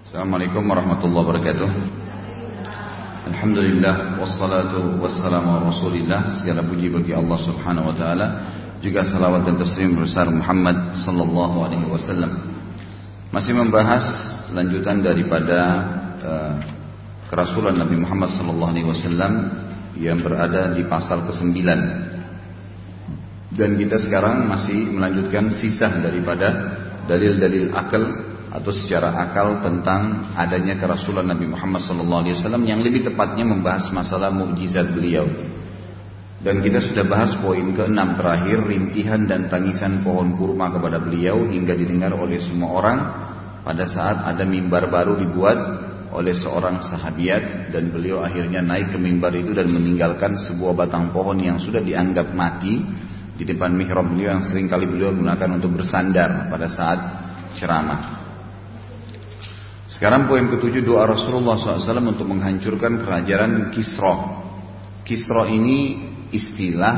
Assalamualaikum warahmatullahi wabarakatuh. Alhamdulillah Wassalatu wassalamu rasulillah. Segala puji bagi Allah subhanahu wa ta'ala. Juga salawat dan taslim besar Muhammad sallallahu alaihi wasallam. Masih membahas lanjutan daripada uh, Kerasulan Nabi Muhammad sallallahu alaihi wasallam Yang berada di pasal ke-9 Dan kita sekarang masih melanjutkan sisa daripada Dalil-dalil akal atau secara akal tentang adanya kerasulan Nabi Muhammad SAW yang lebih tepatnya membahas masalah mukjizat beliau. Dan kita sudah bahas poin ke-6 terakhir rintihan dan tangisan pohon kurma kepada beliau hingga didengar oleh semua orang pada saat ada mimbar baru dibuat oleh seorang sahabiat dan beliau akhirnya naik ke mimbar itu dan meninggalkan sebuah batang pohon yang sudah dianggap mati di depan mihrab beliau yang sering kali beliau gunakan untuk bersandar pada saat ceramah. Sekarang poin ketujuh doa Rasulullah SAW untuk menghancurkan kerajaan Kisra. Kisra ini istilah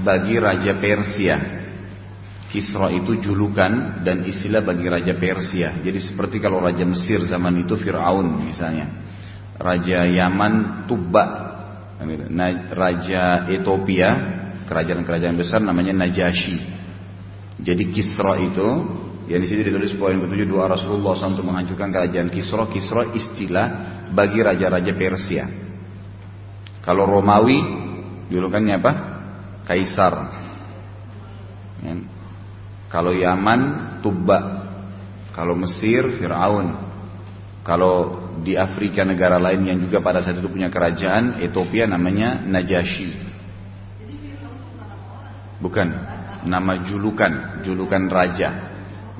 bagi Raja Persia. Kisra itu julukan dan istilah bagi Raja Persia. Jadi seperti kalau Raja Mesir zaman itu Fir'aun misalnya. Raja Yaman Tubba. Raja Ethiopia, kerajaan-kerajaan besar namanya Najasyi. Jadi Kisra itu yang di sini ditulis poin ketujuh dua Rasulullah SAW untuk menghancurkan kerajaan Kisra. Kisra istilah bagi raja-raja Persia. Kalau Romawi julukannya apa? Kaisar. Ya. Kalau Yaman Tubba. Kalau Mesir Fir'aun. Kalau di Afrika negara lain yang juga pada saat itu punya kerajaan Ethiopia namanya Najasyi. Bukan, nama julukan, julukan raja.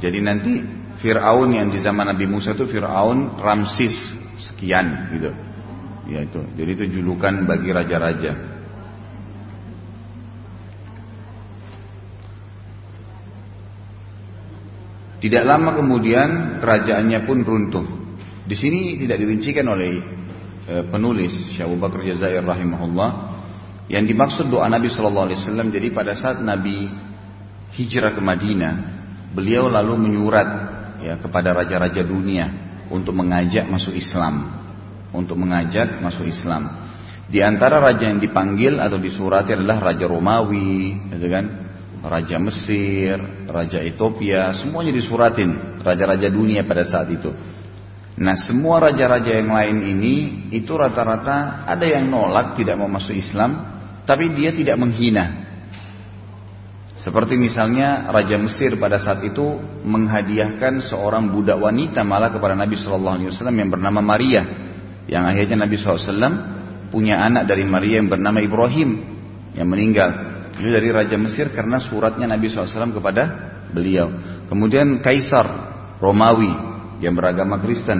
Jadi nanti Fir'aun yang di zaman Nabi Musa itu Fir'aun Ramsis sekian gitu. Ya itu. Jadi itu julukan bagi raja-raja. Tidak lama kemudian kerajaannya pun runtuh. Di sini tidak dirincikan oleh e, penulis Syekh Abu Jazair rahimahullah yang dimaksud doa Nabi Shallallahu Alaihi Wasallam. Jadi pada saat Nabi hijrah ke Madinah, Beliau lalu menyurat ya kepada raja-raja dunia untuk mengajak masuk Islam, untuk mengajak masuk Islam. Di antara raja yang dipanggil atau disurati adalah Raja Romawi, gitu kan? Raja Mesir, Raja Ethiopia, semuanya disuratin raja-raja dunia pada saat itu. Nah semua raja-raja yang lain ini itu rata-rata ada yang nolak tidak mau masuk Islam, tapi dia tidak menghina, seperti misalnya Raja Mesir pada saat itu menghadiahkan seorang budak wanita malah kepada Nabi Shallallahu Alaihi Wasallam yang bernama Maria, yang akhirnya Nabi SAW punya anak dari Maria yang bernama Ibrahim yang meninggal. Itu dari Raja Mesir karena suratnya Nabi SAW kepada beliau. Kemudian Kaisar Romawi yang beragama Kristen,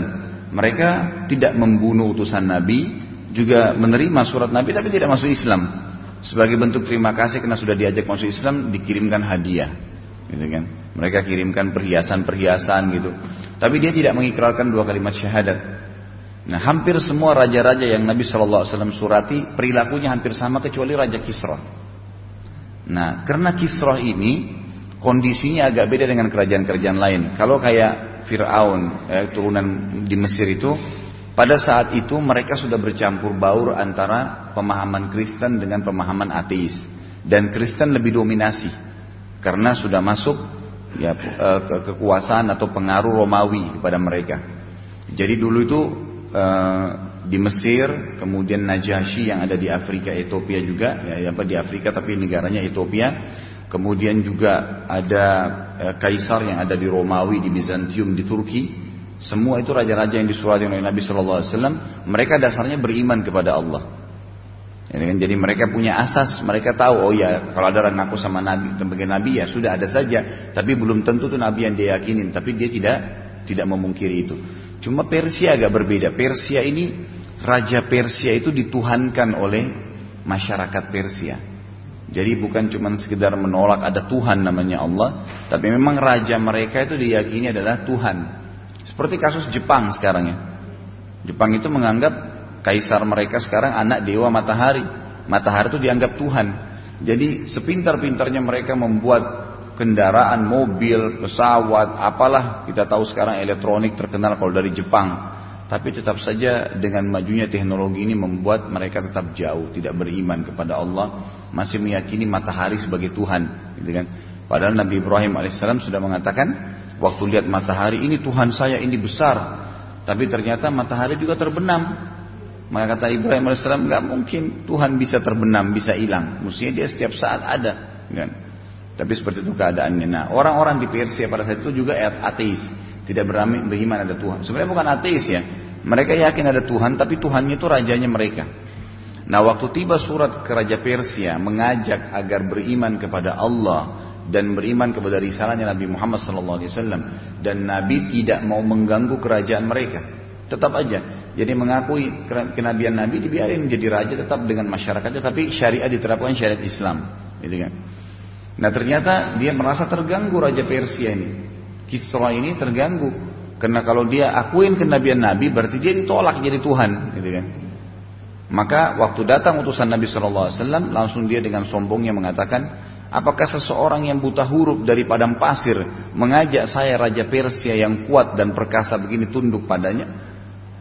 mereka tidak membunuh utusan Nabi, juga menerima surat Nabi tapi tidak masuk Islam. Sebagai bentuk terima kasih karena sudah diajak masuk Islam dikirimkan hadiah. Gitu kan. Mereka kirimkan perhiasan-perhiasan gitu. Tapi dia tidak mengikrarkan dua kalimat syahadat. Nah hampir semua raja-raja yang Nabi SAW surati perilakunya hampir sama kecuali Raja Kisra. Nah karena Kisra ini kondisinya agak beda dengan kerajaan-kerajaan lain. Kalau kayak Fir'aun eh, turunan di Mesir itu pada saat itu mereka sudah bercampur baur antara pemahaman Kristen dengan pemahaman ateis dan Kristen lebih dominasi karena sudah masuk ya eh, ke kekuasaan atau pengaruh Romawi kepada mereka. Jadi dulu itu eh, di Mesir, kemudian Najasyi yang ada di Afrika, Ethiopia juga, ya apa di Afrika tapi negaranya Ethiopia. Kemudian juga ada eh, kaisar yang ada di Romawi di Bizantium di Turki semua itu raja-raja yang disurati oleh Nabi Shallallahu Alaihi Wasallam, mereka dasarnya beriman kepada Allah. Kan, jadi mereka punya asas, mereka tahu oh ya kalau ada orang ngaku sama Nabi sebagai Nabi ya sudah ada saja, tapi belum tentu itu Nabi yang dia yakinin, tapi dia tidak tidak memungkiri itu. Cuma Persia agak berbeda. Persia ini raja Persia itu dituhankan oleh masyarakat Persia. Jadi bukan cuma sekedar menolak ada Tuhan namanya Allah, tapi memang raja mereka itu diyakini adalah Tuhan. Seperti kasus Jepang sekarang ya. Jepang itu menganggap kaisar mereka sekarang anak dewa matahari. Matahari itu dianggap Tuhan. Jadi sepintar-pintarnya mereka membuat kendaraan, mobil, pesawat, apalah kita tahu sekarang elektronik terkenal kalau dari Jepang. Tapi tetap saja dengan majunya teknologi ini membuat mereka tetap jauh, tidak beriman kepada Allah, masih meyakini matahari sebagai Tuhan, gitu kan? Padahal Nabi Ibrahim alaihissalam sudah mengatakan, waktu lihat matahari ini Tuhan saya ini besar, tapi ternyata matahari juga terbenam. Maka kata Ibrahim alaihissalam, nggak mungkin Tuhan bisa terbenam, bisa hilang. Mestinya dia setiap saat ada, kan? Tapi seperti itu keadaannya. Nah, orang-orang di Persia pada saat itu juga ateis, tidak beriman ada Tuhan. Sebenarnya bukan ateis ya, mereka yakin ada Tuhan, tapi Tuhannya itu rajanya mereka. Nah waktu tiba surat ke Raja Persia mengajak agar beriman kepada Allah dan beriman kepada risalahnya Nabi Muhammad SAW dan Nabi tidak mau mengganggu kerajaan mereka. Tetap aja. Jadi mengakui kenabian Nabi dibiarin menjadi raja tetap dengan masyarakatnya tapi syariat diterapkan syariat Islam. Gitu kan. Nah ternyata dia merasa terganggu Raja Persia ini. Kisra ini terganggu karena kalau dia akuin kenabian Nabi berarti dia ditolak jadi Tuhan, gitu kan. Maka waktu datang utusan Nabi Wasallam langsung dia dengan sombongnya mengatakan, apakah seseorang yang buta huruf dari padang pasir mengajak saya Raja Persia yang kuat dan perkasa begini tunduk padanya?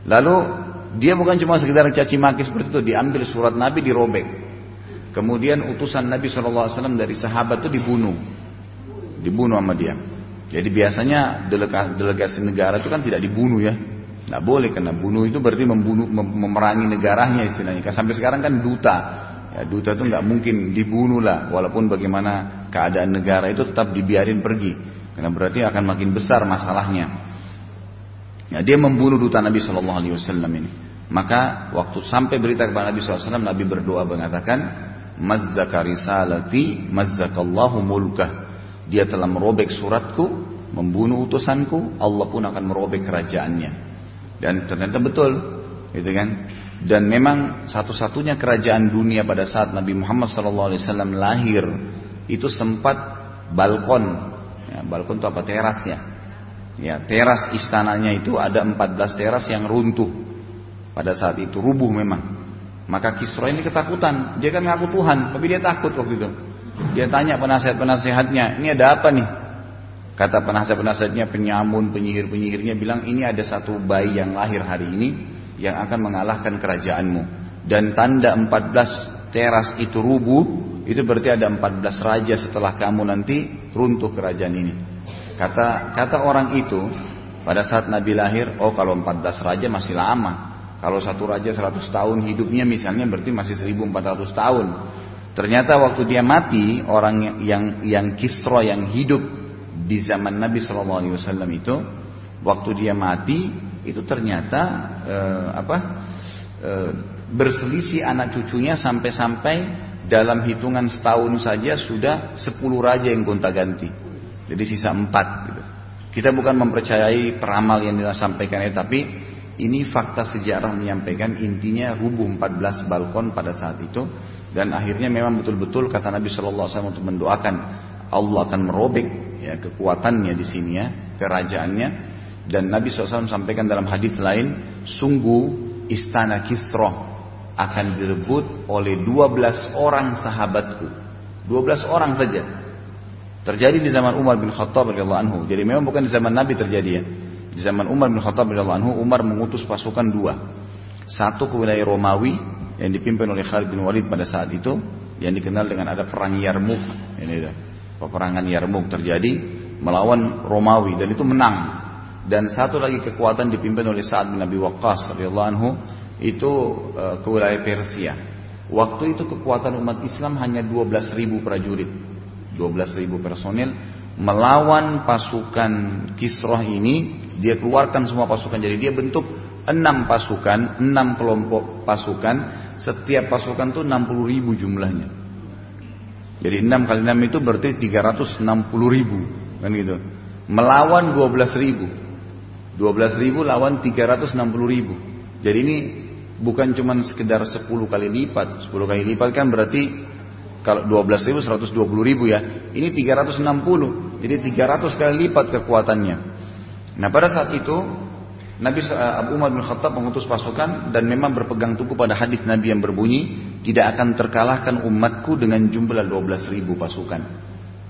Lalu dia bukan cuma sekedar caci maki seperti itu, diambil surat Nabi dirobek. Kemudian utusan Nabi Wasallam dari sahabat itu dibunuh, dibunuh sama dia. Jadi biasanya delegasi negara itu kan tidak dibunuh ya. Nggak boleh karena bunuh itu berarti membunuh memerangi negaranya istilahnya. Sampai sekarang kan duta. Ya, duta itu nggak mungkin dibunuh lah. Walaupun bagaimana keadaan negara itu tetap dibiarin pergi. Karena berarti akan makin besar masalahnya. Ya, dia membunuh duta Nabi Shallallahu Alaihi Wasallam ini. Maka waktu sampai berita kepada Nabi SAW, Nabi berdoa mengatakan, Mazzaka risalati, mazzakallahu mulkah dia telah merobek suratku, membunuh utusanku, Allah pun akan merobek kerajaannya. Dan ternyata betul, gitu kan? Dan memang satu-satunya kerajaan dunia pada saat Nabi Muhammad SAW lahir itu sempat balkon, ya, balkon itu apa teras ya? Teras istananya itu ada 14 teras yang runtuh pada saat itu rubuh memang. Maka Kisra ini ketakutan, dia kan ngaku Tuhan, tapi dia takut waktu itu. Dia tanya penasihat-penasihatnya, ini ada apa nih? Kata penasihat-penasihatnya, penyamun, penyihir-penyihirnya bilang, ini ada satu bayi yang lahir hari ini yang akan mengalahkan kerajaanmu. Dan tanda 14 teras itu rubuh, itu berarti ada 14 raja setelah kamu nanti runtuh kerajaan ini. Kata kata orang itu, pada saat Nabi lahir, oh kalau 14 raja masih lama. Kalau satu raja 100 tahun hidupnya misalnya berarti masih 1400 tahun. Ternyata waktu dia mati orang yang yang Kisra yang hidup di zaman Nabi Wasallam itu waktu dia mati itu ternyata eh, apa eh, berselisih anak cucunya sampai-sampai dalam hitungan setahun saja sudah 10 raja yang gonta ganti. Jadi sisa empat. Gitu. Kita bukan mempercayai peramal yang disampaikan itu, tapi ini fakta sejarah menyampaikan intinya rubuh 14 balkon pada saat itu dan akhirnya memang betul-betul kata Nabi Shallallahu Alaihi Wasallam untuk mendoakan Allah akan merobek ya kekuatannya di sini ya kerajaannya dan Nabi SAW sampaikan dalam hadis lain sungguh istana Kisra akan direbut oleh 12 orang sahabatku. 12 orang saja. Terjadi di zaman Umar bin Khattab radhiyallahu anhu. Jadi memang bukan di zaman Nabi terjadi ya. Di zaman Umar bin Khattab radhiyallahu anhu Umar mengutus pasukan dua. Satu ke wilayah Romawi yang dipimpin oleh Khalid bin Walid pada saat itu yang dikenal dengan ada perang Yarmuk ini peperangan Yarmuk terjadi melawan Romawi dan itu menang dan satu lagi kekuatan dipimpin oleh Sa'ad bin Abi Waqqas radhiyallahu anhu itu uh, ke wilayah Persia waktu itu kekuatan umat Islam hanya 12.000 prajurit 12.000 personil melawan pasukan Kisrah ini dia keluarkan semua pasukan jadi dia bentuk enam pasukan enam kelompok pasukan setiap pasukan tuh 60 ribu jumlahnya. Jadi 6 kali 6 itu berarti 360 ribu. Kan gitu. Melawan 12 ribu. 12 ribu lawan 360 ribu. Jadi ini bukan cuma sekedar 10 kali lipat. 10 kali lipat kan berarti kalau 12 ribu 120 ribu ya. Ini 360. Jadi 300 kali lipat kekuatannya. Nah pada saat itu Nabi eh, Abu Umar bin Khattab mengutus pasukan dan memang berpegang teguh pada hadis Nabi yang berbunyi tidak akan terkalahkan umatku dengan jumlah 12 ribu pasukan.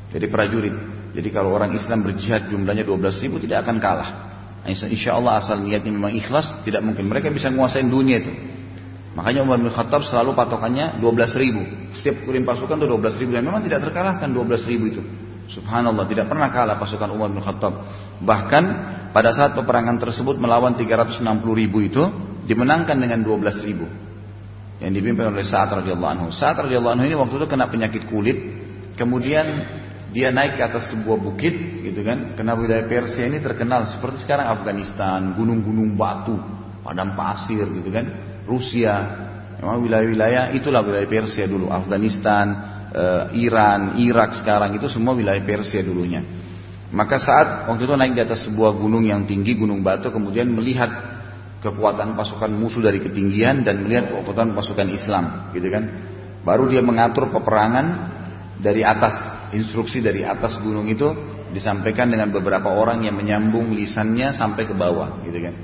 Jadi prajurit Jadi kalau orang Islam berjihad jumlahnya 12 ribu tidak akan kalah. Insya Allah asal niatnya memang ikhlas tidak mungkin mereka bisa menguasai dunia itu. Makanya Umar bin Khattab selalu patokannya 12 ribu. Setiap kirim pasukan itu 12 ribu dan memang tidak terkalahkan 12 ribu itu. Subhanallah tidak pernah kalah pasukan Umar bin Khattab. Bahkan pada saat peperangan tersebut melawan 360 ribu itu dimenangkan dengan 12 ribu. Yang dipimpin oleh Sa'ad radhiyallahu anhu. Sa'ad radhiyallahu anhu ini waktu itu kena penyakit kulit. Kemudian dia naik ke atas sebuah bukit gitu kan. Karena wilayah Persia ini terkenal seperti sekarang Afghanistan, gunung-gunung batu, padang pasir gitu kan. Rusia, memang wilayah-wilayah itulah wilayah Persia dulu, Afghanistan, uh, Iran, Irak sekarang itu semua wilayah Persia dulunya. Maka saat waktu itu naik di atas sebuah gunung yang tinggi, gunung batu, kemudian melihat kekuatan pasukan musuh dari ketinggian dan melihat kekuatan pasukan Islam, gitu kan. Baru dia mengatur peperangan dari atas, instruksi dari atas gunung itu disampaikan dengan beberapa orang yang menyambung lisannya sampai ke bawah, gitu kan.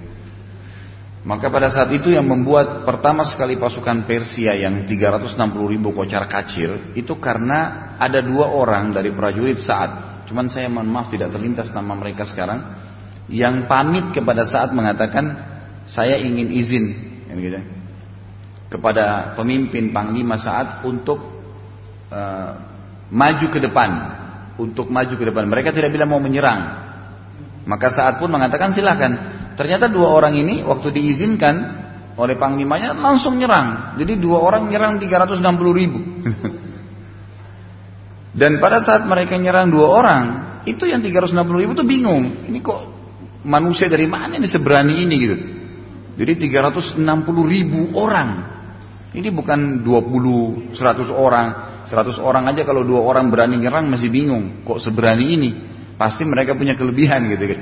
Maka pada saat itu yang membuat pertama sekali pasukan Persia yang 360 ribu kocar kacir itu karena ada dua orang dari prajurit saat, cuman saya mohon maaf tidak terlintas nama mereka sekarang, yang pamit kepada saat mengatakan saya ingin izin, gitu, kepada pemimpin panglima saat untuk uh, maju ke depan, untuk maju ke depan. Mereka tidak bilang mau menyerang, maka saat pun mengatakan silahkan. Ternyata dua orang ini waktu diizinkan oleh panglimanya langsung nyerang. Jadi dua orang nyerang 360 ribu. Dan pada saat mereka nyerang dua orang, itu yang 360 ribu tuh bingung. Ini kok manusia dari mana ini seberani ini gitu. Jadi 360 ribu orang. Ini bukan 20, 100 orang. 100 orang aja kalau dua orang berani nyerang masih bingung. Kok seberani ini? Pasti mereka punya kelebihan gitu kan.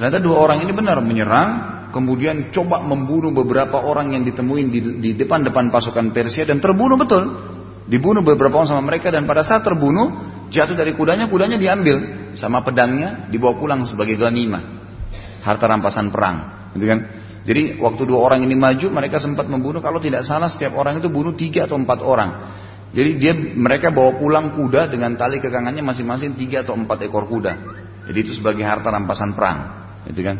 Ternyata dua orang ini benar menyerang, kemudian coba membunuh beberapa orang yang ditemuin di, depan-depan pasukan Persia dan terbunuh betul. Dibunuh beberapa orang sama mereka dan pada saat terbunuh jatuh dari kudanya, kudanya diambil sama pedangnya dibawa pulang sebagai ghanimah. Harta rampasan perang, gitu kan? Jadi waktu dua orang ini maju mereka sempat membunuh kalau tidak salah setiap orang itu bunuh tiga atau empat orang. Jadi dia mereka bawa pulang kuda dengan tali kekangannya masing-masing tiga atau empat ekor kuda. Jadi itu sebagai harta rampasan perang. Gitu kan?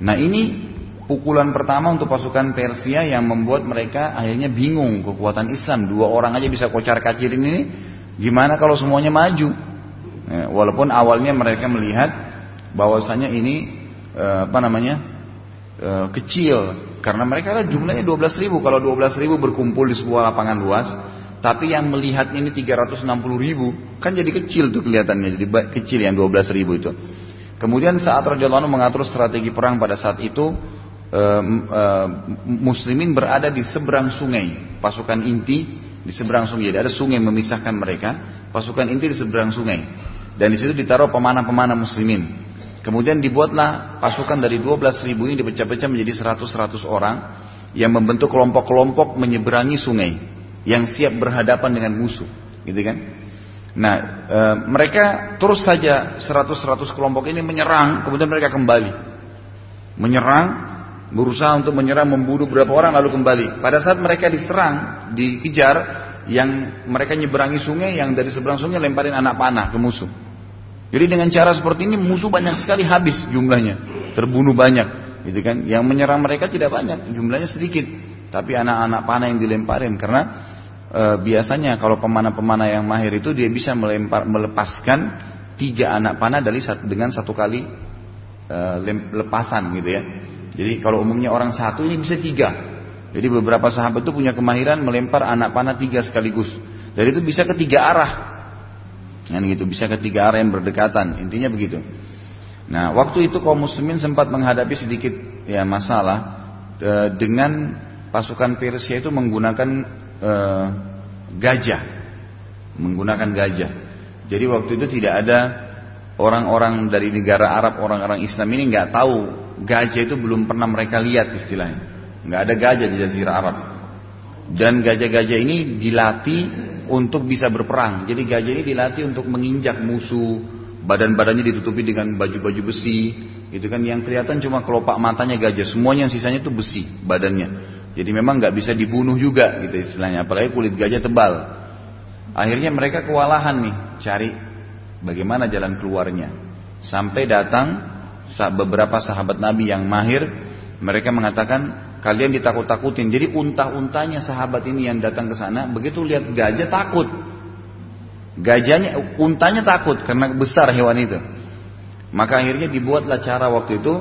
Nah ini pukulan pertama untuk pasukan Persia yang membuat mereka akhirnya bingung kekuatan Islam. Dua orang aja bisa kocar kacir ini, gimana kalau semuanya maju? Ya, walaupun awalnya mereka melihat bahwasanya ini eh, apa namanya eh, kecil karena mereka kan jumlahnya 12 ribu. Kalau 12 ribu berkumpul di sebuah lapangan luas, tapi yang melihat ini 360 ribu, kan jadi kecil tuh kelihatannya, jadi kecil yang 12 ribu itu. Kemudian saat anhu mengatur strategi perang pada saat itu e, e, muslimin berada di seberang sungai, pasukan inti di seberang sungai. Jadi ada sungai memisahkan mereka, pasukan inti di seberang sungai. Dan di situ ditaruh pemanah-pemanah muslimin. Kemudian dibuatlah pasukan dari 12 ribu ini dipecah-pecah menjadi 100-100 orang yang membentuk kelompok-kelompok menyeberangi sungai yang siap berhadapan dengan musuh, gitu kan? Nah, e, mereka terus saja 100-100 kelompok ini menyerang, kemudian mereka kembali. Menyerang, berusaha untuk menyerang, membunuh beberapa orang lalu kembali. Pada saat mereka diserang, dikejar, yang mereka nyeberangi sungai, yang dari seberang sungai lemparin anak panah ke musuh. Jadi dengan cara seperti ini musuh banyak sekali habis jumlahnya, terbunuh banyak, gitu kan? Yang menyerang mereka tidak banyak, jumlahnya sedikit, tapi anak-anak panah yang dilemparin karena e, biasanya kalau pemanah-pemanah yang mahir itu dia bisa melempar, melepaskan tiga anak panah dari satu, dengan satu kali e, lepasan gitu ya. Jadi kalau umumnya orang satu ini bisa tiga. Jadi beberapa sahabat itu punya kemahiran melempar anak panah tiga sekaligus. Dari itu bisa ketiga arah. Kan gitu, bisa ketiga arah yang berdekatan. Intinya begitu. Nah, waktu itu kaum muslimin sempat menghadapi sedikit ya masalah e, dengan pasukan Persia itu menggunakan uh, gajah, menggunakan gajah. Jadi waktu itu tidak ada orang-orang dari negara Arab, orang-orang Islam ini nggak tahu gajah itu belum pernah mereka lihat istilahnya. Nggak ada gajah di Jazirah Arab. Dan gajah-gajah ini dilatih untuk bisa berperang. Jadi gajah ini dilatih untuk menginjak musuh, badan-badannya ditutupi dengan baju-baju besi, gitu kan yang kelihatan cuma kelopak matanya gajah, semuanya yang sisanya itu besi badannya. Jadi memang nggak bisa dibunuh juga gitu istilahnya, apalagi kulit gajah tebal. Akhirnya mereka kewalahan nih cari Bagaimana jalan keluarnya? Sampai datang beberapa sahabat Nabi yang mahir, mereka mengatakan kalian ditakut-takutin. Jadi unta-untanya sahabat ini yang datang ke sana, begitu lihat gajah takut. Gajahnya, untanya takut karena besar hewan itu. Maka akhirnya dibuatlah cara waktu itu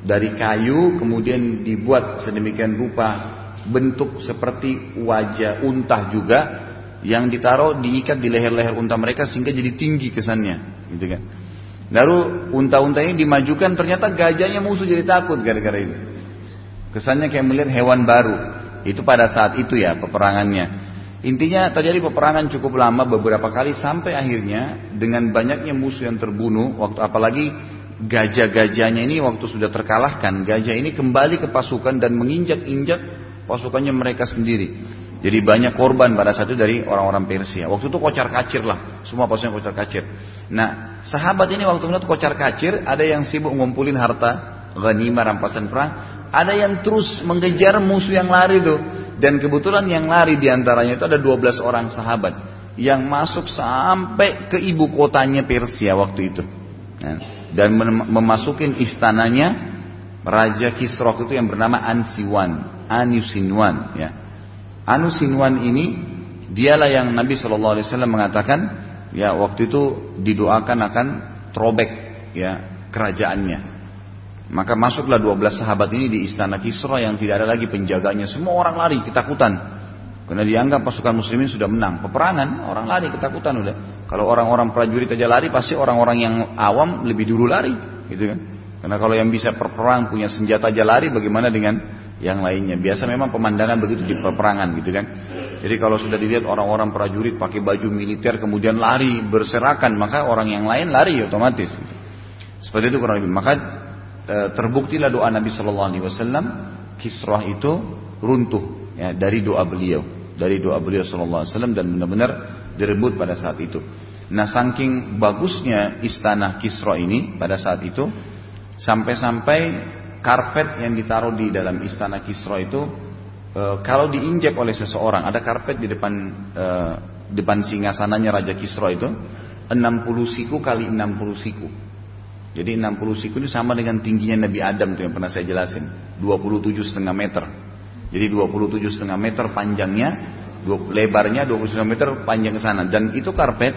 dari kayu, kemudian dibuat sedemikian rupa bentuk seperti wajah unta juga yang ditaruh diikat di leher-leher unta mereka sehingga jadi tinggi kesannya, gitu kan. Lalu unta-unta ini dimajukan ternyata gajahnya musuh jadi takut gara-gara ini. Kesannya kayak melihat hewan baru. Itu pada saat itu ya peperangannya. Intinya terjadi peperangan cukup lama beberapa kali sampai akhirnya dengan banyaknya musuh yang terbunuh waktu apalagi gajah-gajahnya ini waktu sudah terkalahkan gajah ini kembali ke pasukan dan menginjak-injak pasukannya mereka sendiri. Jadi banyak korban pada saat itu dari orang-orang Persia. Waktu itu kocar kacir lah, semua pasukan kocar kacir. Nah, sahabat ini waktu melihat kocar kacir, ada yang sibuk ngumpulin harta, ghanimah rampasan perang, ada yang terus mengejar musuh yang lari tuh. Dan kebetulan yang lari di antaranya itu ada 12 orang sahabat yang masuk sampai ke ibu kotanya Persia waktu itu. Nah, dan memasukin istananya Raja Kisrok itu yang bernama Ansiwan, Anusinwan ya. Anusinwan ini dialah yang Nabi Shallallahu Alaihi Wasallam mengatakan ya waktu itu didoakan akan trobek ya kerajaannya. Maka masuklah 12 sahabat ini di istana Kisra yang tidak ada lagi penjaganya. Semua orang lari ketakutan. Karena dianggap pasukan muslimin sudah menang. Peperangan, orang lari ketakutan udah. Kalau orang-orang prajurit aja lari, pasti orang-orang yang awam lebih dulu lari. Gitu kan. Karena kalau yang bisa perperang punya senjata aja lari, bagaimana dengan yang lainnya. Biasa memang pemandangan begitu di peperangan gitu kan. Jadi kalau sudah dilihat orang-orang prajurit pakai baju militer kemudian lari berserakan, maka orang yang lain lari otomatis. Seperti itu kurang lebih. Maka e, terbuktilah doa Nabi Shallallahu Alaihi Wasallam Kisrah itu runtuh ya, dari doa beliau dari doa beliau Shallallahu Alaihi Wasallam dan benar-benar direbut pada saat itu. Nah saking bagusnya istana Kisra ini pada saat itu sampai-sampai karpet yang ditaruh di dalam istana Kisra itu e, kalau diinjak oleh seseorang ada karpet di depan e, depan singgasananya Raja Kisra itu 60 siku kali 60 siku jadi 60 siku ini sama dengan tingginya Nabi Adam tuh yang pernah saya jelasin. 27 setengah meter. Jadi 27 setengah meter panjangnya, lebarnya 29 meter panjang ke sana. Dan itu karpet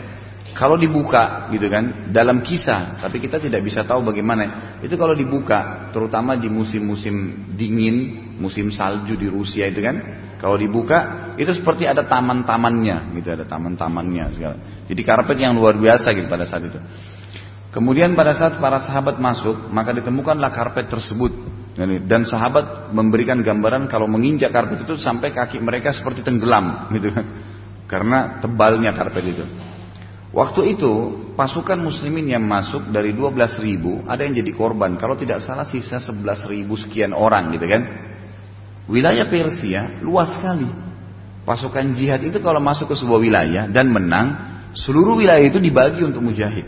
kalau dibuka gitu kan dalam kisah, tapi kita tidak bisa tahu bagaimana. Itu kalau dibuka, terutama di musim-musim dingin, musim salju di Rusia itu kan, kalau dibuka itu seperti ada taman-tamannya, gitu ada taman-tamannya segala. Jadi karpet yang luar biasa gitu pada saat itu. Kemudian pada saat para sahabat masuk, maka ditemukanlah karpet tersebut. Dan sahabat memberikan gambaran kalau menginjak karpet itu sampai kaki mereka seperti tenggelam, gitu Karena tebalnya karpet itu. Waktu itu pasukan muslimin yang masuk dari 12 ribu ada yang jadi korban. Kalau tidak salah sisa 11 ribu sekian orang gitu kan. Wilayah Persia luas sekali. Pasukan jihad itu kalau masuk ke sebuah wilayah dan menang, seluruh wilayah itu dibagi untuk mujahid.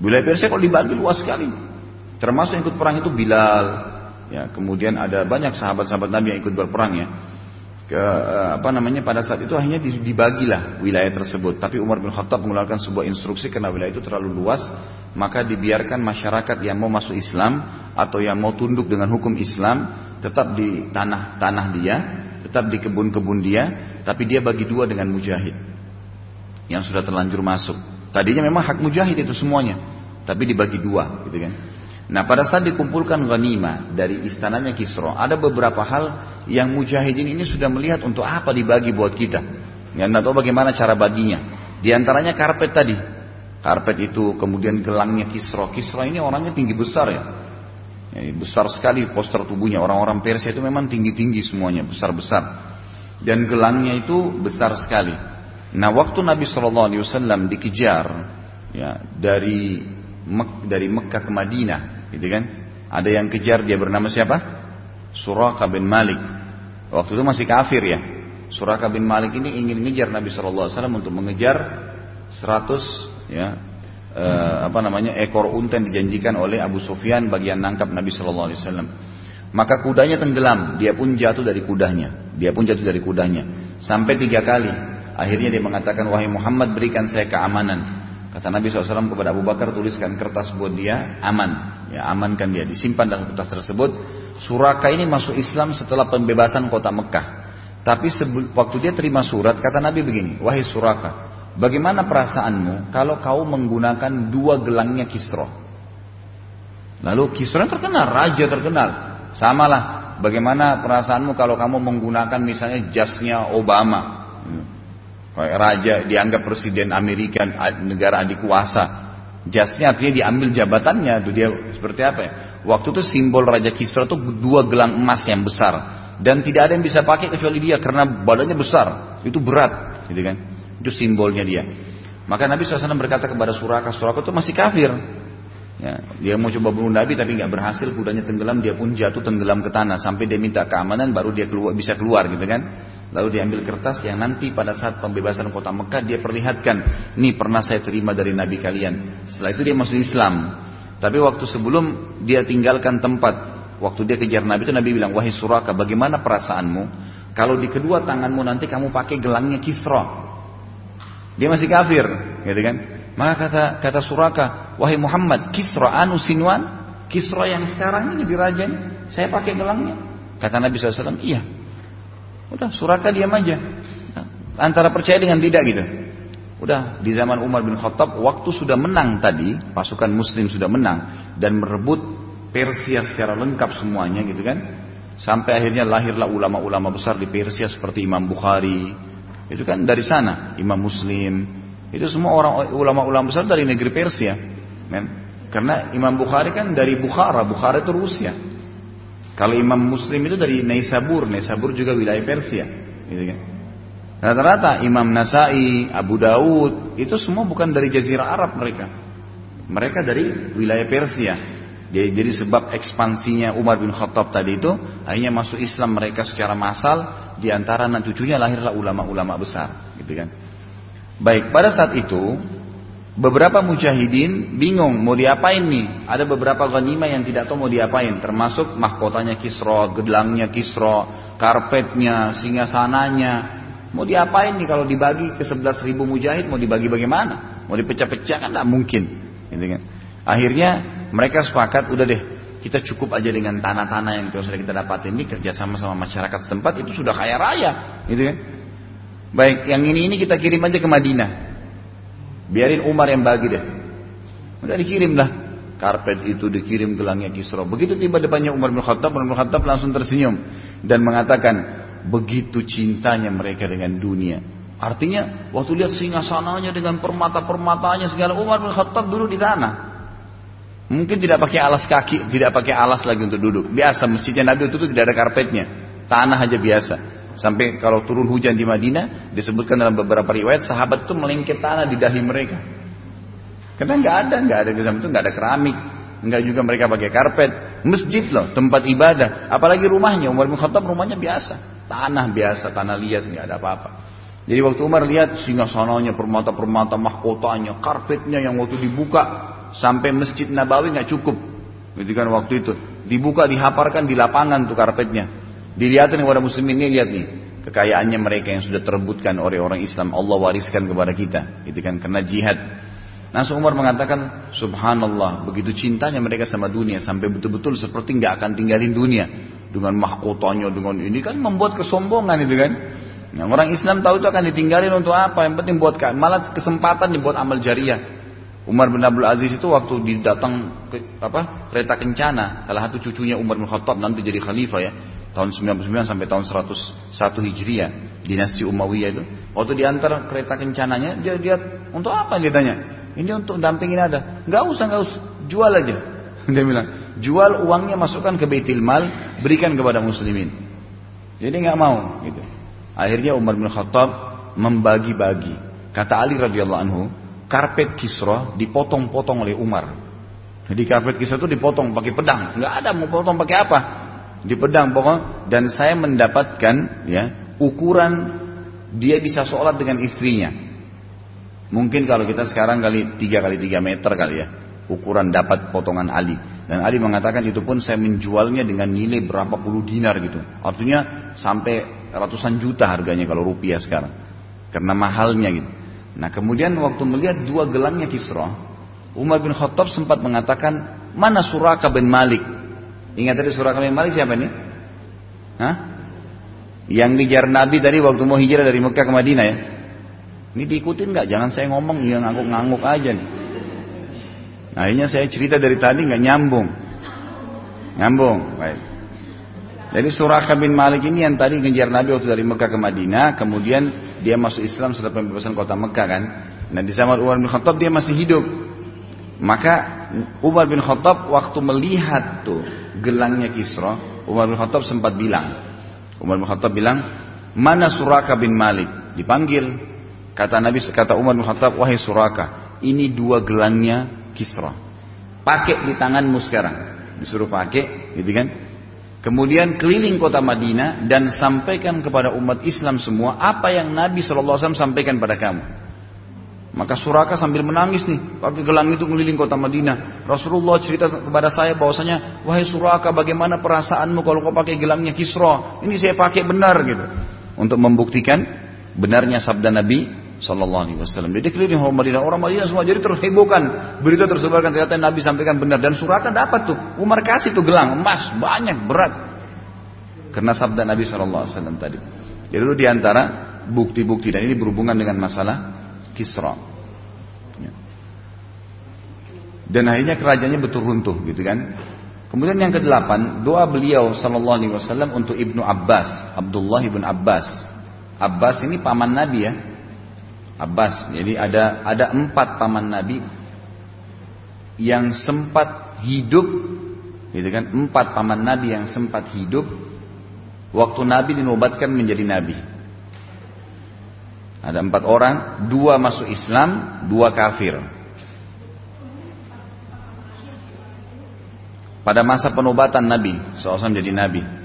Wilayah Persia kalau dibagi luas sekali. Termasuk yang ikut perang itu Bilal. Ya, kemudian ada banyak sahabat-sahabat Nabi yang ikut berperang ya. Ke, eh, apa namanya pada saat itu hanya dibagilah wilayah tersebut. Tapi Umar bin Khattab mengeluarkan sebuah instruksi karena wilayah itu terlalu luas, maka dibiarkan masyarakat yang mau masuk Islam atau yang mau tunduk dengan hukum Islam tetap di tanah-tanah dia, tetap di kebun-kebun dia, tapi dia bagi dua dengan mujahid yang sudah terlanjur masuk. Tadinya memang hak mujahid itu semuanya, tapi dibagi dua, gitu kan. Nah pada saat dikumpulkan ghanimah dari istananya Kisro, ada beberapa hal yang mujahidin ini sudah melihat untuk apa dibagi buat kita. Ya, nggak tahu bagaimana cara baginya. Di antaranya karpet tadi. Karpet itu kemudian gelangnya Kisro. Kisro ini orangnya tinggi besar ya. ya besar sekali poster tubuhnya. Orang-orang Persia itu memang tinggi-tinggi semuanya, besar-besar. Dan gelangnya itu besar sekali. Nah waktu Nabi Shallallahu Alaihi Wasallam dikejar ya dari Mek, dari Mekah ke Madinah, gitu kan? Ada yang kejar dia bernama siapa? Suraka bin Malik. Waktu itu masih kafir ya. Suraka bin Malik ini ingin mengejar Nabi Shallallahu Alaihi Wasallam untuk mengejar 100 ya eh, apa namanya ekor unta yang dijanjikan oleh Abu Sufyan bagian nangkap Nabi Shallallahu Alaihi Wasallam. Maka kudanya tenggelam, dia pun jatuh dari kudanya, dia pun jatuh dari kudanya sampai tiga kali Akhirnya dia mengatakan, wahai Muhammad berikan saya keamanan. Kata Nabi SAW kepada Abu Bakar tuliskan kertas buat dia aman, ya amankan dia disimpan dalam kertas tersebut. Suraka ini masuk Islam setelah pembebasan kota Mekah. Tapi waktu dia terima surat kata Nabi begini, wahai Suraka, bagaimana perasaanmu kalau kau menggunakan dua gelangnya Kisro? Lalu Kisro terkenal, raja terkenal, samalah. Bagaimana perasaanmu kalau kamu menggunakan misalnya jasnya Obama? Kayak raja dianggap presiden Amerika negara adik kuasa. Jasnya artinya diambil jabatannya, itu dia seperti apa ya? Waktu itu simbol Raja Kisra itu dua gelang emas yang besar dan tidak ada yang bisa pakai kecuali dia karena badannya besar, itu berat, gitu kan? Itu simbolnya dia. Maka Nabi SAW berkata kepada Suraka, Suraka itu masih kafir. Ya, dia mau coba bunuh Nabi tapi nggak berhasil, kudanya tenggelam, dia pun jatuh tenggelam ke tanah sampai dia minta keamanan baru dia keluar bisa keluar gitu kan. Lalu diambil kertas yang nanti pada saat pembebasan kota Mekah dia perlihatkan, ini pernah saya terima dari Nabi kalian. Setelah itu dia masuk Islam. Tapi waktu sebelum dia tinggalkan tempat, waktu dia kejar Nabi itu Nabi bilang, wahai Suraka, bagaimana perasaanmu? Kalau di kedua tanganmu nanti kamu pakai gelangnya Kisra. Dia masih kafir, gitu kan? Maka kata kata Suraka, wahai Muhammad, Kisra anu Sinwan, Kisra yang sekarang ini di saya pakai gelangnya. Kata Nabi SAW, iya. Udah Suraka diam aja. Antara percaya dengan tidak gitu. Udah di zaman Umar bin Khattab waktu sudah menang tadi, pasukan muslim sudah menang dan merebut Persia secara lengkap semuanya gitu kan. Sampai akhirnya lahirlah ulama-ulama besar di Persia seperti Imam Bukhari. Itu kan dari sana, Imam Muslim. Itu semua orang ulama-ulama besar dari negeri Persia. Men. Karena Imam Bukhari kan dari Bukhara, Bukhara itu Rusia. Kalau Imam Muslim itu dari Naisabur, Naisabur juga wilayah Persia, gitu kan. Rata-rata Imam Nasai, Abu Daud itu semua bukan dari Jazirah Arab mereka. Mereka dari wilayah Persia. Jadi, jadi sebab ekspansinya Umar bin Khattab tadi itu akhirnya masuk Islam mereka secara massal di antara anak cucunya lahirlah ulama-ulama besar, gitu kan. Baik, pada saat itu Beberapa mujahidin bingung mau diapain nih. Ada beberapa ghanimah yang tidak tahu mau diapain. Termasuk mahkotanya Kisro, gedlangnya Kisro, karpetnya, singgasananya. Mau diapain nih kalau dibagi ke 11 ribu mujahid mau dibagi bagaimana? Mau dipecah-pecah kan tidak mungkin. Gitu. Akhirnya mereka sepakat udah deh kita cukup aja dengan tanah-tanah yang sudah kita dapatin ini kerjasama sama masyarakat setempat itu sudah kaya raya. Gitu kan. Baik, yang ini ini kita kirim aja ke Madinah. Biarin Umar yang bagi deh. Maka dikirimlah karpet itu dikirim gelangnya Kisra. Begitu tiba depannya Umar bin Khattab, Umar bin Khattab langsung tersenyum dan mengatakan, begitu cintanya mereka dengan dunia. Artinya, waktu lihat singgasananya dengan permata-permatanya segala, Umar bin Khattab dulu di tanah. Mungkin tidak pakai alas kaki, tidak pakai alas lagi untuk duduk. Biasa masjidnya Nabi itu tidak ada karpetnya, tanah aja biasa. Sampai kalau turun hujan di Madinah, disebutkan dalam beberapa riwayat, sahabat itu melengket tanah di dahi mereka. Karena nggak ada, nggak ada zaman itu nggak ada keramik, nggak juga mereka pakai karpet. Masjid loh, tempat ibadah. Apalagi rumahnya, Umar bin Khattab rumahnya biasa, tanah biasa, tanah liat, nggak ada apa-apa. Jadi waktu Umar lihat singa sananya, permata-permata mahkotanya, karpetnya yang waktu dibuka sampai masjid Nabawi nggak cukup. Gitu kan waktu itu dibuka dihaparkan di lapangan tuh karpetnya Dilihatin kepada muslimin ini lihat nih kekayaannya mereka yang sudah terbutkan oleh orang Islam. Allah wariskan kepada kita itu kan karena jihad. Nasu Umar mengatakan Subhanallah begitu cintanya mereka sama dunia sampai betul-betul seperti nggak akan tinggalin dunia. Dengan mahkotanya dengan ini kan membuat kesombongan itu kan. Nah, orang Islam tahu itu akan ditinggalin untuk apa? Yang penting buat malah kesempatan dibuat amal jariah. Umar bin Abdul Aziz itu waktu didatang ke, apa kereta kencana salah satu cucunya Umar bin Khattab nanti jadi khalifah ya tahun 99 sampai tahun 101 Hijriah dinasti Umayyah itu waktu diantar kereta kencananya dia dia untuk apa dia tanya? Ini untuk dampingin ada nggak usah nggak usah. Jual aja. Dia bilang jual uangnya masukkan ke Baitul Mal berikan kepada muslimin. Jadi nggak mau gitu. Akhirnya Umar bin Khattab membagi-bagi. Kata Ali radhiyallahu anhu karpet Kisra dipotong-potong oleh Umar. Jadi karpet Kisra itu dipotong pakai pedang. Nggak ada mau potong pakai apa di pedang pokok dan saya mendapatkan ya ukuran dia bisa sholat dengan istrinya. Mungkin kalau kita sekarang kali tiga kali tiga meter kali ya ukuran dapat potongan Ali dan Ali mengatakan itu pun saya menjualnya dengan nilai berapa puluh dinar gitu. Artinya sampai ratusan juta harganya kalau rupiah sekarang karena mahalnya gitu. Nah kemudian waktu melihat dua gelangnya Kisra, Umar bin Khattab sempat mengatakan, mana Suraka bin Malik? Ingat tadi Suraka bin Malik siapa nih? Hah? Yang ngejar Nabi tadi waktu mau hijrah dari Mekah ke Madinah ya? Ini diikutin nggak? Jangan saya ngomong, yang ngangguk-ngangguk aja nih. Nah, akhirnya saya cerita dari tadi nggak nyambung. Nyambung, baik. Jadi Suraka bin Malik ini yang tadi ngejar Nabi waktu dari Mekah ke Madinah, kemudian dia masuk Islam setelah pembebasan kota Mekah kan. Nah di zaman Umar bin Khattab dia masih hidup. Maka Umar bin Khattab waktu melihat tuh gelangnya Kisra, Umar bin Khattab sempat bilang, Umar bin Khattab bilang, mana Suraka bin Malik? Dipanggil. Kata Nabi, kata Umar bin Khattab, wahai Suraka, ini dua gelangnya Kisra. Pakai di tanganmu sekarang. Disuruh pakai, gitu kan? Kemudian keliling kota Madinah dan sampaikan kepada umat Islam semua apa yang Nabi SAW sampaikan pada kamu. Maka Suraka sambil menangis nih, pakai gelang itu keliling kota Madinah. Rasulullah cerita kepada saya bahwasanya, wahai Suraka, bagaimana perasaanmu kalau kau pakai gelangnya Kisra? Ini saya pakai benar gitu, untuk membuktikan benarnya sabda Nabi Sallallahu Alaihi Wasallam. Jadi keliling orang Madinah, orang Madinah semua jadi terhebohkan. Berita tersebarkan ternyata Nabi sampaikan benar dan Suraka dapat tuh. Umar kasih tuh gelang emas banyak berat. Karena sabda Nabi Sallallahu Alaihi Wasallam tadi. Jadi itu di antara bukti-bukti dan ini berhubungan dengan masalah Kisra. Ya. Dan akhirnya kerajaannya betul runtuh gitu kan. Kemudian yang kedelapan, doa beliau sallallahu alaihi wasallam untuk Ibnu Abbas, Abdullah ibn Abbas. Abbas ini paman Nabi ya, Abbas. Jadi ada ada empat paman Nabi yang sempat hidup, gitu kan? Empat paman Nabi yang sempat hidup waktu Nabi dinobatkan menjadi Nabi. Ada empat orang, dua masuk Islam, dua kafir. Pada masa penobatan Nabi, SAW jadi Nabi.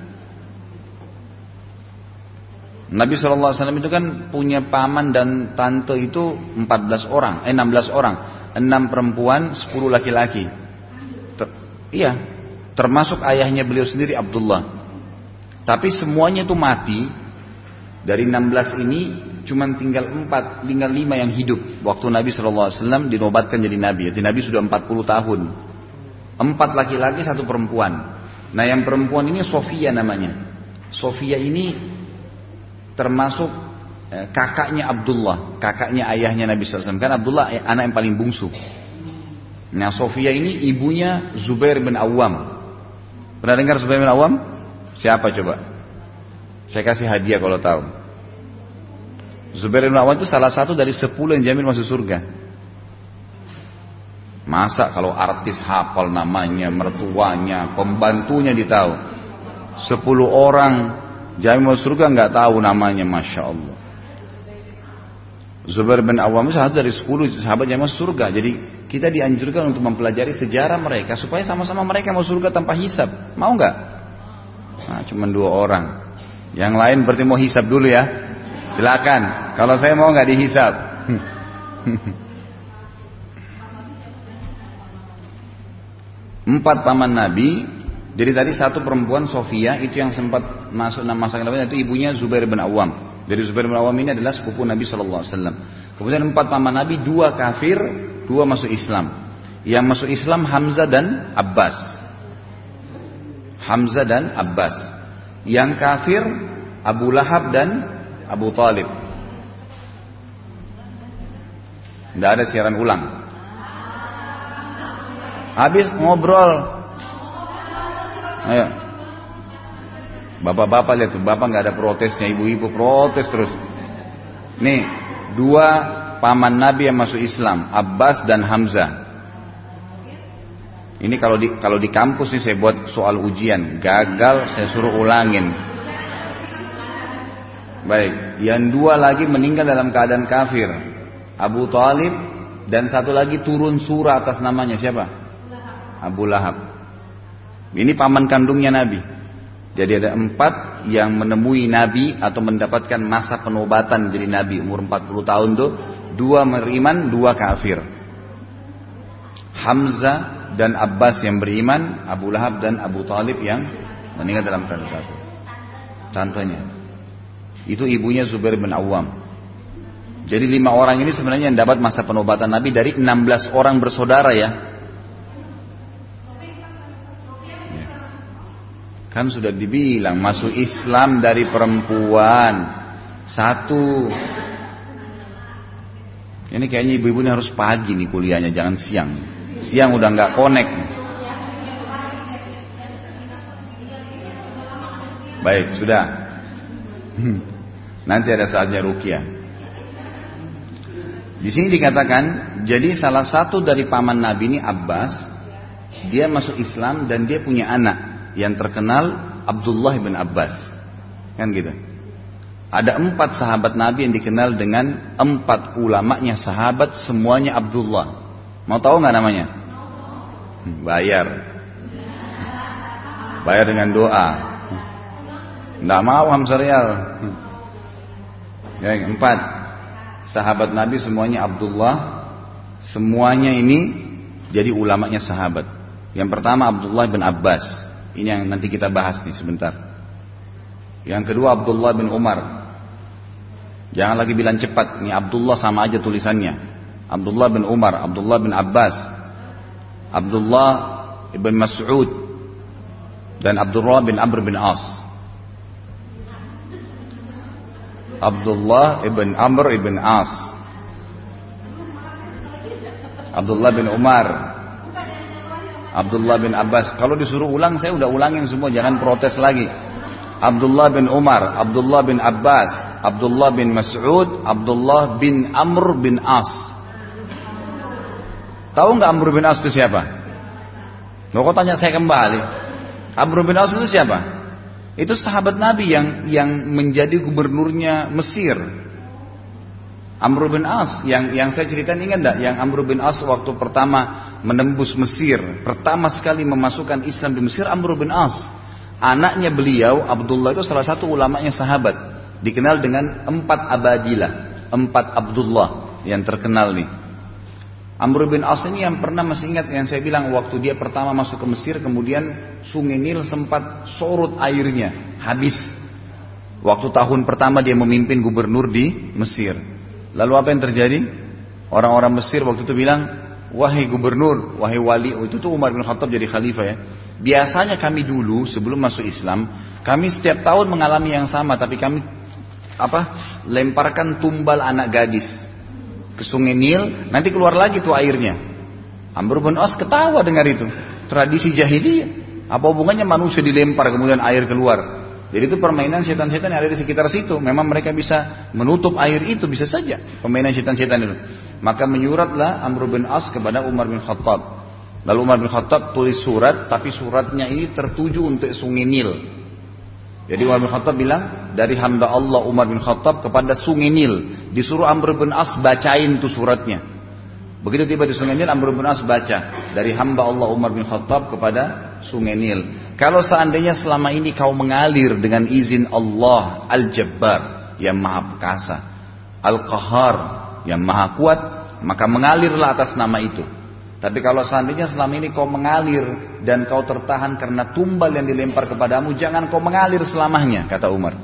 Nabi SAW itu kan punya paman dan tante itu 14 orang, eh 16 orang. 6 perempuan, 10 laki-laki. Ter, iya, termasuk ayahnya beliau sendiri Abdullah. Tapi semuanya itu mati. Dari 16 ini cuma tinggal 4, tinggal 5 yang hidup. Waktu Nabi SAW dinobatkan jadi Nabi. Jadi Nabi sudah 40 tahun. Empat laki-laki, satu perempuan. Nah yang perempuan ini Sofia namanya. Sofia ini termasuk eh, kakaknya Abdullah, kakaknya ayahnya Nabi SAW. Kan Abdullah eh, anak yang paling bungsu. Nah Sofia ini ibunya Zubair bin Awam. Pernah dengar Zubair bin Awam? Siapa coba? Saya kasih hadiah kalau tahu. Zubair bin Awam itu salah satu dari sepuluh yang jamin masuk surga. Masa kalau artis hafal namanya, mertuanya, pembantunya ditahu. Sepuluh orang Jamin masuk surga nggak tahu namanya, masya Allah. Zubair bin Awam itu satu dari sepuluh sahabat yang masuk surga. Jadi kita dianjurkan untuk mempelajari sejarah mereka supaya sama-sama mereka masuk surga tanpa hisap. Mau nggak? Nah, cuma dua orang. Yang lain berarti mau hisap dulu ya. Silakan. Kalau saya mau nggak dihisap. Empat paman Nabi jadi tadi satu perempuan Sofia itu yang sempat masuk nama masa itu ibunya Zubair bin Awam. Dari Zubair bin Awam ini adalah sepupu Nabi Shallallahu Alaihi Wasallam. Kemudian empat paman Nabi, dua kafir, dua masuk Islam. Yang masuk Islam Hamzah dan Abbas. Hamzah dan Abbas. Yang kafir Abu Lahab dan Abu Talib. Tidak ada siaran ulang. Habis ngobrol Ayo. Bapak-bapak lihat tuh, bapak nggak ada protesnya, ibu-ibu protes terus. Nih, dua paman Nabi yang masuk Islam, Abbas dan Hamzah. Ini kalau di kalau di kampus nih saya buat soal ujian, gagal saya suruh ulangin. Baik, yang dua lagi meninggal dalam keadaan kafir. Abu Talib dan satu lagi turun surah atas namanya siapa? Abu Lahab. Ini paman kandungnya Nabi. Jadi ada empat yang menemui Nabi atau mendapatkan masa penobatan jadi Nabi umur 40 tahun tuh. Dua beriman, dua kafir. Hamzah dan Abbas yang beriman, Abu Lahab dan Abu Talib yang meninggal dalam keadaan kafir. Contohnya. Itu ibunya Zubair bin Awam. Jadi lima orang ini sebenarnya yang dapat masa penobatan Nabi dari 16 orang bersaudara ya. ya. Kan sudah dibilang masuk Islam dari perempuan satu. Ini kayaknya ibu-ibu ini harus pagi nih kuliahnya, jangan siang. Siang udah nggak connect. Baik, sudah. Nanti ada saatnya rukyah. Di sini dikatakan, jadi salah satu dari paman Nabi ini Abbas, dia masuk Islam dan dia punya anak yang terkenal Abdullah bin Abbas. Kan gitu. Ada empat sahabat Nabi yang dikenal dengan empat ulamanya sahabat semuanya Abdullah. Mau tahu nggak namanya? Hmm, bayar. Bayar dengan doa. Nggak mau Hamsarial. Ya, empat sahabat Nabi semuanya Abdullah, semuanya ini jadi ulamanya sahabat. Yang pertama Abdullah bin Abbas, ini yang nanti kita bahas nih sebentar. Yang kedua Abdullah bin Umar. Jangan lagi bilang cepat, ini Abdullah sama aja tulisannya. Abdullah bin Umar, Abdullah bin Abbas, Abdullah bin Mas'ud, dan Abdullah bin Amr bin As. Abdullah ibn Amr ibn As. Abdullah bin Umar. Abdullah bin Abbas. Kalau disuruh ulang saya udah ulangin semua jangan protes lagi. Abdullah bin Umar Abdullah bin Abbas Abdullah bin Mas'ud Abdullah bin Amr bin As. Tahu nggak Amr bin As itu siapa? Lo kok tanya saya kembali? Amr bin As itu siapa? Itu sahabat Nabi yang yang menjadi gubernurnya Mesir. Amr bin As yang yang saya ceritakan ingat enggak yang Amr bin As waktu pertama menembus Mesir, pertama sekali memasukkan Islam di Mesir Amr bin As. Anaknya beliau Abdullah itu salah satu ulamanya sahabat, dikenal dengan empat abadilah, empat Abdullah yang terkenal nih. Amr bin As ini yang pernah masih ingat yang saya bilang waktu dia pertama masuk ke Mesir kemudian sungai Nil sempat surut airnya habis. Waktu tahun pertama dia memimpin gubernur di Mesir. Lalu apa yang terjadi? Orang-orang Mesir waktu itu bilang, wahai gubernur, wahai wali, oh, itu tuh Umar bin Khattab jadi khalifah ya. Biasanya kami dulu sebelum masuk Islam, kami setiap tahun mengalami yang sama, tapi kami apa? Lemparkan tumbal anak gadis ke sungai Nil, nanti keluar lagi tuh airnya. Amr bin As ketawa dengar itu. Tradisi jahiliyah. Apa hubungannya manusia dilempar kemudian air keluar? Jadi itu permainan setan-setan yang ada di sekitar situ. Memang mereka bisa menutup air itu, bisa saja. Permainan setan-setan itu. Maka menyuratlah Amr bin As kepada Umar bin Khattab. Lalu Umar bin Khattab tulis surat, tapi suratnya ini tertuju untuk sungai Nil. Jadi Umar bin Khattab bilang dari hamba Allah Umar bin Khattab kepada Sungai Nil. Disuruh Amr bin As bacain tuh suratnya. Begitu tiba di Sungai Nil Amr bin As baca dari hamba Allah Umar bin Khattab kepada Sungai Nil. Kalau seandainya selama ini kau mengalir dengan izin Allah Al-Jabbar yang Maha Perkasa, Al-Qahar yang Maha Kuat, maka mengalirlah atas nama itu. Tapi kalau seandainya selama ini kau mengalir dan kau tertahan karena tumbal yang dilempar kepadamu, jangan kau mengalir selamanya, kata Umar.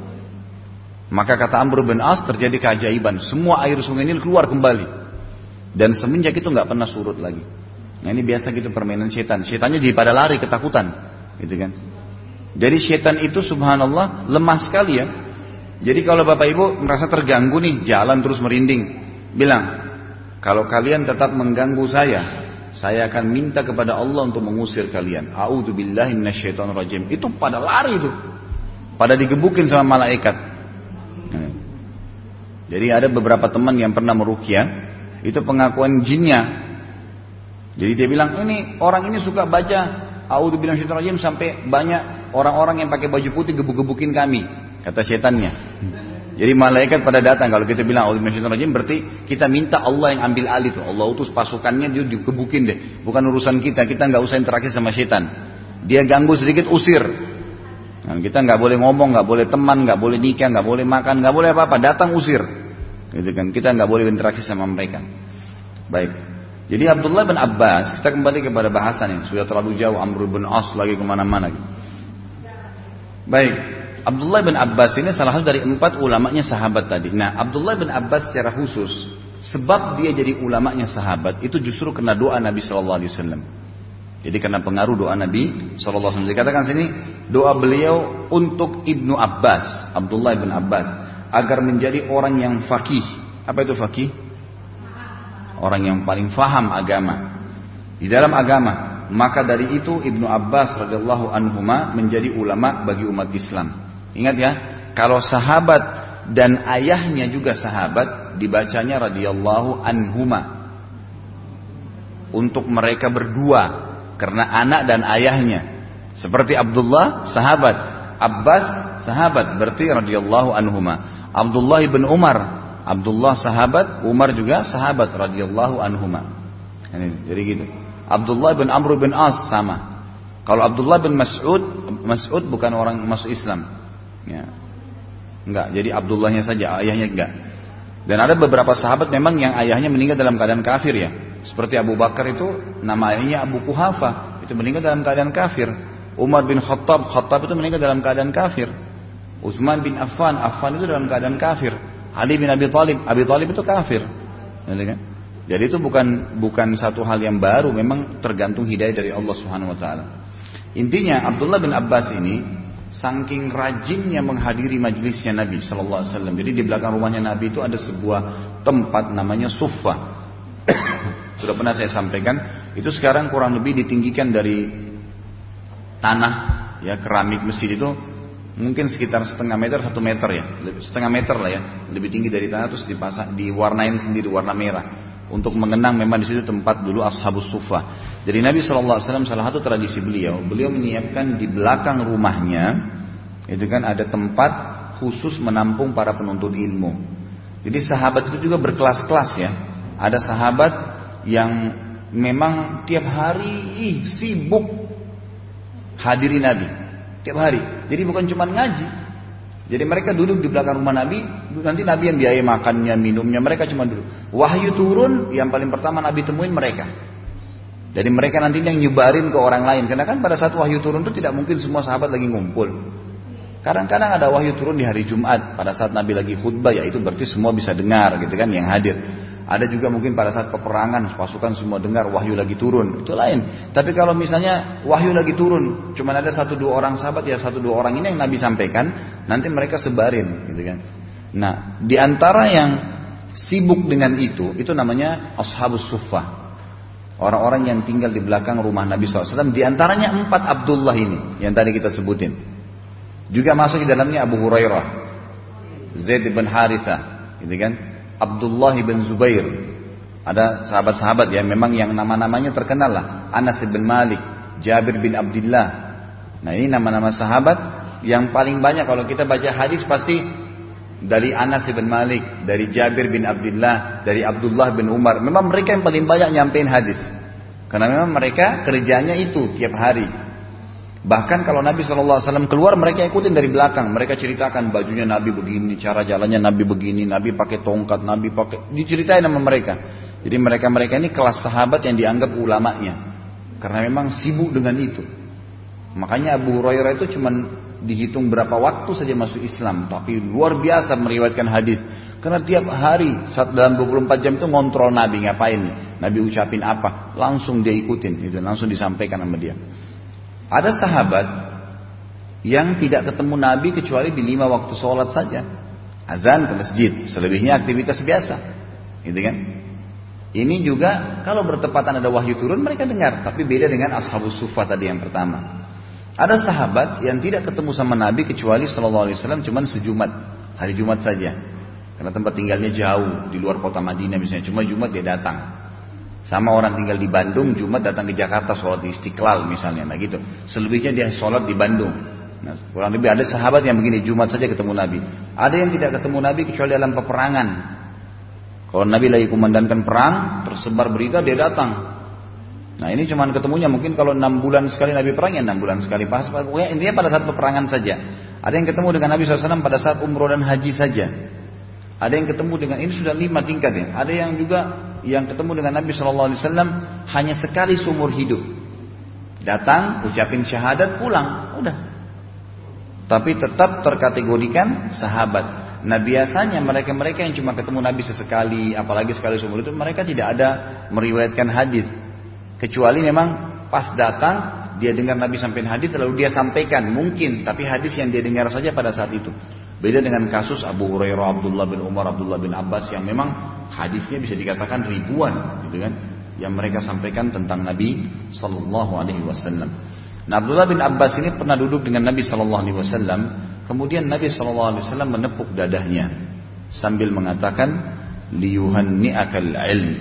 Maka kata Amr bin As terjadi keajaiban, semua air sungai ini keluar kembali. Dan semenjak itu nggak pernah surut lagi. Nah ini biasa gitu permainan setan. Setannya jadi pada lari ketakutan, gitu kan. Jadi setan itu subhanallah lemah sekali ya. Jadi kalau bapak ibu merasa terganggu nih, jalan terus merinding, bilang, kalau kalian tetap mengganggu saya, saya akan minta kepada Allah untuk mengusir kalian. Minasyaitonirrajim. Itu pada lari itu. Pada digebukin sama malaikat. Nah. Jadi ada beberapa teman yang pernah merukyah, itu pengakuan jinnya. Jadi dia bilang, ini orang ini suka baca minasyaitonirrajim sampai banyak orang-orang yang pakai baju putih gebuk-gebukin kami, kata setannya. Jadi malaikat pada datang kalau kita bilang Allah rajim berarti kita minta Allah yang ambil alih tuh. Allah utus pasukannya dia dikebukin deh. Bukan urusan kita, kita nggak usah interaksi sama setan. Dia ganggu sedikit usir. Nah, kita nggak boleh ngomong, nggak boleh teman, nggak boleh nikah, nggak boleh makan, nggak boleh apa-apa. Datang usir. Gitu kan. Kita nggak boleh interaksi sama mereka. Baik. Jadi Abdullah bin Abbas, kita kembali kepada bahasan ini. Sudah terlalu jauh Amr bin As lagi ke mana-mana. Baik. Abdullah bin Abbas ini salah satu dari empat ulamanya sahabat tadi. Nah, Abdullah bin Abbas secara khusus, sebab dia jadi ulamanya sahabat, itu justru kena doa Nabi Shallallahu Alaihi Wasallam. Jadi karena pengaruh doa Nabi Shallallahu Alaihi Wasallam. Dikatakan sini doa beliau untuk ibnu Abbas, Abdullah bin Abbas, agar menjadi orang yang fakih. Apa itu fakih? Orang yang paling faham agama. Di dalam agama, maka dari itu Ibnu Abbas radhiyallahu anhuma menjadi ulama bagi umat Islam. Ingat ya, kalau sahabat dan ayahnya juga sahabat dibacanya radhiyallahu anhuma. Untuk mereka berdua karena anak dan ayahnya. Seperti Abdullah sahabat, Abbas sahabat berarti radhiyallahu anhuma. Abdullah bin Umar, Abdullah sahabat, Umar juga sahabat radhiyallahu anhuma. Ini, jadi gitu. Abdullah bin Amr bin As sama. Kalau Abdullah bin Mas'ud, Mas'ud bukan orang masuk Islam. Ya. Enggak, jadi Abdullahnya saja, ayahnya enggak. Dan ada beberapa sahabat memang yang ayahnya meninggal dalam keadaan kafir ya. Seperti Abu Bakar itu nama ayahnya Abu Kuhafa, itu meninggal dalam keadaan kafir. Umar bin Khattab, Khattab itu meninggal dalam keadaan kafir. Utsman bin Affan, Affan itu dalam keadaan kafir. Ali bin Abi Thalib, Abi Thalib itu kafir. Ya, kan? Jadi itu bukan bukan satu hal yang baru, memang tergantung hidayah dari Allah Subhanahu wa taala. Intinya Abdullah bin Abbas ini saking rajinnya menghadiri majelisnya Nabi sallallahu alaihi wasallam. Jadi di belakang rumahnya Nabi itu ada sebuah tempat namanya Sufa. Sudah pernah saya sampaikan, itu sekarang kurang lebih ditinggikan dari tanah ya keramik masjid itu mungkin sekitar setengah meter satu meter ya setengah meter lah ya lebih tinggi dari tanah terus dipasang diwarnain sendiri warna merah untuk mengenang memang di situ tempat dulu ashabus sufa. Jadi Nabi SAW salah satu tradisi beliau, beliau menyiapkan di belakang rumahnya itu kan ada tempat khusus menampung para penuntut ilmu. Jadi sahabat itu juga berkelas-kelas ya. Ada sahabat yang memang tiap hari sibuk hadiri Nabi. Tiap hari. Jadi bukan cuma ngaji, jadi mereka duduk di belakang rumah Nabi, nanti Nabi yang biaya makannya, minumnya, mereka cuma duduk. Wahyu turun, yang paling pertama Nabi temuin mereka. Jadi mereka nanti yang nyebarin ke orang lain. Karena kan pada saat wahyu turun itu tidak mungkin semua sahabat lagi ngumpul. Kadang-kadang ada wahyu turun di hari Jumat pada saat Nabi lagi khutbah, ya itu berarti semua bisa dengar gitu kan yang hadir. Ada juga mungkin pada saat peperangan pasukan semua dengar wahyu lagi turun, itu lain. Tapi kalau misalnya wahyu lagi turun, cuma ada satu dua orang sahabat ya satu dua orang ini yang Nabi sampaikan, nanti mereka sebarin, gitu kan. Nah, di antara yang sibuk dengan itu, itu namanya ashabus suffah. Orang-orang yang tinggal di belakang rumah Nabi SAW. Di antaranya empat Abdullah ini yang tadi kita sebutin. Juga masuk di dalamnya Abu Hurairah, Zaid bin Haritha, gitu kan. Abdullah bin Zubair. Ada sahabat-sahabat ya memang yang nama-namanya terkenal lah. Anas bin Malik, Jabir bin Abdullah. Nah ini nama-nama sahabat yang paling banyak kalau kita baca hadis pasti dari Anas bin Malik, dari Jabir bin Abdullah, dari Abdullah bin Umar. Memang mereka yang paling banyak nyampein hadis. Karena memang mereka kerjanya itu tiap hari. Bahkan kalau Nabi SAW keluar mereka ikutin dari belakang. Mereka ceritakan bajunya Nabi begini, cara jalannya Nabi begini, Nabi pakai tongkat, Nabi pakai diceritain sama mereka. Jadi mereka-mereka ini kelas sahabat yang dianggap ulamanya. Karena memang sibuk dengan itu. Makanya Abu Hurairah itu cuma dihitung berapa waktu saja masuk Islam, tapi luar biasa meriwayatkan hadis. Karena tiap hari saat dalam 24 jam itu ngontrol Nabi ngapain, Nabi ucapin apa, langsung dia ikutin, itu langsung disampaikan sama dia. Ada sahabat yang tidak ketemu Nabi kecuali di lima waktu sholat saja. Azan ke masjid, selebihnya aktivitas biasa. Gitu kan? Ini juga kalau bertepatan ada wahyu turun mereka dengar, tapi beda dengan ashabus sufa tadi yang pertama. Ada sahabat yang tidak ketemu sama Nabi kecuali Shallallahu Alaihi Wasallam cuma sejumat, hari Jumat saja. Karena tempat tinggalnya jauh di luar kota Madinah misalnya, cuma Jumat dia datang. Sama orang tinggal di Bandung, Jumat datang ke Jakarta sholat di Istiqlal misalnya, nah gitu. Selebihnya dia sholat di Bandung. Nah, kurang lebih ada sahabat yang begini, Jumat saja ketemu Nabi. Ada yang tidak ketemu Nabi kecuali dalam peperangan. Kalau Nabi lagi kumandankan perang, tersebar berita dia datang. Nah ini cuma ketemunya mungkin kalau enam bulan sekali Nabi perang ya enam bulan sekali. Pas, pokoknya intinya pada saat peperangan saja. Ada yang ketemu dengan Nabi SAW pada saat umroh dan haji saja. Ada yang ketemu dengan ini sudah lima tingkat ya. Ada yang juga yang ketemu dengan Nabi Shallallahu Alaihi Wasallam hanya sekali seumur hidup. Datang, ucapin syahadat, pulang, udah. tapi tetap terkategorikan sahabat. Nah biasanya mereka-mereka yang cuma ketemu Nabi sesekali, apalagi sekali seumur itu, mereka tidak ada meriwayatkan hadis. Kecuali memang pas datang dia dengar Nabi sampaikan hadis lalu dia sampaikan mungkin, tapi hadis yang dia dengar saja pada saat itu. Beda dengan kasus Abu Hurairah, Abdullah bin Umar, Abdullah bin Abbas yang memang hadisnya bisa dikatakan ribuan, gitu kan? Yang mereka sampaikan tentang Nabi Sallallahu Alaihi Wasallam. Nah Abdullah bin Abbas ini pernah duduk dengan Nabi Sallallahu Alaihi Wasallam Kemudian Nabi SAW menepuk dadahnya sambil mengatakan akal ilm.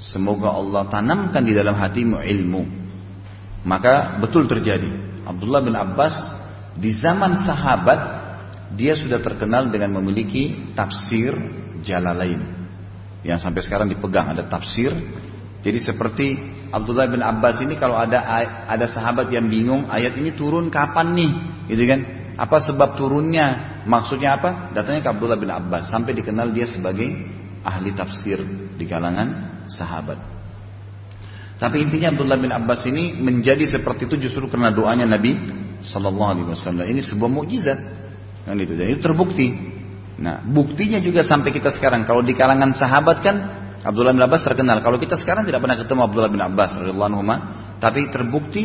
Semoga Allah tanamkan di dalam hatimu ilmu. Maka betul terjadi. Abdullah bin Abbas di zaman sahabat dia sudah terkenal dengan memiliki tafsir Jalalain yang sampai sekarang dipegang ada tafsir. Jadi seperti Abdullah bin Abbas ini kalau ada ada sahabat yang bingung ayat ini turun kapan nih, gitu kan? Apa sebab turunnya? Maksudnya apa? Datanya ke Abdullah bin Abbas sampai dikenal dia sebagai ahli tafsir di kalangan sahabat. Tapi intinya Abdullah bin Abbas ini menjadi seperti itu justru karena doanya Nabi Sallallahu Alaihi Wasallam. Ini sebuah mukjizat, kan itu. Dan itu terbukti. Nah, buktinya juga sampai kita sekarang. Kalau di kalangan sahabat kan Abdullah bin Abbas terkenal. Kalau kita sekarang tidak pernah ketemu Abdullah bin Abbas, radhiyallahu tapi terbukti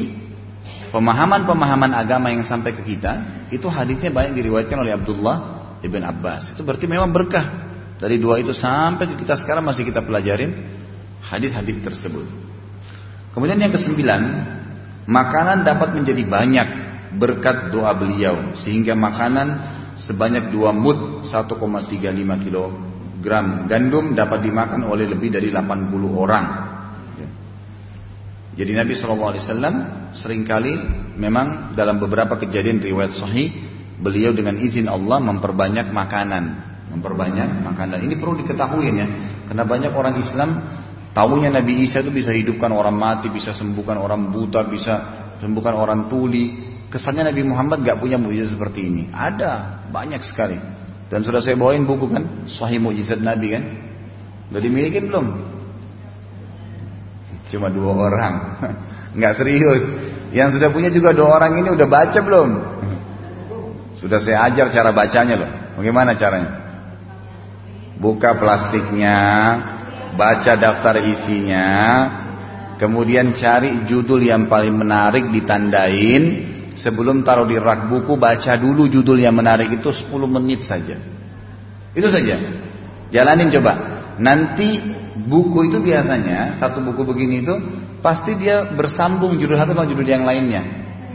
pemahaman-pemahaman agama yang sampai ke kita itu hadisnya banyak diriwayatkan oleh Abdullah ibn Abbas. Itu berarti memang berkah. Dari dua itu sampai kita sekarang masih kita pelajarin hadis-hadis tersebut. Kemudian yang kesembilan, makanan dapat menjadi banyak berkat doa beliau sehingga makanan sebanyak dua mud 1,35 kilogram gandum dapat dimakan oleh lebih dari 80 orang. Jadi Nabi SAW sering kali memang dalam beberapa kejadian riwayat sahih beliau dengan izin Allah memperbanyak makanan, memperbanyak makanan. Ini perlu diketahui ya, karena banyak orang Islam tahunya Nabi Isa itu bisa hidupkan orang mati, bisa sembuhkan orang buta, bisa sembuhkan orang tuli. Kesannya Nabi Muhammad gak punya mujizat seperti ini. Ada banyak sekali. Dan sudah saya bawain buku kan, Sahih Mujizat Nabi kan. Udah dimiliki belum? Cuma dua orang. Nggak serius. Yang sudah punya juga dua orang ini udah baca belum? Sudah saya ajar cara bacanya loh. Bagaimana caranya? Buka plastiknya, baca daftar isinya, kemudian cari judul yang paling menarik ditandain, sebelum taruh di rak buku baca dulu judul yang menarik itu 10 menit saja. Itu saja. Jalanin coba. Nanti buku itu biasanya satu buku begini itu pasti dia bersambung judul satu sama judul yang lainnya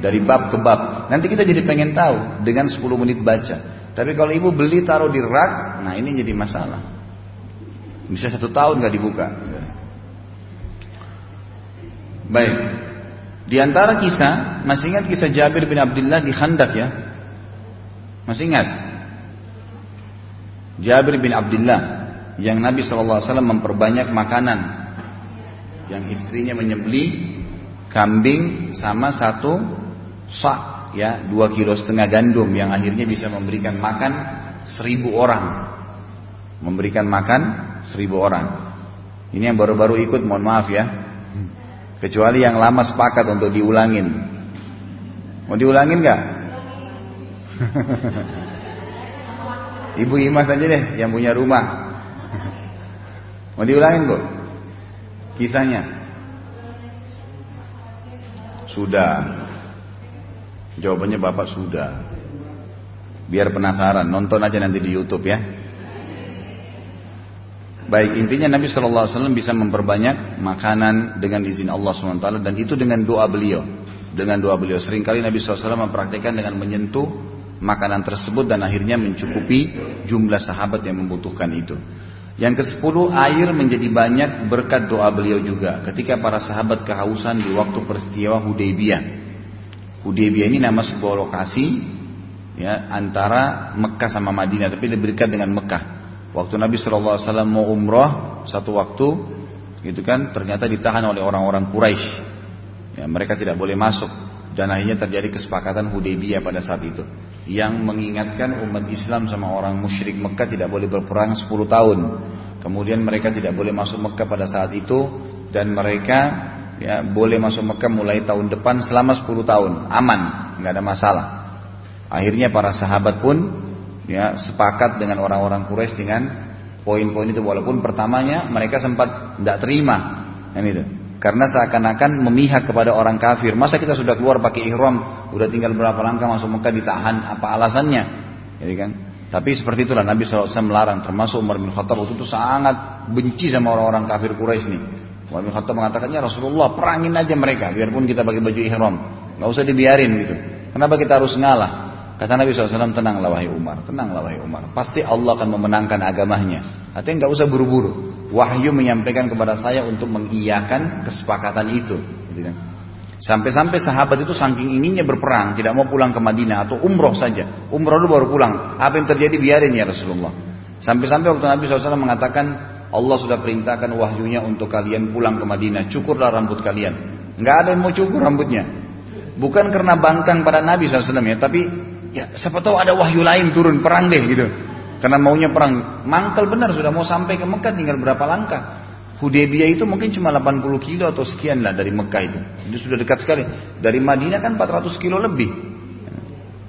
dari bab ke bab. Nanti kita jadi pengen tahu dengan 10 menit baca. Tapi kalau ibu beli taruh di rak, nah ini jadi masalah. Bisa satu tahun nggak dibuka. Baik. Di antara kisah, masih ingat kisah Jabir bin Abdullah di Khandak ya? Masih ingat? Jabir bin Abdullah yang Nabi SAW memperbanyak makanan yang istrinya menyembeli kambing sama satu sak ya dua kilo setengah gandum yang akhirnya bisa memberikan makan seribu orang memberikan makan seribu orang ini yang baru-baru ikut mohon maaf ya kecuali yang lama sepakat untuk diulangin mau diulangin nggak Ibu Imas aja deh yang punya rumah Mau diulangin bu? Kisahnya? Sudah. Jawabannya bapak sudah. Biar penasaran, nonton aja nanti di YouTube ya. Baik, intinya Nabi Shallallahu Alaihi Wasallam bisa memperbanyak makanan dengan izin Allah SWT dan itu dengan doa beliau. Dengan doa beliau sering kali Nabi SAW mempraktikkan dengan menyentuh makanan tersebut dan akhirnya mencukupi jumlah sahabat yang membutuhkan itu. Yang ke-10 air menjadi banyak berkat doa beliau juga ketika para sahabat kehausan di waktu peristiwa Hudaybiyah. Hudaybiyah ini nama sebuah lokasi ya antara Mekah sama Madinah tapi lebih dekat dengan Mekah. Waktu Nabi SAW mau umroh satu waktu gitu kan ternyata ditahan oleh orang-orang Quraisy. Ya, mereka tidak boleh masuk dan akhirnya terjadi kesepakatan Hudaybiyah pada saat itu yang mengingatkan umat Islam sama orang musyrik Mekah tidak boleh berperang 10 tahun. Kemudian mereka tidak boleh masuk Mekah pada saat itu dan mereka ya boleh masuk Mekah mulai tahun depan selama 10 tahun, aman, nggak ada masalah. Akhirnya para sahabat pun ya sepakat dengan orang-orang Quraisy dengan poin-poin itu walaupun pertamanya mereka sempat tidak terima. Kan itu. Karena seakan-akan memihak kepada orang kafir. Masa kita sudah keluar pakai ihram udah tinggal berapa langkah masuk Mekah ditahan apa alasannya? Jadi kan? Tapi seperti itulah Nabi SAW melarang termasuk Umar bin Khattab waktu itu sangat benci sama orang-orang kafir Quraisy nih. Umar bin Khattab mengatakannya Rasulullah perangin aja mereka biarpun kita pakai baju ihram. Nggak usah dibiarin gitu. Kenapa kita harus ngalah Kata Nabi SAW, tenanglah wahai Umar, tenanglah wahai Umar. Pasti Allah akan memenangkan agamanya. Artinya nggak usah buru-buru. Wahyu menyampaikan kepada saya untuk mengiyakan kesepakatan itu. Gitu kan. Sampai-sampai sahabat itu saking inginnya berperang, tidak mau pulang ke Madinah atau umroh saja. Umroh dulu baru pulang. Apa yang terjadi biarin ya Rasulullah. Sampai-sampai waktu Nabi SAW mengatakan, Allah sudah perintahkan wahyunya untuk kalian pulang ke Madinah. Cukurlah rambut kalian. Nggak ada yang mau cukur rambutnya. Bukan karena bangkang pada Nabi SAW ya, tapi Ya, siapa tahu ada wahyu lain turun perang deh gitu. Karena maunya perang. Mangkal benar sudah mau sampai ke Mekah tinggal berapa langkah. Hudaybiyah itu mungkin cuma 80 kilo atau sekian lah dari Mekah itu. Itu sudah dekat sekali. Dari Madinah kan 400 kilo lebih.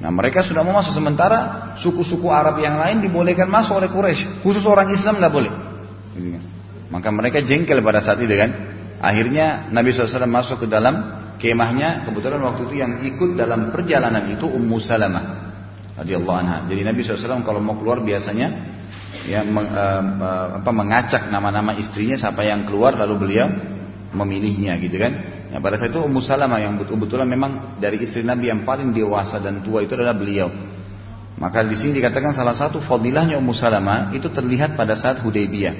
Nah mereka sudah mau masuk sementara suku-suku Arab yang lain dibolehkan masuk oleh Quraisy. Khusus orang Islam nggak boleh. Maka mereka jengkel pada saat itu kan. Akhirnya Nabi SAW masuk ke dalam kemahnya kebetulan waktu itu yang ikut dalam perjalanan itu Ummu Salamah radhiyallahu anha. Jadi Nabi SAW kalau mau keluar biasanya ya meng, uh, uh, apa mengacak nama-nama istrinya siapa yang keluar lalu beliau memilihnya gitu kan. Ya, pada saat itu Ummu Salamah yang betul-betul memang dari istri Nabi yang paling dewasa dan tua itu adalah beliau. Maka di sini dikatakan salah satu fadilahnya Ummu Salamah itu terlihat pada saat Hudaybiyah.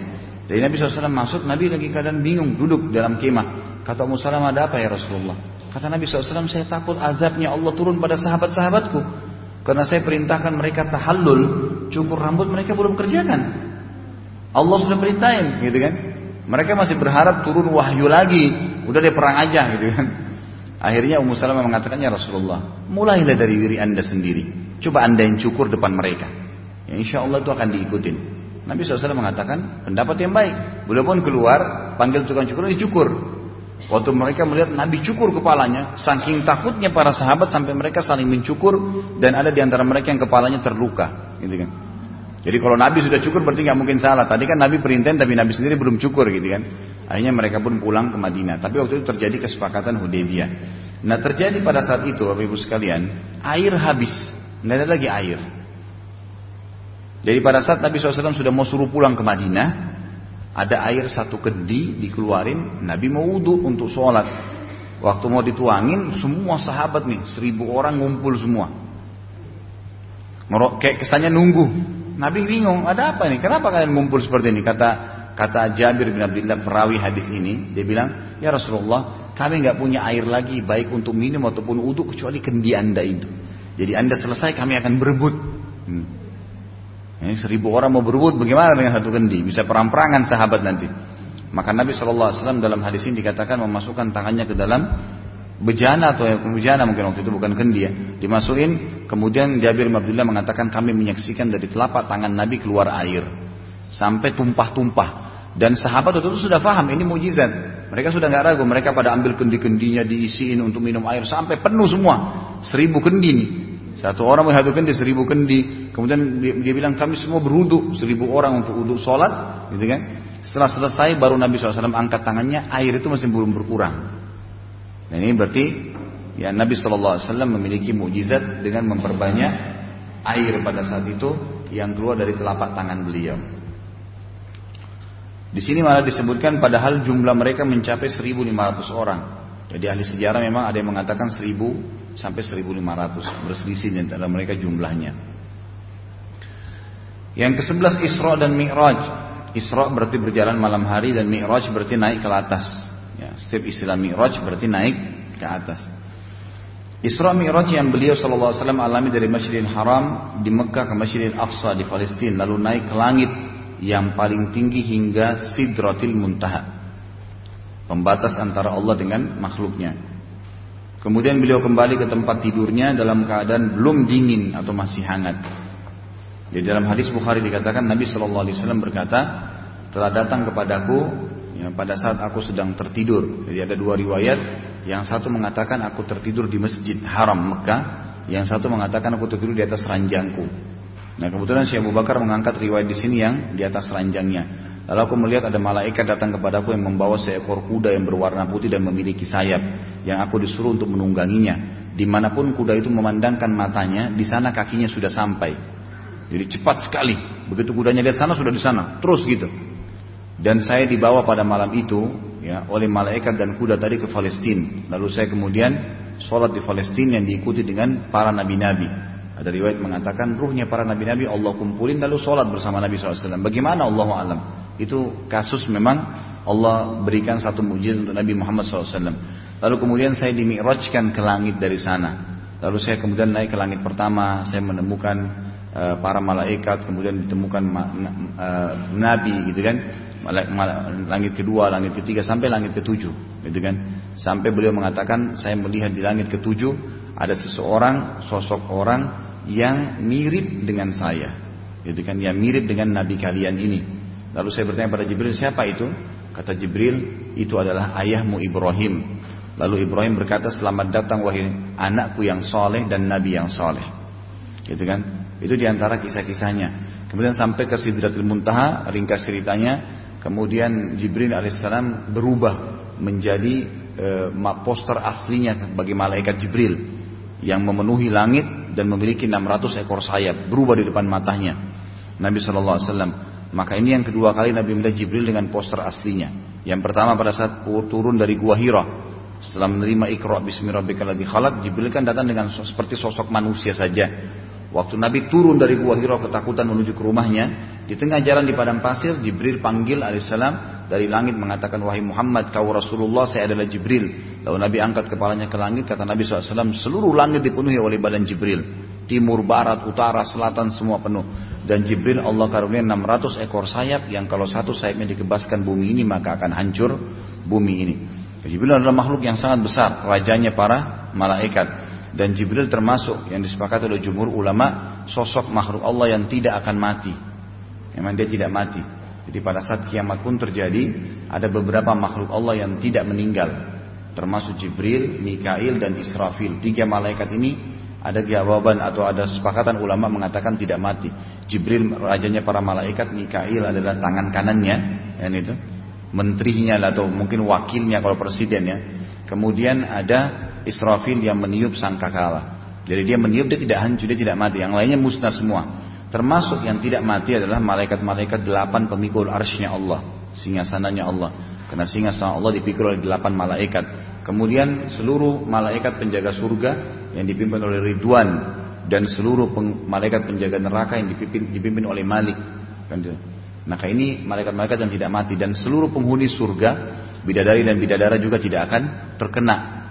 Jadi Nabi SAW masuk, Nabi lagi keadaan bingung duduk dalam kemah. Kata Ummu Salamah ada apa ya Rasulullah? Kata Nabi SAW, saya takut azabnya Allah turun pada sahabat-sahabatku. Karena saya perintahkan mereka tahallul, cukur rambut mereka belum kerjakan. Allah sudah perintahin, gitu kan? Mereka masih berharap turun wahyu lagi. Udah dia perang aja, gitu kan? Akhirnya Ummu Salamah mengatakannya Rasulullah, mulailah dari diri anda sendiri. Coba anda yang cukur depan mereka. Ya, insya Allah itu akan diikutin. Nabi SAW mengatakan pendapat yang baik. Beliau pun keluar, panggil tukang cukur, dicukur. Waktu mereka melihat Nabi cukur kepalanya, saking takutnya para sahabat sampai mereka saling mencukur dan ada di antara mereka yang kepalanya terluka, gitu kan. Jadi kalau Nabi sudah cukur berarti nggak mungkin salah. Tadi kan Nabi perintahin tapi Nabi sendiri belum cukur gitu kan. Akhirnya mereka pun pulang ke Madinah. Tapi waktu itu terjadi kesepakatan Hudaybiyah. Nah terjadi pada saat itu Bapak Ibu sekalian, air habis. Nggak ada lagi air. Jadi pada saat Nabi SAW sudah mau suruh pulang ke Madinah, ada air satu kendi dikeluarin, Nabi mau wudhu untuk sholat. Waktu mau dituangin, semua sahabat nih, seribu orang ngumpul semua. Ngerok, kayak kesannya nunggu. Nabi bingung, ada apa nih? Kenapa kalian ngumpul seperti ini? Kata kata Jabir bin Abdullah perawi hadis ini, dia bilang, ya Rasulullah, kami nggak punya air lagi baik untuk minum ataupun wudhu kecuali kendi anda itu. Jadi anda selesai kami akan berebut. Hmm. Ini seribu orang mau berebut bagaimana dengan satu kendi? Bisa perang-perangan sahabat nanti. Maka Nabi SAW dalam hadis ini dikatakan memasukkan tangannya ke dalam bejana atau bejana mungkin waktu itu bukan kendi ya. Dimasukin kemudian Jabir bin Abdullah mengatakan kami menyaksikan dari telapak tangan Nabi keluar air sampai tumpah-tumpah. Dan sahabat itu sudah paham ini mujizat. Mereka sudah nggak ragu, mereka pada ambil kendi-kendinya diisiin untuk minum air sampai penuh semua. Seribu kendi nih. Satu orang menghadap kendi, seribu kendi. Kemudian dia, bilang kami semua beruduk, seribu orang untuk uduk sholat, gitu kan? Setelah selesai baru Nabi SAW angkat tangannya, air itu masih belum berkurang. Nah ini berarti ya Nabi SAW memiliki mujizat dengan memperbanyak air pada saat itu yang keluar dari telapak tangan beliau. Di sini malah disebutkan padahal jumlah mereka mencapai 1.500 orang. Jadi ahli sejarah memang ada yang mengatakan 1.000 sampai 1500 berselisih di antara mereka jumlahnya. Yang ke-11 Isra dan Mi'raj. Isra berarti berjalan malam hari dan Mi'raj berarti naik ke atas. Ya, setiap istilah Mi'raj berarti naik ke atas. Isra Mi'raj yang beliau SAW alami dari Masjidil Haram di Mekah ke Masjidil Aqsa di Palestina lalu naik ke langit yang paling tinggi hingga Sidratil Muntaha. Pembatas antara Allah dengan makhluknya. Kemudian beliau kembali ke tempat tidurnya dalam keadaan belum dingin atau masih hangat. Di dalam hadis Bukhari dikatakan Nabi Shallallahu Alaihi Wasallam berkata, telah datang kepadaku ya, pada saat aku sedang tertidur. Jadi ada dua riwayat. Yang satu mengatakan aku tertidur di masjid Haram Mekah. yang satu mengatakan aku tertidur di atas ranjangku. Nah kebetulan Syekh Abu Bakar mengangkat riwayat di sini yang di atas ranjangnya. Lalu aku melihat ada malaikat datang kepadaku yang membawa seekor kuda yang berwarna putih dan memiliki sayap, yang aku disuruh untuk menungganginya. Di mana pun kuda itu memandangkan matanya, di sana kakinya sudah sampai. Jadi cepat sekali. Begitu kudanya lihat sana sudah di sana, terus gitu. Dan saya dibawa pada malam itu ya oleh malaikat dan kuda tadi ke Palestina. Lalu saya kemudian sholat di Palestina yang diikuti dengan para nabi-nabi. Ada riwayat mengatakan ruhnya para nabi-nabi Allah kumpulin lalu sholat bersama Nabi SAW. Bagaimana Allah alam? Itu kasus memang Allah berikan satu mujizat untuk Nabi Muhammad SAW. Lalu kemudian saya dimi'rajkan ke langit dari sana. Lalu saya kemudian naik ke langit pertama, saya menemukan uh, para malaikat, kemudian ditemukan uh, nabi gitu kan. Langit kedua, langit ketiga sampai langit ketujuh, gitu kan. Sampai beliau mengatakan saya melihat di langit ketujuh ada seseorang, sosok orang yang mirip dengan saya. Gitu kan, yang mirip dengan nabi kalian ini. Lalu saya bertanya pada Jibril, siapa itu? Kata Jibril, itu adalah ayahmu Ibrahim. Lalu Ibrahim berkata, selamat datang wahai anakku yang soleh dan nabi yang soleh. Gitu kan? Itu di antara kisah-kisahnya. Kemudian sampai ke Sidratul Muntaha, ringkas ceritanya. Kemudian Jibril alaihissalam berubah menjadi e, poster aslinya bagi malaikat Jibril yang memenuhi langit dan memiliki 600 ekor sayap berubah di depan matanya. Nabi Wasallam. Maka ini yang kedua kali Nabi melihat Jibril dengan poster aslinya. Yang pertama pada saat turun dari Gua Hira setelah menerima ikra bismi rabbikal ladzi khalaq, Jibril kan datang dengan seperti sosok manusia saja. Waktu Nabi turun dari gua Hira ketakutan menuju ke rumahnya, di tengah jalan di padang pasir, Jibril panggil alaihissalam dari langit mengatakan, Wahai Muhammad, kau Rasulullah, saya adalah Jibril. Lalu Nabi angkat kepalanya ke langit, kata Nabi SAW, seluruh langit dipenuhi oleh badan Jibril. Timur, barat, utara, selatan, semua penuh. Dan Jibril Allah karunia 600 ekor sayap yang kalau satu sayapnya dikebaskan bumi ini maka akan hancur bumi ini. Jibril adalah makhluk yang sangat besar, rajanya para malaikat. Dan Jibril termasuk yang disepakati oleh jumhur ulama sosok makhluk Allah yang tidak akan mati. Memang dia tidak mati. Jadi pada saat kiamat pun terjadi, ada beberapa makhluk Allah yang tidak meninggal. Termasuk Jibril, Mikail, dan Israfil. Tiga malaikat ini ada jawaban atau ada sepakatan ulama mengatakan tidak mati. Jibril rajanya para malaikat, Mikail adalah tangan kanannya, yang itu menterinya atau mungkin wakilnya kalau presiden ya. Kemudian ada Israfil yang meniup sangkakala. Jadi dia meniup dia tidak hancur, dia tidak mati. Yang lainnya musnah semua. Termasuk yang tidak mati adalah malaikat-malaikat delapan pemikul arsnya Allah. Singgasananya Allah. Karena singgasana Allah dipikul oleh delapan malaikat. Kemudian seluruh malaikat penjaga surga yang dipimpin oleh Ridwan dan seluruh malaikat penjaga neraka yang dipimpin, dipimpin oleh Malik. Maka ini malaikat-malaikat yang tidak mati dan seluruh penghuni surga, bidadari dan bidadara juga tidak akan terkena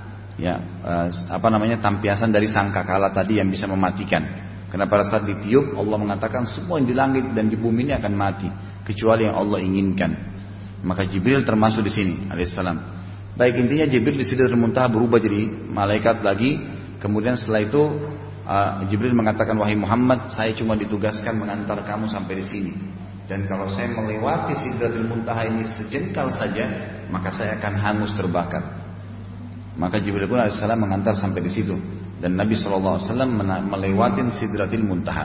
ya eh, apa namanya tampiasan dari sangkakala tadi yang bisa mematikan. Karena pada saat ditiup Allah mengatakan semua yang di langit dan di bumi ini akan mati kecuali yang Allah inginkan. Maka Jibril termasuk di sini alaihissalam. Baik intinya Jibril di sini Muntaha berubah jadi malaikat lagi. Kemudian setelah itu uh, Jibril mengatakan wahai Muhammad saya cuma ditugaskan mengantar kamu sampai di sini. Dan kalau saya melewati sidratul muntaha ini sejengkal saja, maka saya akan hangus terbakar. Maka Jibril pun AS mengantar sampai di situ. Dan Nabi SAW melewati sidratul muntaha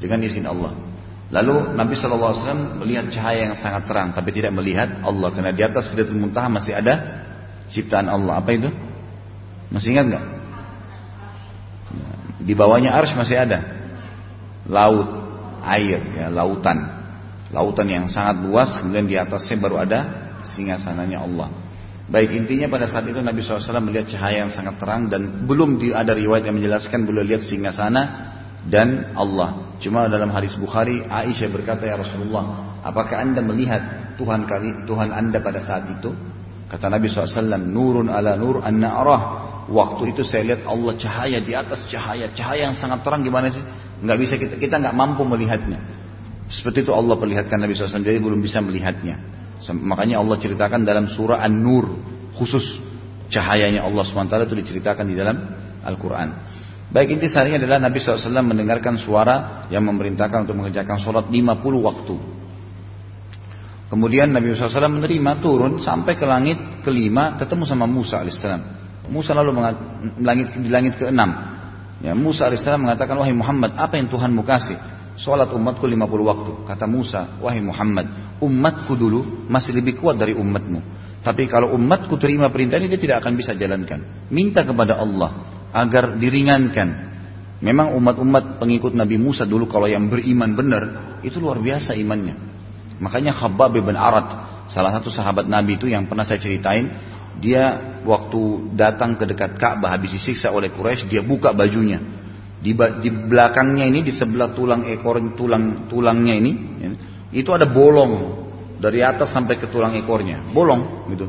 dengan izin Allah. Lalu Nabi SAW melihat cahaya yang sangat terang, tapi tidak melihat Allah. Karena di atas sidratul muntaha masih ada ciptaan Allah. Apa itu? Masih ingat nggak? Di bawahnya arsh masih ada laut, air, ya, lautan lautan yang sangat luas kemudian di atasnya baru ada singgasananya Allah. Baik intinya pada saat itu Nabi SAW melihat cahaya yang sangat terang dan belum ada riwayat yang menjelaskan boleh lihat singgasana dan Allah. Cuma dalam hadis Bukhari Aisyah berkata ya Rasulullah, apakah anda melihat Tuhan kali Tuhan anda pada saat itu? Kata Nabi SAW, nurun ala nur anna arah. Waktu itu saya lihat Allah cahaya di atas cahaya, cahaya yang sangat terang gimana sih? Nggak bisa kita kita nggak mampu melihatnya. Seperti itu Allah perlihatkan Nabi SAW jadi belum bisa melihatnya. Makanya Allah ceritakan dalam surah An-Nur khusus cahayanya Allah SWT itu diceritakan di dalam Al-Quran. Baik inti sarinya adalah Nabi SAW mendengarkan suara yang memerintahkan untuk mengerjakan sholat 50 waktu. Kemudian Nabi SAW menerima turun sampai ke langit kelima ketemu sama Musa alaihissalam. Musa lalu langit, di langit keenam Ya, Musa alaihissalam mengatakan, wahai Muhammad, apa yang Tuhanmu kasih? Sholat umatku 50 waktu. Kata Musa, wahai Muhammad, umatku dulu masih lebih kuat dari umatmu. Tapi kalau umatku terima perintah ini, dia tidak akan bisa jalankan. Minta kepada Allah agar diringankan. Memang umat-umat pengikut Nabi Musa dulu kalau yang beriman benar, itu luar biasa imannya. Makanya Khabbab bin Arad, salah satu sahabat Nabi itu yang pernah saya ceritain, dia waktu datang ke dekat Ka'bah habis disiksa oleh Quraisy, dia buka bajunya. Di, di belakangnya ini di sebelah tulang ekor tulang tulangnya ini ya, itu ada bolong dari atas sampai ke tulang ekornya, bolong gitu.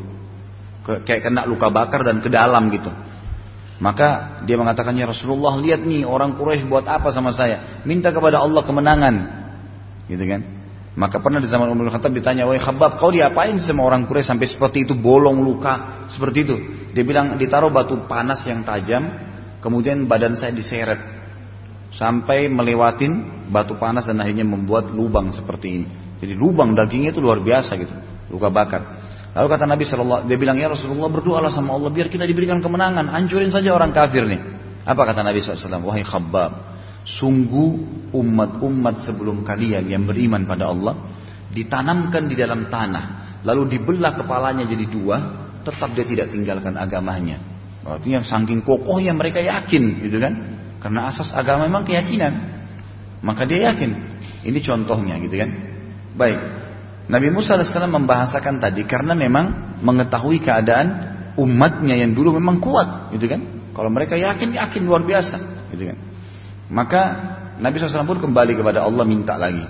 Kayak kena luka bakar dan ke dalam gitu. Maka dia mengatakan ya Rasulullah lihat nih orang Quraisy buat apa sama saya? Minta kepada Allah kemenangan. Gitu kan? Maka pernah di zaman Umar Khattab ditanya, "Wahai Khabbab, kau diapain sama orang Quraisy sampai seperti itu, bolong luka seperti itu?" Dia bilang, "Ditaruh batu panas yang tajam, kemudian badan saya diseret sampai melewatin batu panas dan akhirnya membuat lubang seperti ini." Jadi lubang dagingnya itu luar biasa gitu, luka bakar. Lalu kata Nabi Shallallahu dia bilang ya Rasulullah berdoalah sama Allah biar kita diberikan kemenangan, hancurin saja orang kafir nih. Apa kata Nabi SAW? Wahai Khabbab, Sungguh umat-umat sebelum kalian yang beriman pada Allah ditanamkan di dalam tanah, lalu dibelah kepalanya jadi dua, tetap dia tidak tinggalkan agamanya. Artinya saking kokohnya mereka yakin, gitu kan? Karena asas agama memang keyakinan. Maka dia yakin. Ini contohnya, gitu kan? Baik. Nabi Musa AS membahasakan tadi karena memang mengetahui keadaan umatnya yang dulu memang kuat, gitu kan? Kalau mereka yakin, yakin luar biasa, gitu kan? Maka Nabi SAW pun kembali kepada Allah minta lagi.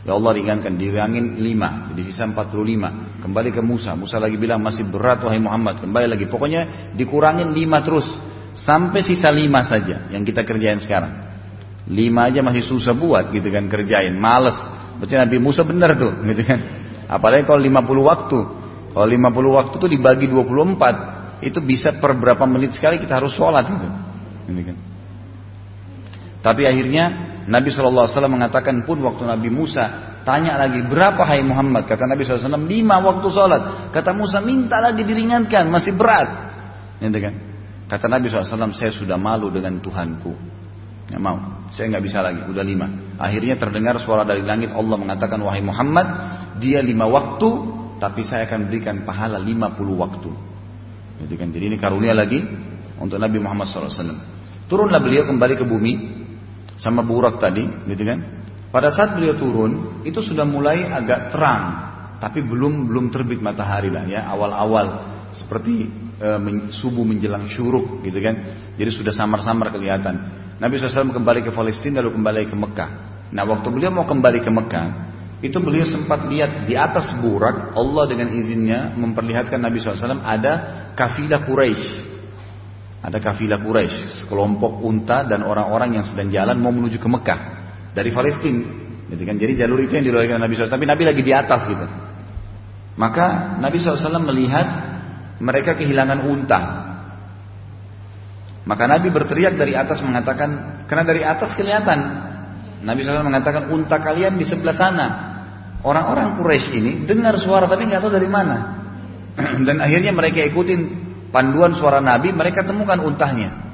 Ya Allah ringankan, diringangin lima, jadi sisa 45. Kembali ke Musa, Musa lagi bilang masih berat wahai Muhammad, kembali lagi. Pokoknya dikurangin lima terus, sampai sisa lima saja yang kita kerjain sekarang. Lima aja masih susah buat gitu kan kerjain, males. Berarti Nabi Musa benar tuh, gitu kan. Apalagi kalau 50 waktu. Kalau 50 waktu tuh dibagi 24, itu bisa per berapa menit sekali kita harus sholat gitu. Gitu kan. Tapi akhirnya Nabi SAW mengatakan pun waktu Nabi Musa tanya lagi berapa hai Muhammad? Kata Nabi SAW lima waktu sholat. Kata Musa minta lagi diringankan masih berat. Gitu kan? Kata Nabi SAW saya sudah malu dengan Tuhanku. Nggak mau saya nggak bisa lagi udah lima. Akhirnya terdengar suara dari langit Allah mengatakan wahai Muhammad dia lima waktu tapi saya akan berikan pahala lima puluh waktu. Gitu kan? Jadi ini karunia lagi untuk Nabi Muhammad SAW turunlah beliau kembali ke bumi sama burak tadi, gitu kan? Pada saat beliau turun, itu sudah mulai agak terang, tapi belum belum terbit matahari lah ya, awal-awal seperti e, men, subuh menjelang syuruk, gitu kan? Jadi sudah samar-samar kelihatan. Nabi SAW kembali ke Palestina lalu kembali ke Mekah. Nah, waktu beliau mau kembali ke Mekah, itu beliau sempat lihat di atas burak Allah dengan izinnya memperlihatkan Nabi SAW ada kafilah Quraisy ada kafilah Quraisy, sekelompok unta dan orang-orang yang sedang jalan mau menuju ke Mekah dari Palestina. Gitu kan? Jadi jalur itu yang dilalui Nabi SAW. Tapi Nabi lagi di atas gitu. Maka Nabi SAW melihat mereka kehilangan unta. Maka Nabi berteriak dari atas mengatakan, karena dari atas kelihatan. Nabi SAW mengatakan unta kalian di sebelah sana. Orang-orang Quraisy ini dengar suara tapi nggak tahu dari mana. Dan akhirnya mereka ikutin panduan suara Nabi, mereka temukan untahnya.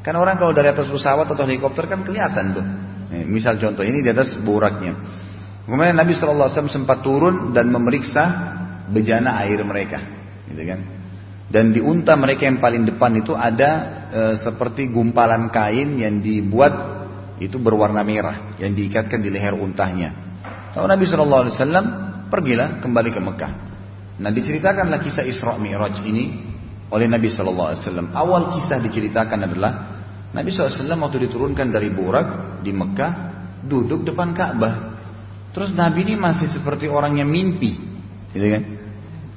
Kan orang kalau dari atas pesawat atau helikopter kan kelihatan tuh. misal contoh ini di atas buraknya. Kemudian Nabi SAW sempat turun dan memeriksa bejana air mereka, gitu kan? Dan di unta mereka yang paling depan itu ada e, seperti gumpalan kain yang dibuat itu berwarna merah yang diikatkan di leher untahnya. Lalu Nabi SAW pergilah kembali ke Mekah. Nah diceritakanlah kisah Isra Mi'raj ini oleh Nabi Wasallam. Awal kisah diceritakan adalah Nabi SAW waktu diturunkan dari Burak di Mekah duduk depan Ka'bah. Terus Nabi ini masih seperti orang yang mimpi, gitu kan?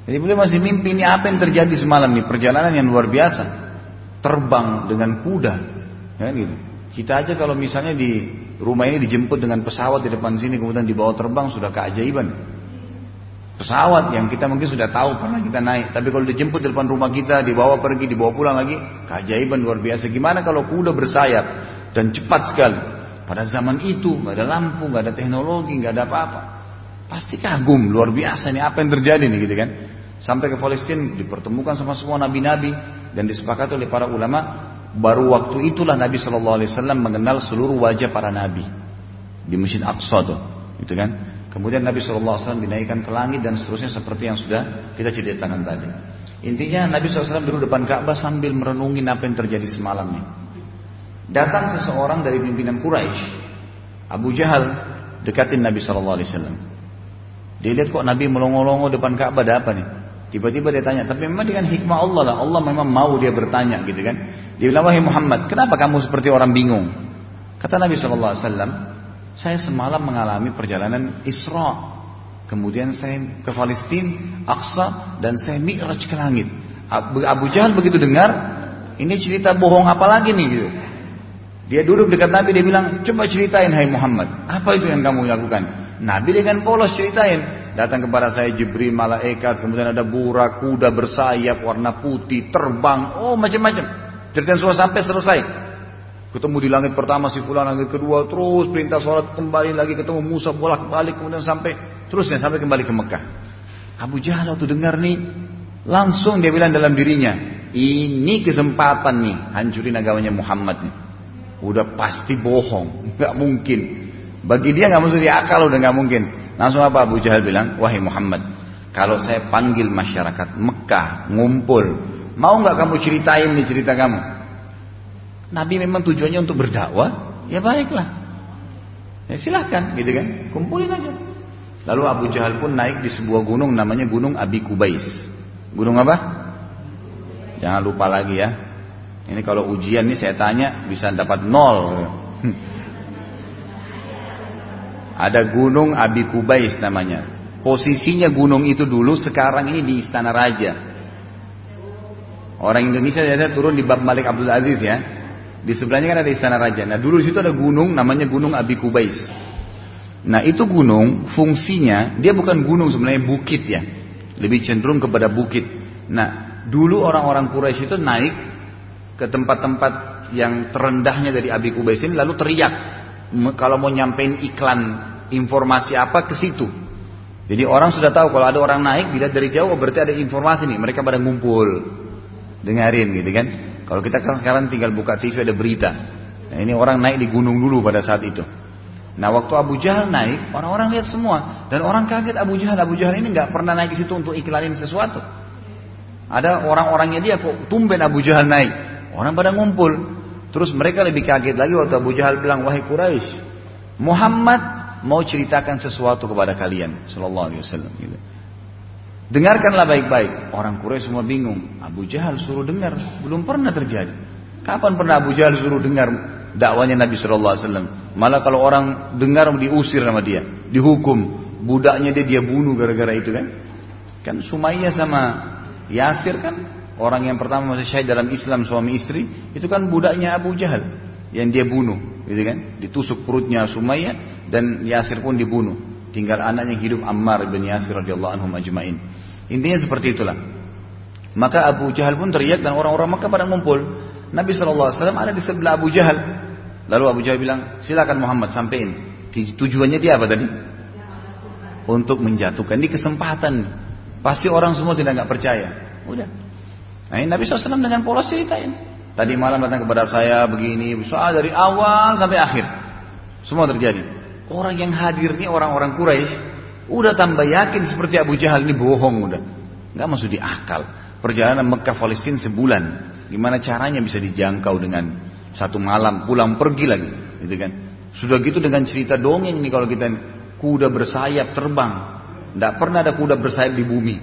Jadi beliau masih mimpi ini apa yang terjadi semalam nih perjalanan yang luar biasa, terbang dengan kuda, ya gitu. Kita aja kalau misalnya di rumah ini dijemput dengan pesawat di depan sini kemudian dibawa terbang sudah keajaiban pesawat yang kita mungkin sudah tahu pernah kita naik. Tapi kalau dijemput di depan rumah kita, dibawa pergi, dibawa pulang lagi, keajaiban luar biasa. Gimana kalau kuda bersayap dan cepat sekali? Pada zaman itu nggak ada lampu, nggak ada teknologi, nggak ada apa-apa. Pasti kagum luar biasa nih apa yang terjadi nih gitu kan. Sampai ke Palestina dipertemukan sama semua nabi-nabi dan disepakati oleh para ulama Baru waktu itulah Nabi Shallallahu Alaihi Wasallam mengenal seluruh wajah para nabi di Masjid Aqsa tuh, gitu kan? Kemudian Nabi Wasallam dinaikkan ke langit dan seterusnya seperti yang sudah kita ceritakan tadi. Intinya Nabi SAW duduk depan Ka'bah sambil merenungi apa yang terjadi semalam nih. Datang seseorang dari pimpinan Quraisy, Abu Jahal, dekatin Nabi Wasallam. Dia lihat kok Nabi melongo-longo depan Ka'bah ada apa nih? Tiba-tiba dia tanya, tapi memang dengan hikmah Allah lah, Allah memang mau dia bertanya gitu kan. Dia bilang, wahai Muhammad, kenapa kamu seperti orang bingung? Kata Nabi Wasallam, saya semalam mengalami perjalanan Isra. Kemudian saya ke Palestina, Aqsa, dan saya mi'raj ke langit. Abu Jahal begitu dengar, ini cerita bohong apa lagi nih gitu. Dia duduk dekat Nabi, dia bilang, coba ceritain hai Muhammad, apa itu yang kamu lakukan? Nabi dengan polos ceritain, datang kepada saya Jibril, malaikat, kemudian ada burak, kuda bersayap, warna putih, terbang, oh macam-macam. Cerita semua sampai selesai. Ketemu di langit pertama si fulan, langit kedua, terus perintah sholat kembali lagi, ketemu Musa bolak-balik, kemudian sampai terusnya sampai kembali ke Mekah. Abu Jahal waktu dengar nih, langsung dia bilang dalam dirinya, ini kesempatan nih, hancurin agamanya Muhammad nih. Udah pasti bohong, nggak mungkin. Bagi dia nggak mesti akal udah nggak mungkin. Langsung apa Abu Jahal bilang, wahai Muhammad, kalau saya panggil masyarakat Mekah ngumpul, mau nggak kamu ceritain nih cerita kamu? Nabi memang tujuannya untuk berdakwah, ya baiklah. Ya silahkan, gitu kan? Kumpulin aja. Lalu Abu Jahal pun naik di sebuah gunung namanya Gunung Abi Kubais. Gunung apa? Jangan lupa lagi ya. Ini kalau ujian nih saya tanya bisa dapat nol. Ada gunung Abi Kubais namanya. Posisinya gunung itu dulu sekarang ini di Istana Raja. Orang Indonesia biasa turun di Bab Malik Abdul Aziz ya. Di sebelahnya kan ada Istana Raja. Nah dulu di situ ada gunung namanya Gunung Abi Kubais. Nah itu gunung fungsinya dia bukan gunung sebenarnya bukit ya. Lebih cenderung kepada bukit. Nah dulu orang-orang Quraisy itu naik ke tempat-tempat yang terendahnya dari Abi Kubais ini lalu teriak kalau mau nyampein iklan informasi apa ke situ. Jadi orang sudah tahu kalau ada orang naik dilihat dari jauh berarti ada informasi nih mereka pada ngumpul dengerin gitu kan. Kalau kita kan sekarang tinggal buka TV ada berita. Nah ini orang naik di gunung dulu pada saat itu. Nah waktu Abu Jahal naik orang-orang lihat semua dan orang kaget Abu Jahal Abu Jahal ini nggak pernah naik ke situ untuk iklanin sesuatu. Ada orang-orangnya dia kok tumben Abu Jahal naik. Orang pada ngumpul. Terus mereka lebih kaget lagi waktu Abu Jahal bilang, wahai Quraisy, Muhammad mau ceritakan sesuatu kepada kalian, Sallallahu Alaihi Wasallam. Gitu. Dengarkanlah baik-baik. Orang Quraisy semua bingung. Abu Jahal suruh dengar, belum pernah terjadi. Kapan pernah Abu Jahal suruh dengar dakwanya Nabi Sallallahu Alaihi Wasallam? Malah kalau orang dengar diusir sama dia, dihukum. Budaknya dia dia bunuh gara-gara itu kan? Kan Sumayyah sama Yasir kan Orang yang pertama masih syahid dalam Islam suami istri itu kan budaknya Abu Jahal yang dia bunuh, gitu kan? Ditusuk perutnya Sumayyah dan Yasir pun dibunuh. Tinggal anaknya hidup Ammar bin Yasir radhiyallahu anhu majma'in. Intinya seperti itulah. Maka Abu Jahal pun teriak dan orang-orang Makkah pada ngumpul. Nabi SAW ada di sebelah Abu Jahal. Lalu Abu Jahal bilang, silakan Muhammad sampein. Tujuannya dia apa tadi? Untuk menjatuhkan. Ini kesempatan. Pasti orang semua tidak nggak percaya. Udah. Nah Nabi SAW dengan polos ceritain. Tadi malam datang kepada saya begini, soal dari awal sampai akhir. Semua terjadi. Orang yang hadir ini orang-orang Quraisy udah tambah yakin seperti Abu Jahal ini bohong udah. Nggak masuk di akal. Perjalanan Mekah Palestina sebulan. Gimana caranya bisa dijangkau dengan satu malam pulang pergi lagi, gitu kan? Sudah gitu dengan cerita dongeng ini kalau kita kuda bersayap terbang. Tidak pernah ada kuda bersayap di bumi.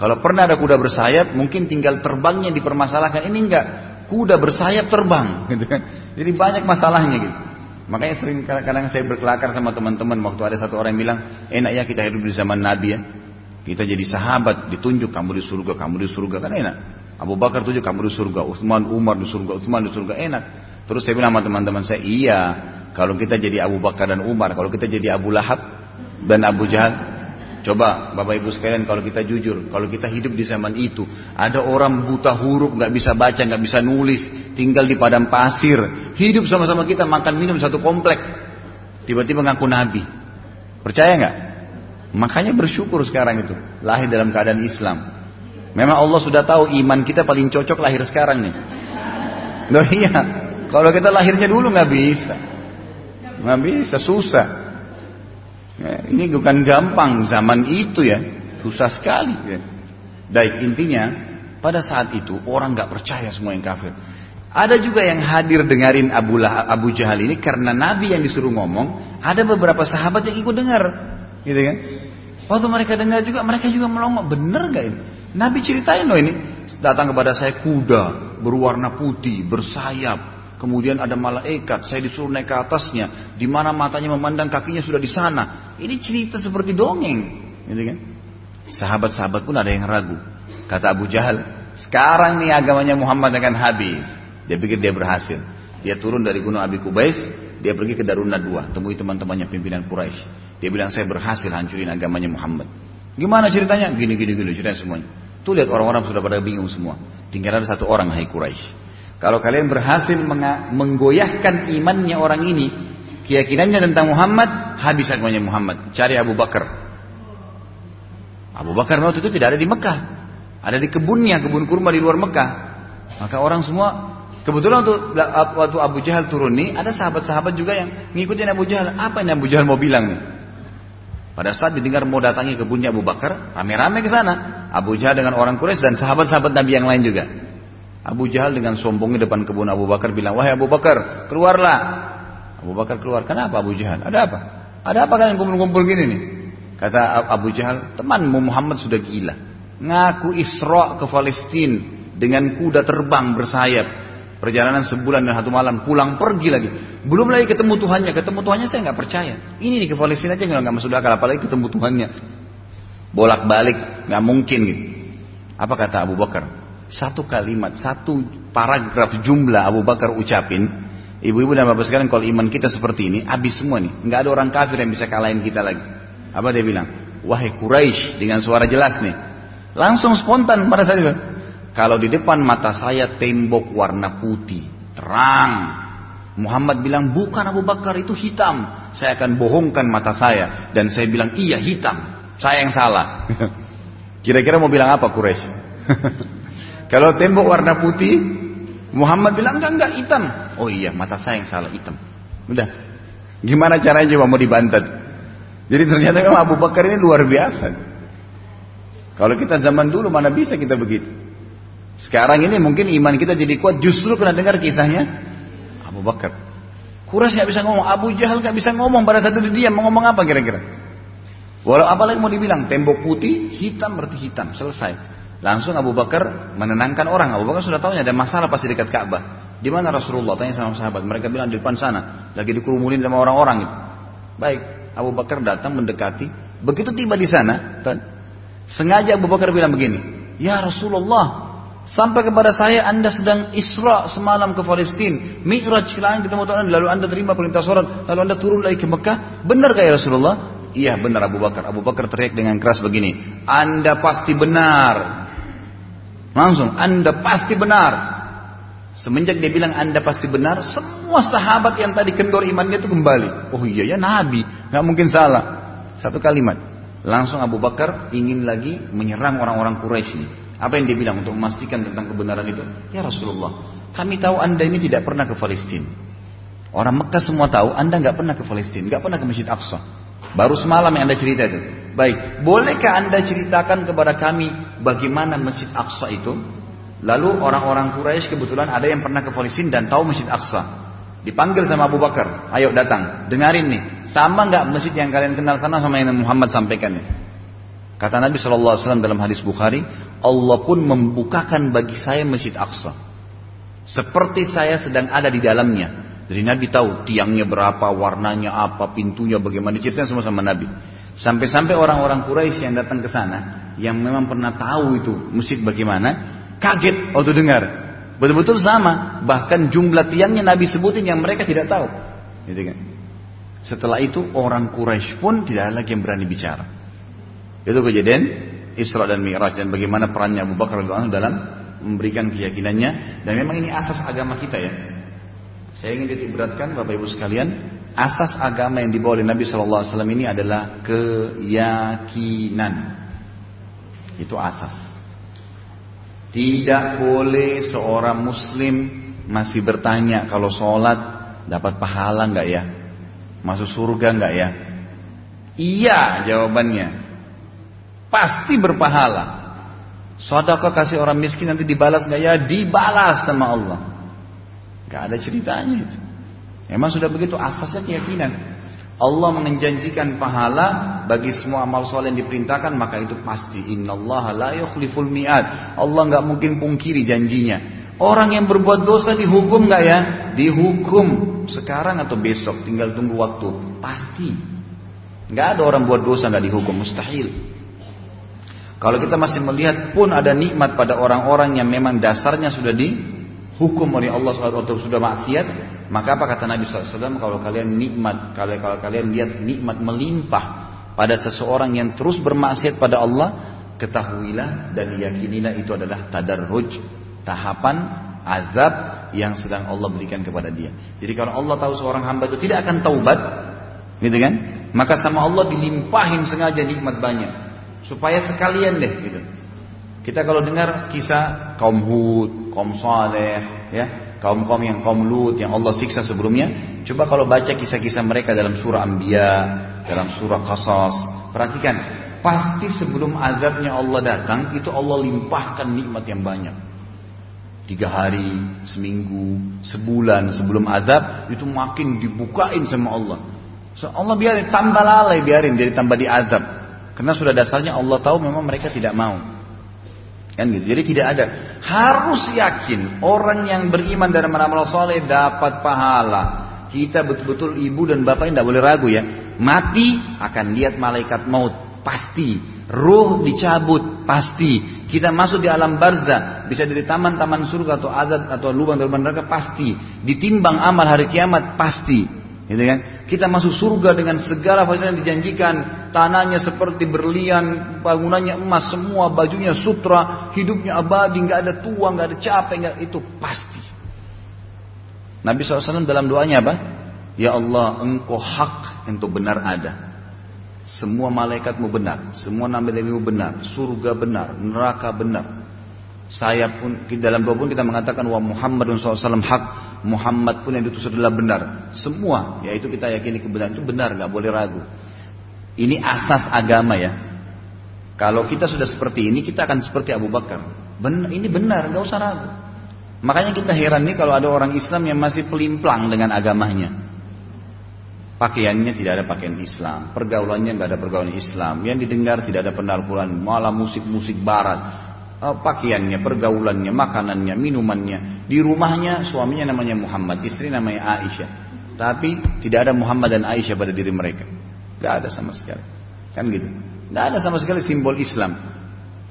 Kalau pernah ada kuda bersayap, mungkin tinggal terbangnya dipermasalahkan. Ini enggak, kuda bersayap terbang, gitu kan. Jadi banyak masalahnya gitu. Makanya sering kadang-kadang saya berkelakar sama teman-teman waktu ada satu orang yang bilang, enak ya kita hidup di zaman Nabi ya. Kita jadi sahabat, ditunjuk kamu di surga, kamu di surga kan enak. Abu Bakar tunjuk kamu di surga, Utsman, Umar di surga, Utsman di surga enak. Terus saya bilang sama teman-teman saya, iya, kalau kita jadi Abu Bakar dan Umar, kalau kita jadi Abu Lahab dan Abu Jahal, Coba Bapak Ibu sekalian kalau kita jujur, kalau kita hidup di zaman itu, ada orang buta huruf, nggak bisa baca, nggak bisa nulis, tinggal di padang pasir, hidup sama-sama kita makan minum satu komplek, tiba-tiba ngaku nabi, percaya nggak? Makanya bersyukur sekarang itu, lahir dalam keadaan Islam. Memang Allah sudah tahu iman kita paling cocok lahir sekarang nih. Loh iya, kalau kita lahirnya dulu nggak bisa, nggak bisa, susah. Ya, ini bukan gampang zaman itu ya, susah sekali. Ya. Baik intinya, pada saat itu orang nggak percaya semua yang kafir. Ada juga yang hadir dengarin Abu, lah, Abu Jahal ini karena Nabi yang disuruh ngomong, ada beberapa sahabat yang ikut dengar, gitu kan? Waktu mereka dengar juga, mereka juga melongok, bener gak ini? Nabi ceritain loh ini, datang kepada saya kuda berwarna putih, bersayap, kemudian ada malaikat, saya disuruh naik ke atasnya, di mana matanya memandang kakinya sudah di sana. Ini cerita seperti dongeng, gitu kan? Sahabat-sahabat pun ada yang ragu. Kata Abu Jahal, sekarang nih agamanya Muhammad akan habis. Dia pikir dia berhasil. Dia turun dari gunung Abi Kubais, dia pergi ke Darun Nadwa, temui teman-temannya pimpinan Quraisy. Dia bilang saya berhasil hancurin agamanya Muhammad. Gimana ceritanya? Gini gini gini ceritanya semuanya. Tuh lihat orang-orang sudah pada bingung semua. Tinggal ada satu orang hai Quraisy. Kalau kalian berhasil menggoyahkan imannya orang ini, keyakinannya tentang Muhammad, habis agamanya Muhammad. Cari Abu Bakar. Abu Bakar waktu itu tidak ada di Mekah. Ada di kebunnya, kebun kurma di luar Mekah. Maka orang semua Kebetulan waktu, waktu Abu Jahal turun nih, ada sahabat-sahabat juga yang ngikutin Abu Jahal. Apa yang Abu Jahal mau bilang? Pada saat didengar mau datangi kebunnya Abu Bakar, rame-rame ke sana. Abu Jahal dengan orang Quraisy dan sahabat-sahabat Nabi yang lain juga. Abu Jahal dengan sombongnya depan kebun Abu Bakar bilang, wahai Abu Bakar, keluarlah. Abu Bakar keluar. Kenapa Abu Jahal? Ada apa? Ada apa kalian kumpul-kumpul gini nih? Kata Abu Jahal, temanmu Muhammad sudah gila. Ngaku Isra ke Palestina dengan kuda terbang bersayap. Perjalanan sebulan dan satu malam, pulang pergi lagi. Belum lagi ketemu Tuhannya, ketemu Tuhannya saya nggak percaya. Ini nih ke Palestina aja nggak masuk akal, apalagi ketemu Tuhannya. Bolak balik, nggak mungkin gitu. Apa kata Abu Bakar? Satu kalimat, satu paragraf jumlah Abu Bakar ucapin. Ibu-ibu dan bapak sekalian, kalau iman kita seperti ini, habis semua nih. Nggak ada orang kafir yang bisa kalahin kita lagi. Apa dia bilang? Wahai Quraisy dengan suara jelas nih. Langsung spontan pada saat itu. Kalau di depan mata saya tembok warna putih, terang. Muhammad bilang, bukan Abu Bakar itu hitam. Saya akan bohongkan mata saya. Dan saya bilang, iya hitam. Saya yang salah. Kira-kira mau bilang apa Quraisy? Kalau tembok warna putih, Muhammad bilang, enggak, enggak, hitam. Oh iya, mata saya yang salah, hitam. Udah. Gimana caranya coba mau dibantat? Jadi ternyata memang Abu Bakar ini luar biasa. Kalau kita zaman dulu mana bisa kita begitu. Sekarang ini mungkin iman kita jadi kuat justru karena dengar kisahnya Abu Bakar. Quraisy nggak bisa ngomong, Abu Jahal nggak bisa ngomong pada saat itu dia mau ngomong apa kira-kira? Walau apalagi mau dibilang tembok putih, hitam berarti hitam, selesai. Langsung Abu Bakar menenangkan orang. Abu Bakar sudah tahu ada masalah pasti dekat Ka'bah. Di mana Rasulullah? Tanya sama sahabat. Mereka bilang di depan sana, lagi dikerumunin sama orang-orang itu. Baik, Abu Bakar datang mendekati. Begitu tiba di sana, sengaja Abu Bakar bilang begini, Ya Rasulullah, Sampai kepada saya Anda sedang Isra semalam ke Palestina, Mi'raj langit ketemu Tuhan, lalu Anda terima perintah sholat, lalu Anda turun lagi ke Mekah. Benar ya Rasulullah? Iya benar Abu Bakar. Abu Bakar teriak dengan keras begini, Anda pasti benar. Langsung, Anda pasti benar. Semenjak dia bilang Anda pasti benar, semua sahabat yang tadi kendor imannya itu kembali. Oh iya ya Nabi, nggak mungkin salah. Satu kalimat. Langsung Abu Bakar ingin lagi menyerang orang-orang Quraisy. Apa yang dia bilang untuk memastikan tentang kebenaran itu? Ya Rasulullah, kami tahu anda ini tidak pernah ke Palestina. Orang Mekah semua tahu anda nggak pernah ke Palestina, nggak pernah ke Masjid Aqsa. Baru semalam yang anda cerita itu. Baik, bolehkah anda ceritakan kepada kami bagaimana Masjid Aqsa itu? Lalu orang-orang Quraisy kebetulan ada yang pernah ke Palestina dan tahu Masjid Aqsa. Dipanggil sama Abu Bakar, ayo datang, dengarin nih, sama nggak masjid yang kalian kenal sana sama yang Muhammad sampaikan nih? Kata Nabi Wasallam dalam hadis Bukhari, Allah pun membukakan bagi saya Masjid Aqsa. Seperti saya sedang ada di dalamnya. Jadi Nabi tahu tiangnya berapa, warnanya apa, pintunya bagaimana. Diceritain semua sama Nabi. Sampai-sampai orang-orang Quraisy yang datang ke sana, yang memang pernah tahu itu masjid bagaimana, kaget waktu dengar. Betul-betul sama. Bahkan jumlah tiangnya Nabi sebutin yang mereka tidak tahu. Gitu kan. Setelah itu orang Quraisy pun tidak lagi yang berani bicara. Itu kejadian Isra dan Mi'raj dan bagaimana perannya Abu Bakar dalam memberikan keyakinannya dan memang ini asas agama kita ya. Saya ingin titik beratkan Bapak Ibu sekalian, asas agama yang dibawa oleh Nabi Shallallahu alaihi wasallam ini adalah keyakinan. Itu asas. Tidak boleh seorang muslim masih bertanya kalau sholat dapat pahala nggak ya? Masuk surga nggak ya? Iya jawabannya. Pasti berpahala. Sodako kasih orang miskin nanti dibalas nggak ya? Dibalas sama Allah. Gak ada ceritanya itu. Emang sudah begitu asasnya keyakinan. Allah menjanjikan pahala bagi semua amal soleh yang diperintahkan maka itu pasti innallaha la yukhliful mi'ad. Allah nggak mungkin pungkiri janjinya. Orang yang berbuat dosa dihukum nggak ya? Dihukum sekarang atau besok, tinggal tunggu waktu. Pasti. Nggak ada orang buat dosa nggak dihukum, mustahil. Kalau kita masih melihat pun ada nikmat pada orang-orang yang memang dasarnya sudah dihukum oleh Allah SWT sudah maksiat, maka apa kata Nabi SAW? Kalau kalian nikmat, kalau kalau kalian lihat nikmat melimpah pada seseorang yang terus bermaksiat pada Allah, ketahuilah dan yakinilah itu adalah tadarruj, tahapan azab yang sedang Allah berikan kepada dia. Jadi kalau Allah tahu seorang hamba itu tidak akan taubat, gitu kan? Maka sama Allah dilimpahin sengaja nikmat banyak supaya sekalian deh gitu. Kita kalau dengar kisah kaum Hud, kaum Saleh, ya, kaum-kaum yang kaum Lut yang Allah siksa sebelumnya, coba kalau baca kisah-kisah mereka dalam surah Anbiya, dalam surah Qasas, perhatikan, pasti sebelum azabnya Allah datang itu Allah limpahkan nikmat yang banyak. Tiga hari, seminggu, sebulan sebelum azab itu makin dibukain sama Allah. So, Allah biarin tambah lalai biarin jadi tambah diazab. Karena sudah dasarnya Allah tahu memang mereka tidak mau. Kan gitu. Jadi tidak ada. Harus yakin orang yang beriman dan beramal soleh dapat pahala. Kita betul-betul ibu dan bapak tidak boleh ragu ya. Mati akan lihat malaikat maut. Pasti. Ruh dicabut. Pasti. Kita masuk di alam barzah. Bisa dari taman-taman surga atau azab atau lubang lubang neraka. Pasti. Ditimbang amal hari kiamat. Pasti. Gitu kan? Kita masuk surga dengan segala fasilitas yang dijanjikan, tanahnya seperti berlian, bangunannya emas, semua bajunya sutra, hidupnya abadi, nggak ada tua, nggak ada capek, nggak itu pasti. Nabi SAW dalam doanya apa? Ya Allah, engkau hak untuk benar ada. Semua malaikatmu benar, semua nabi nabimu benar, surga benar, neraka benar. Saya pun di dalam doa pun kita mengatakan wa Muhammadun SAW hak Muhammad pun yang diutus adalah benar. Semua yaitu kita yakini kebenaran itu benar nggak boleh ragu. Ini asas agama ya. Kalau kita sudah seperti ini kita akan seperti Abu Bakar. Benar, ini benar nggak usah ragu. Makanya kita heran nih kalau ada orang Islam yang masih pelimplang dengan agamanya. Pakaiannya tidak ada pakaian Islam, pergaulannya nggak ada pergaulan Islam, yang didengar tidak ada penalpuran, malah musik-musik Barat, pakaiannya, pergaulannya, makanannya, minumannya. Di rumahnya suaminya namanya Muhammad, istri namanya Aisyah. Tapi tidak ada Muhammad dan Aisyah pada diri mereka. Gak ada sama sekali. Kan gitu. Gak ada sama sekali simbol Islam.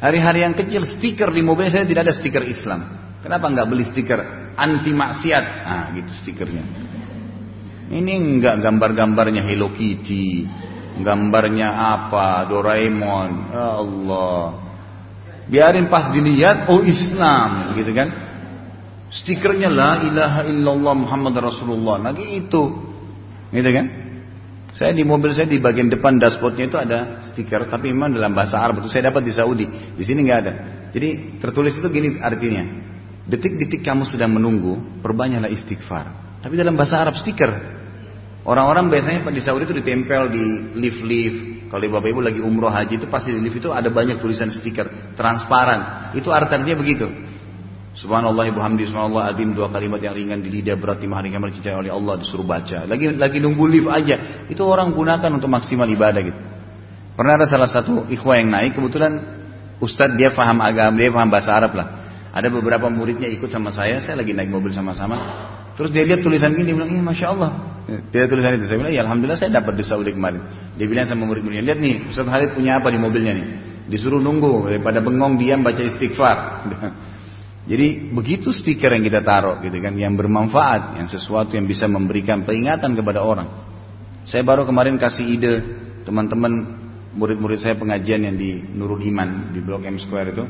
Hari-hari yang kecil stiker di mobil saya tidak ada stiker Islam. Kenapa nggak beli stiker anti maksiat? Ah gitu stikernya. Ini enggak gambar-gambarnya Hello Kitty, gambarnya apa, Doraemon. Ya Allah. Biarin pas dilihat, oh Islam, gitu kan? Stikernya la ilaha illallah Muhammad Rasulullah. Lagi itu, gitu kan? Saya di mobil saya di bagian depan dashboardnya itu ada stiker, tapi memang dalam bahasa Arab itu saya dapat di Saudi. Di sini nggak ada. Jadi tertulis itu gini artinya. Detik-detik kamu sedang menunggu, perbanyaklah istighfar. Tapi dalam bahasa Arab stiker. Orang-orang biasanya di Saudi itu ditempel di lift-lift, kalau bapak ibu lagi umroh haji itu pasti di lift itu ada banyak tulisan stiker transparan. Itu artinya begitu. Subhanallah ibu hamdi subhanallah adim dua kalimat yang ringan di lidah berat di hari kiamat dicintai oleh Allah disuruh baca. Lagi lagi nunggu lift aja. Itu orang gunakan untuk maksimal ibadah gitu. Pernah ada salah satu ikhwah yang naik kebetulan Ustadz dia paham agama dia paham bahasa Arab lah. Ada beberapa muridnya ikut sama saya, saya lagi naik mobil sama-sama. Terus dia lihat tulisan ini, dia bilang, iya Masya Allah. Dia tulisan itu, saya bilang, ya Alhamdulillah saya dapat di Saudi kemarin. Dia bilang sama murid-muridnya, lihat nih, Ustaz Halid punya apa di mobilnya nih. Disuruh nunggu, daripada bengong diam baca istighfar. Jadi begitu stiker yang kita taruh gitu kan, yang bermanfaat, yang sesuatu yang bisa memberikan peringatan kepada orang. Saya baru kemarin kasih ide teman-teman murid-murid saya pengajian yang di Nurul Iman di Blok M Square itu.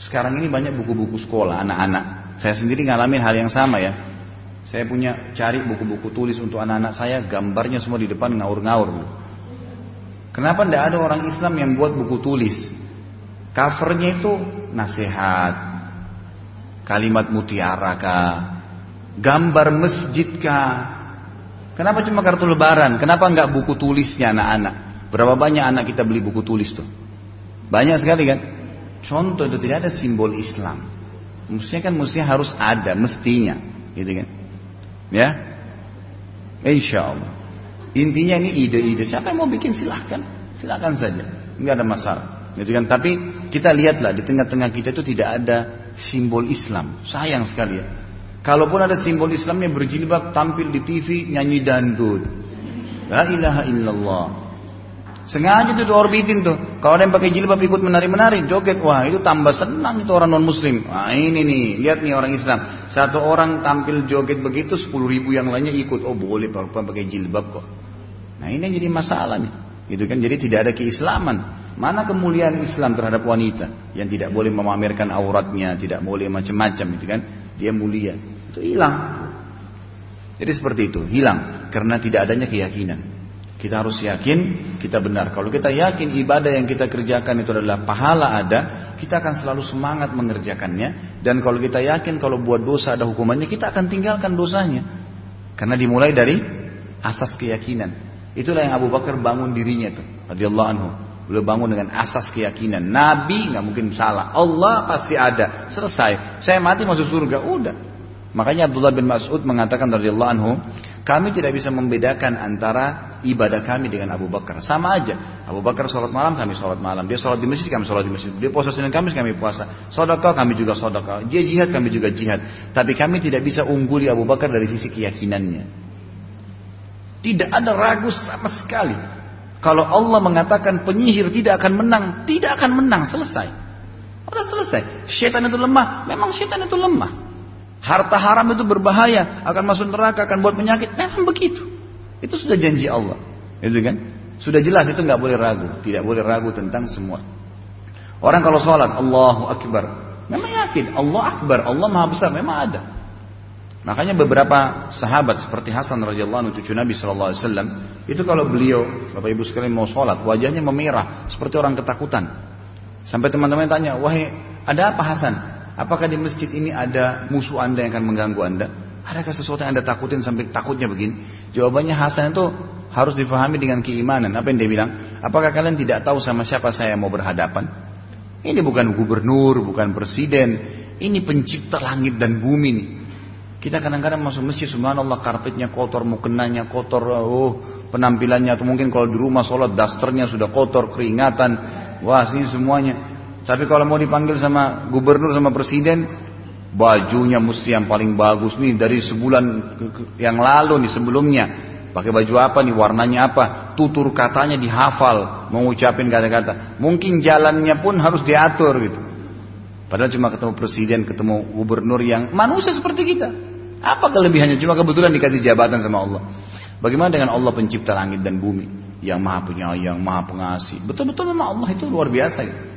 Sekarang ini banyak buku-buku sekolah anak-anak. Saya sendiri ngalamin hal yang sama ya. Saya punya cari buku-buku tulis untuk anak-anak saya, gambarnya semua di depan ngaur-ngaur. Kenapa tidak ada orang Islam yang buat buku tulis? Covernya itu nasihat, kalimat mutiara kah, Gambar masjid kah? Kenapa cuma kartu lebaran? Kenapa nggak buku tulisnya anak-anak? Berapa banyak anak kita beli buku tulis tuh? Banyak sekali kan? Contoh itu tidak ada simbol Islam. Mestinya kan mestinya harus ada, mestinya, gitu kan? Ya, Insya Allah. Intinya ini ide-ide. Siapa yang mau bikin silahkan, silahkan saja, nggak ada masalah. Gitu kan? Tapi kita lihatlah di tengah-tengah kita itu tidak ada simbol Islam. Sayang sekali ya. Kalaupun ada simbol Islamnya berjilbab tampil di TV nyanyi dangdut. La ilaha illallah. Sengaja tuh diorbitin tuh. Kalau ada yang pakai jilbab ikut menari-menari, joget, wah itu tambah senang itu orang non muslim. Wah ini nih, lihat nih orang Islam. Satu orang tampil joget begitu, sepuluh ribu yang lainnya ikut. Oh boleh perempuan pakai jilbab kok. Nah ini yang jadi masalah nih. Gitu kan, jadi tidak ada keislaman. Mana kemuliaan Islam terhadap wanita yang tidak boleh memamerkan auratnya, tidak boleh macam-macam, gitu kan? Dia mulia. Itu hilang. Jadi seperti itu, hilang karena tidak adanya keyakinan. Kita harus yakin kita benar. Kalau kita yakin ibadah yang kita kerjakan itu adalah pahala ada, kita akan selalu semangat mengerjakannya. Dan kalau kita yakin kalau buat dosa ada hukumannya, kita akan tinggalkan dosanya. Karena dimulai dari asas keyakinan. Itulah yang Abu Bakar bangun dirinya tuh, radhiyallahu anhu. Beliau bangun dengan asas keyakinan. Nabi nggak mungkin salah. Allah pasti ada. Selesai. Saya mati masuk surga. Udah. Makanya Abdullah bin Mas'ud mengatakan radhiyallahu anhu, kami tidak bisa membedakan antara ibadah kami dengan Abu Bakar. Sama aja. Abu Bakar sholat malam, kami sholat malam. Dia sholat di masjid, kami sholat di masjid. Dia puasa Senin Kamis, kami puasa. Sodaka, kami juga sodaka. Dia jihad, kami juga jihad. Tapi kami tidak bisa ungguli Abu Bakar dari sisi keyakinannya. Tidak ada ragu sama sekali. Kalau Allah mengatakan penyihir tidak akan menang, tidak akan menang. Selesai. Sudah selesai. Syaitan itu lemah. Memang syaitan itu lemah. Harta haram itu berbahaya, akan masuk neraka, akan buat penyakit. Memang begitu. Itu sudah janji Allah. Itu kan? Sudah jelas itu nggak boleh ragu, tidak boleh ragu tentang semua. Orang kalau sholat Allahu Akbar, memang yakin Allah Akbar, Allah Maha Besar, memang ada. Makanya beberapa sahabat seperti Hasan radhiyallahu anhu cucu Nabi sallallahu alaihi wasallam itu kalau beliau Bapak Ibu sekalian mau sholat wajahnya memerah seperti orang ketakutan. Sampai teman-teman tanya, "Wahai, ada apa Hasan?" Apakah di masjid ini ada musuh anda yang akan mengganggu anda? Adakah sesuatu yang anda takutin sampai takutnya begini? Jawabannya Hasan itu harus difahami dengan keimanan. Apa yang dia bilang? Apakah kalian tidak tahu sama siapa saya mau berhadapan? Ini bukan gubernur, bukan presiden. Ini pencipta langit dan bumi nih. Kita kadang-kadang masuk masjid, subhanallah karpetnya kotor, mukenanya kotor, oh penampilannya atau mungkin kalau di rumah sholat dasternya sudah kotor, keringatan, wah ini semuanya. Tapi kalau mau dipanggil sama gubernur sama presiden, bajunya mesti yang paling bagus nih dari sebulan yang lalu nih sebelumnya. Pakai baju apa nih, warnanya apa, tutur katanya dihafal, mengucapin kata-kata. Mungkin jalannya pun harus diatur gitu. Padahal cuma ketemu presiden, ketemu gubernur yang manusia seperti kita. Apa kelebihannya? Cuma kebetulan dikasih jabatan sama Allah. Bagaimana dengan Allah pencipta langit dan bumi? Yang maha penyayang, maha pengasih. Betul-betul memang Allah itu luar biasa gitu.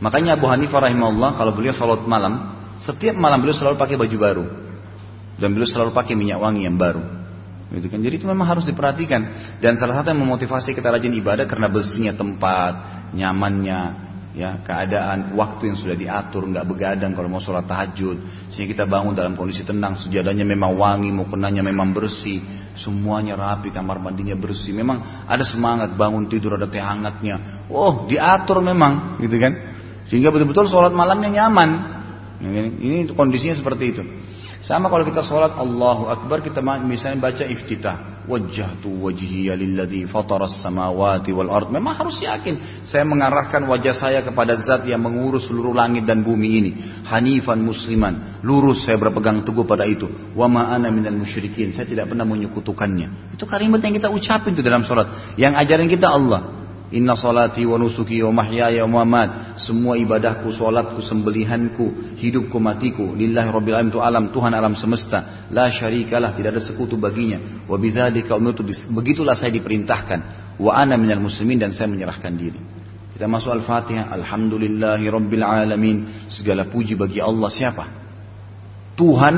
Makanya Abu Hanifah rahimahullah kalau beliau sholat malam, setiap malam beliau selalu pakai baju baru. Dan beliau selalu pakai minyak wangi yang baru. Gitu kan? Jadi itu memang harus diperhatikan. Dan salah satu yang memotivasi kita rajin ibadah karena bersihnya tempat, nyamannya, ya keadaan, waktu yang sudah diatur, nggak begadang kalau mau sholat tahajud. Sehingga kita bangun dalam kondisi tenang, sejadahnya memang wangi, mau kenanya memang bersih, semuanya rapi, kamar mandinya bersih. Memang ada semangat bangun tidur ada teh hangatnya. Oh diatur memang, gitu kan? Sehingga betul-betul sholat malamnya nyaman. Ini kondisinya seperti itu. Sama kalau kita sholat Allahu Akbar kita misalnya baca iftitah. Wajjahtu wajhiya lilladzi fataras samawati wal ard. Memang harus yakin saya mengarahkan wajah saya kepada zat yang mengurus seluruh langit dan bumi ini. Hanifan musliman. Lurus saya berpegang teguh pada itu. Wa ma ana minal musyrikin. Saya tidak pernah menyekutukannya. Itu kalimat yang kita ucapin itu dalam sholat. Yang ajarin kita Allah. Inna salati wa nusuki wa mahyaya wa mamat. Semua ibadahku, salatku, sembelihanku, hidupku, matiku. Lillahi rabbil alamin alam Tuhan alam semesta. La syarikalah, tidak ada sekutu baginya. Wa bidzalika umirtu. Begitulah saya diperintahkan. Wa ana minal muslimin dan saya menyerahkan diri. Kita masuk Al-Fatihah. Alhamdulillahi rabbil alamin. Segala puji bagi Allah siapa? Tuhan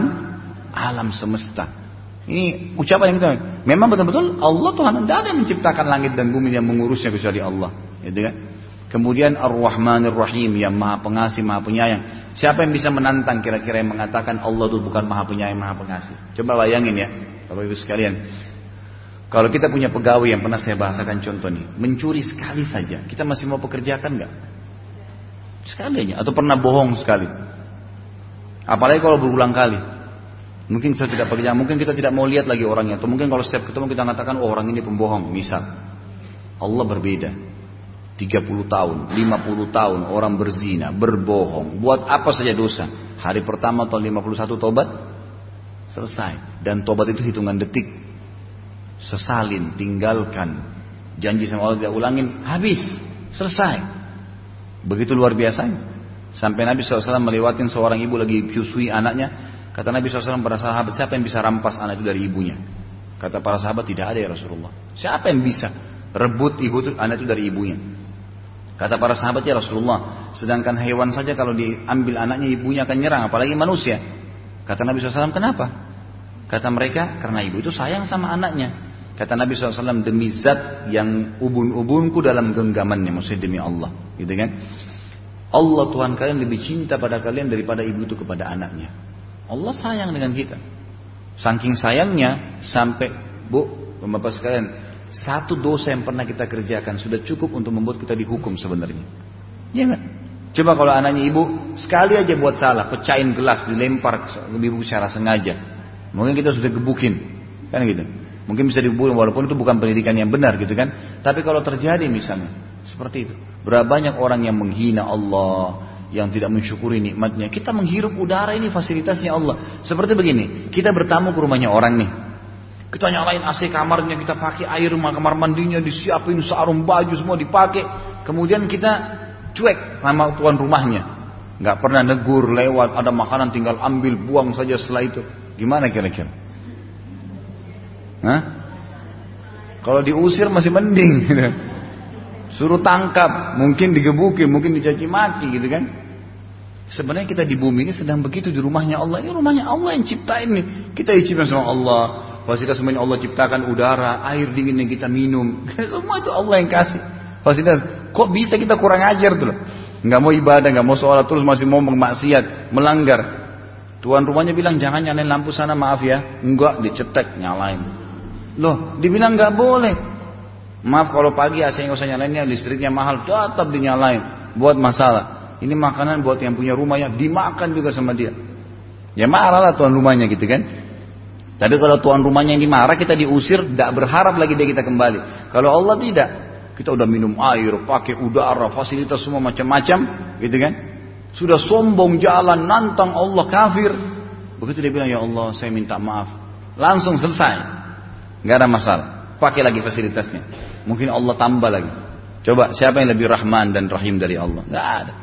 alam semesta. Ini ucapan yang kita memang betul-betul Allah Tuhan tidak ada yang menciptakan langit dan bumi yang mengurusnya kecuali Allah, gitu kan? Kemudian Ar-Rahmanir Rahim yang Maha Pengasih, Maha Penyayang. Siapa yang bisa menantang kira-kira yang mengatakan Allah itu bukan maha penyayang, maha pengasih? Coba bayangin ya, Bapak Ibu sekalian. Kalau kita punya pegawai yang pernah saya bahasakan contoh nih, mencuri sekali saja, kita masih mau pekerjakan nggak? Sekali atau pernah bohong sekali. Apalagi kalau berulang kali. Mungkin saya tidak pekerjaan, mungkin kita tidak mau lihat lagi orangnya, atau mungkin kalau setiap ketemu kita mengatakan, oh orang ini pembohong, misal. Allah berbeda. 30 tahun, 50 tahun orang berzina, berbohong, buat apa saja dosa. Hari pertama tahun 51 tobat, selesai. Dan tobat itu hitungan detik. Sesalin, tinggalkan. Janji sama Allah tidak ulangin, habis, selesai. Begitu luar biasa. Sampai Nabi SAW melewatin seorang ibu lagi piusui anaknya. Kata Nabi SAW pada sahabat, siapa yang bisa rampas anak itu dari ibunya? Kata para sahabat, tidak ada ya Rasulullah. Siapa yang bisa rebut ibu itu, anak itu dari ibunya? Kata para sahabat ya Rasulullah, sedangkan hewan saja kalau diambil anaknya ibunya akan nyerang, apalagi manusia. Kata Nabi SAW, kenapa? Kata mereka, karena ibu itu sayang sama anaknya. Kata Nabi SAW, demi zat yang ubun-ubunku dalam genggamannya, maksudnya demi Allah. Gitu kan? Allah Tuhan kalian lebih cinta pada kalian daripada ibu itu kepada anaknya. Allah sayang dengan kita. Saking sayangnya, sampai, bu, bapak sekalian, satu dosa yang pernah kita kerjakan sudah cukup untuk membuat kita dihukum sebenarnya. Ya kan? Coba kalau anaknya ibu sekali aja buat salah, pecahin gelas, dilempar ibu secara sengaja. Mungkin kita sudah gebukin. Kan gitu. Mungkin bisa dibunuh walaupun itu bukan pendidikan yang benar gitu kan. Tapi kalau terjadi misalnya seperti itu. Berapa banyak orang yang menghina Allah, yang tidak mensyukuri nikmatnya. Kita menghirup udara ini fasilitasnya Allah. Seperti begini, kita bertamu ke rumahnya orang nih. Kita nyalain AC kamarnya, kita pakai air kamar mandinya, disiapin sarung baju semua dipakai. Kemudian kita cuek sama tuan rumahnya. Nggak pernah negur lewat, ada makanan tinggal ambil, buang saja setelah itu. Gimana kira-kira? Hah? Kalau diusir masih mending. Gitu. Suruh tangkap, mungkin digebukin, mungkin dicaci maki gitu kan. Sebenarnya kita di bumi ini sedang begitu di rumahnya Allah. Ini rumahnya Allah yang ciptain nih. Kita diciptakan sama Allah. Fasilitas semuanya Allah ciptakan udara, air dingin yang kita minum. Semua itu Allah yang kasih. Fasilitas. Kok bisa kita kurang ajar tuh Nggak mau ibadah, nggak mau sholat terus masih mau maksiat, melanggar. Tuan rumahnya bilang jangan nyalain lampu sana maaf ya. Enggak, dicetek nyalain. Loh, dibilang nggak boleh. Maaf kalau pagi AC nggak usah nyalainnya, listriknya mahal, tetap dinyalain. Buat masalah. Ini makanan buat yang punya rumah ya, dimakan juga sama dia. Ya marah lah tuan rumahnya gitu kan. Tapi kalau tuan rumahnya ini marah, kita diusir, tidak berharap lagi dia kita kembali. Kalau Allah tidak, kita udah minum air, pakai udara, fasilitas semua macam-macam, gitu kan? Sudah sombong jalan, nantang Allah kafir. Begitu dia bilang, ya Allah, saya minta maaf. Langsung selesai. Gak ada masalah. Pakai lagi fasilitasnya. Mungkin Allah tambah lagi. Coba, siapa yang lebih rahman dan rahim dari Allah? Gak ada.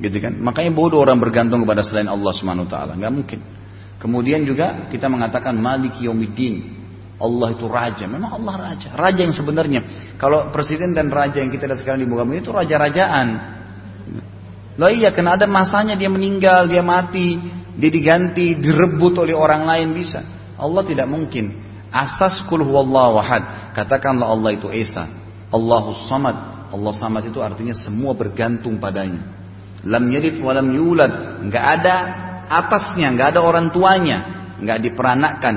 Gitu kan? Makanya bodoh orang bergantung kepada selain Allah Subhanahu wa taala. Gak mungkin. Kemudian juga kita mengatakan Malik Yaumiddin. Allah itu raja. Memang Allah raja. Raja yang sebenarnya. Kalau presiden dan raja yang kita lihat sekarang di muka bumi itu raja-rajaan. Loh iya, karena ada masanya dia meninggal, dia mati, dia diganti, direbut oleh orang lain bisa. Allah tidak mungkin. Asas kul huwallahu ahad. Katakanlah Allah itu Esa. Allahus samad. Allah samad itu artinya semua bergantung padanya. Lam yalid wa lam yulad. Enggak ada atasnya, nggak ada orang tuanya, nggak diperanakkan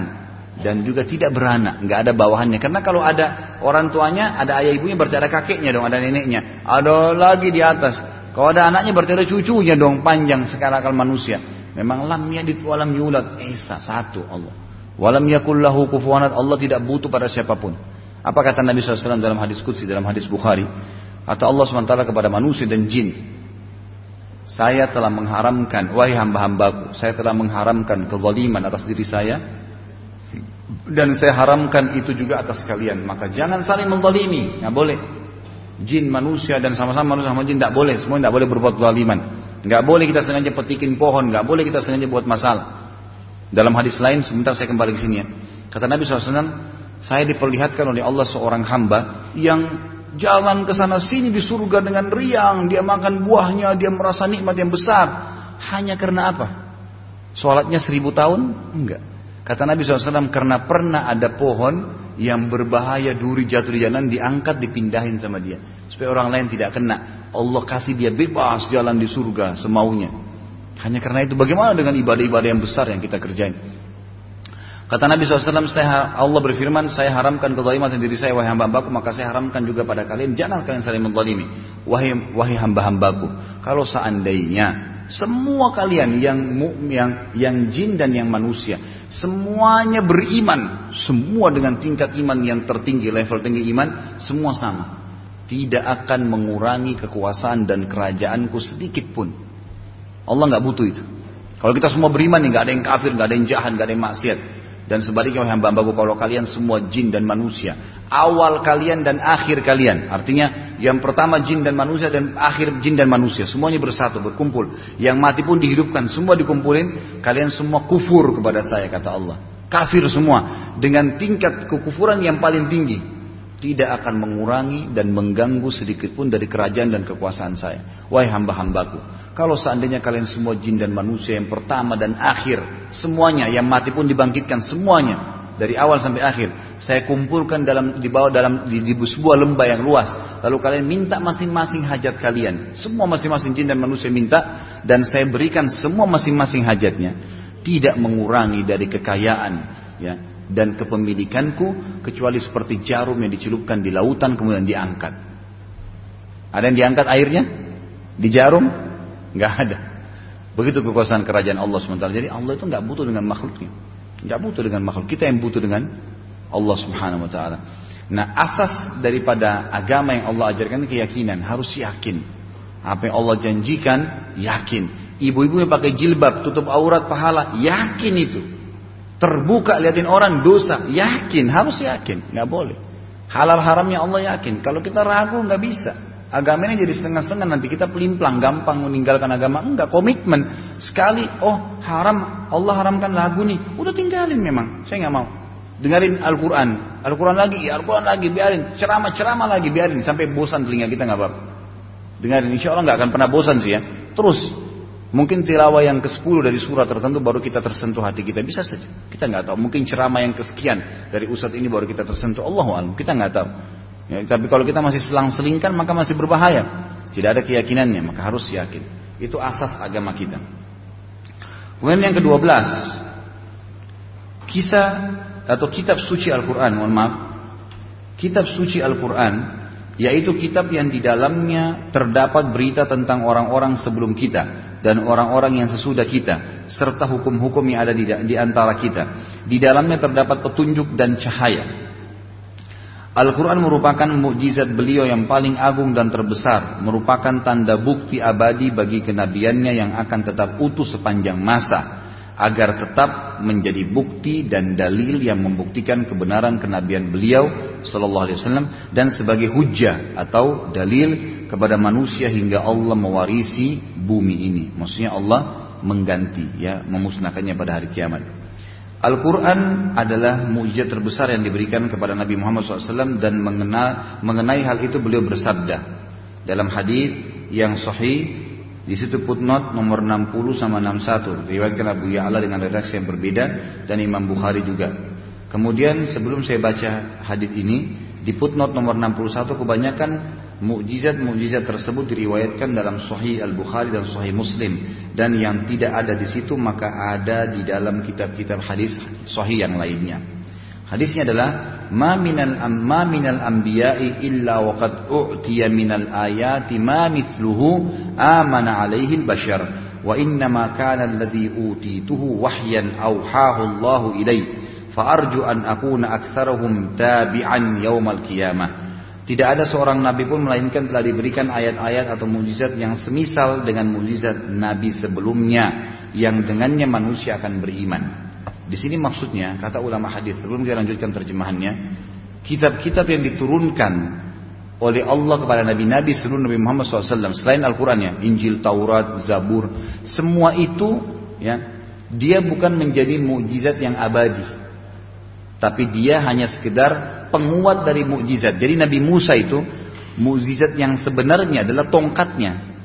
dan juga tidak beranak, nggak ada bawahannya. Karena kalau ada orang tuanya, ada ayah ibunya berarti ada kakeknya dong, ada neneknya, ada lagi di atas. Kalau ada anaknya berarti ada cucunya dong, panjang sekarang akal manusia. Memang lam yadid walam yulad, esa satu Allah. Walam yakullahu kufuwanat, Allah tidak butuh pada siapa pun. Apa kata Nabi SAW dalam hadis Qudsi, dalam hadis Bukhari? Kata Allah SWT kepada manusia dan jin, saya telah mengharamkan, wahai hamba-hambaku, saya telah mengharamkan kezaliman atas diri saya dan saya haramkan itu juga atas kalian. Maka jangan saling menzalimi, nggak boleh. Jin manusia dan sama-sama manusia sama jin tidak boleh, semua tidak boleh berbuat zaliman. Nggak boleh kita sengaja petikin pohon, nggak boleh kita sengaja buat masalah. Dalam hadis lain, sebentar saya kembali ke sini ya. Kata Nabi SAW, saya diperlihatkan oleh Allah seorang hamba yang Jalan ke sana sini di surga dengan riang, dia makan buahnya, dia merasa nikmat yang besar. Hanya karena apa? Sholatnya seribu tahun? Enggak. Kata Nabi SAW, karena pernah ada pohon yang berbahaya duri jatuh di jalan, diangkat, dipindahin sama dia. Supaya orang lain tidak kena. Allah kasih dia bebas jalan di surga semaunya. Hanya karena itu bagaimana dengan ibadah-ibadah yang besar yang kita kerjain? Kata Nabi SAW, saya, Allah berfirman, saya haramkan kezaliman diri saya, wahai hamba-hambaku, maka saya haramkan juga pada kalian, jangan kalian saling menzalimi. Wahai, wahai hamba-hambaku, kalau seandainya semua kalian yang yang yang jin dan yang manusia semuanya beriman semua dengan tingkat iman yang tertinggi level tinggi iman semua sama. Tidak akan mengurangi kekuasaan dan kerajaanku sedikit pun. Allah nggak butuh itu. Kalau kita semua beriman nih nggak ada yang kafir nggak ada yang jahat nggak ada yang maksiat dan sebaliknya hamba-hambaku kalau kalian semua jin dan manusia. Awal kalian dan akhir kalian. Artinya yang pertama jin dan manusia dan akhir jin dan manusia. Semuanya bersatu, berkumpul. Yang mati pun dihidupkan. Semua dikumpulin. Kalian semua kufur kepada saya kata Allah. Kafir semua. Dengan tingkat kekufuran yang paling tinggi. Tidak akan mengurangi dan mengganggu sedikit pun dari kerajaan dan kekuasaan saya. Wahai hamba-hambaku. Kalau seandainya kalian semua jin dan manusia yang pertama dan akhir, semuanya yang mati pun dibangkitkan semuanya dari awal sampai akhir. Saya kumpulkan dalam di bawah dalam di, di sebuah lembah yang luas. Lalu kalian minta masing-masing hajat kalian. Semua masing-masing jin dan manusia minta dan saya berikan semua masing-masing hajatnya. Tidak mengurangi dari kekayaan ya dan kepemilikanku kecuali seperti jarum yang dicelupkan di lautan kemudian diangkat. Ada yang diangkat airnya di jarum nggak ada. Begitu kekuasaan kerajaan Allah SWT. Jadi Allah itu nggak butuh dengan makhluknya. Nggak butuh dengan makhluk. Kita yang butuh dengan Allah Subhanahu Wa Taala. Nah asas daripada agama yang Allah ajarkan keyakinan harus yakin. Apa yang Allah janjikan yakin. Ibu-ibu yang pakai jilbab tutup aurat pahala yakin itu. Terbuka liatin orang dosa yakin harus yakin nggak boleh. Halal haramnya Allah yakin. Kalau kita ragu nggak bisa. Agama ini jadi setengah-setengah nanti kita pelimplang gampang meninggalkan agama. Enggak komitmen. Sekali oh haram Allah haramkan lagu nih. Udah tinggalin memang. Saya nggak mau. Dengerin Al-Quran. Al-Quran lagi, ya Al-Quran lagi, biarin. Ceramah-ceramah lagi, biarin. Sampai bosan telinga kita nggak apa-apa. Dengarin, insya Allah nggak akan pernah bosan sih ya. Terus. Mungkin tilawah yang ke-10 dari surah tertentu baru kita tersentuh hati kita. Bisa saja. Kita nggak tahu. Mungkin ceramah yang kesekian dari ustadz ini baru kita tersentuh. Allah Kita nggak tahu. Ya, tapi kalau kita masih selang-selingkan maka masih berbahaya. Tidak ada keyakinannya, maka harus yakin. Itu asas agama kita. Kemudian yang kedua belas, kisah atau kitab suci Al-Quran, mohon maaf, kitab suci Al-Quran, yaitu kitab yang di dalamnya terdapat berita tentang orang-orang sebelum kita dan orang-orang yang sesudah kita, serta hukum-hukum yang ada di, antara kita. Di dalamnya terdapat petunjuk dan cahaya Al-Quran merupakan mukjizat beliau yang paling agung dan terbesar, merupakan tanda bukti abadi bagi kenabiannya yang akan tetap utuh sepanjang masa, agar tetap menjadi bukti dan dalil yang membuktikan kebenaran kenabian beliau Sallallahu Alaihi Wasallam dan sebagai hujah atau dalil kepada manusia hingga Allah mewarisi bumi ini. Maksudnya Allah mengganti, ya, memusnahkannya pada hari kiamat. Al-Quran adalah mujizat terbesar yang diberikan kepada Nabi Muhammad SAW dan mengenal, mengenai hal itu beliau bersabda dalam hadis yang sahih di situ footnote nomor 60 sama 61 riwayatkan Abu Ya'la dengan redaksi yang berbeda dan Imam Bukhari juga. Kemudian sebelum saya baca hadis ini di footnote nomor 61 kebanyakan Mukjizat-mukjizat tersebut diriwayatkan dalam Sahih Al-Bukhari dan Sahih Muslim dan yang tidak ada di situ maka ada di dalam kitab-kitab hadis sahih yang lainnya. Hadisnya adalah ma minal amma minal anbiya'i illa waqad u'tiya minal ayati ma mithluhu amana alaihi al-bashar wa inna ma kana alladhi utituhu wahyan awhahu Allahu ilayhi fa arju an akuna aktsarahum tabi'an yaumal qiyamah tidak ada seorang nabi pun melainkan telah diberikan ayat-ayat atau mujizat yang semisal dengan mujizat nabi sebelumnya yang dengannya manusia akan beriman. Di sini maksudnya kata ulama hadis sebelum kita lanjutkan terjemahannya, kitab-kitab yang diturunkan oleh Allah kepada nabi-nabi sebelum Nabi Muhammad SAW selain Al-Qur'annya, Injil, Taurat, Zabur, semua itu ya dia bukan menjadi mujizat yang abadi. Tapi dia hanya sekedar penguat dari mukjizat. Jadi Nabi Musa itu mukjizat yang sebenarnya adalah tongkatnya.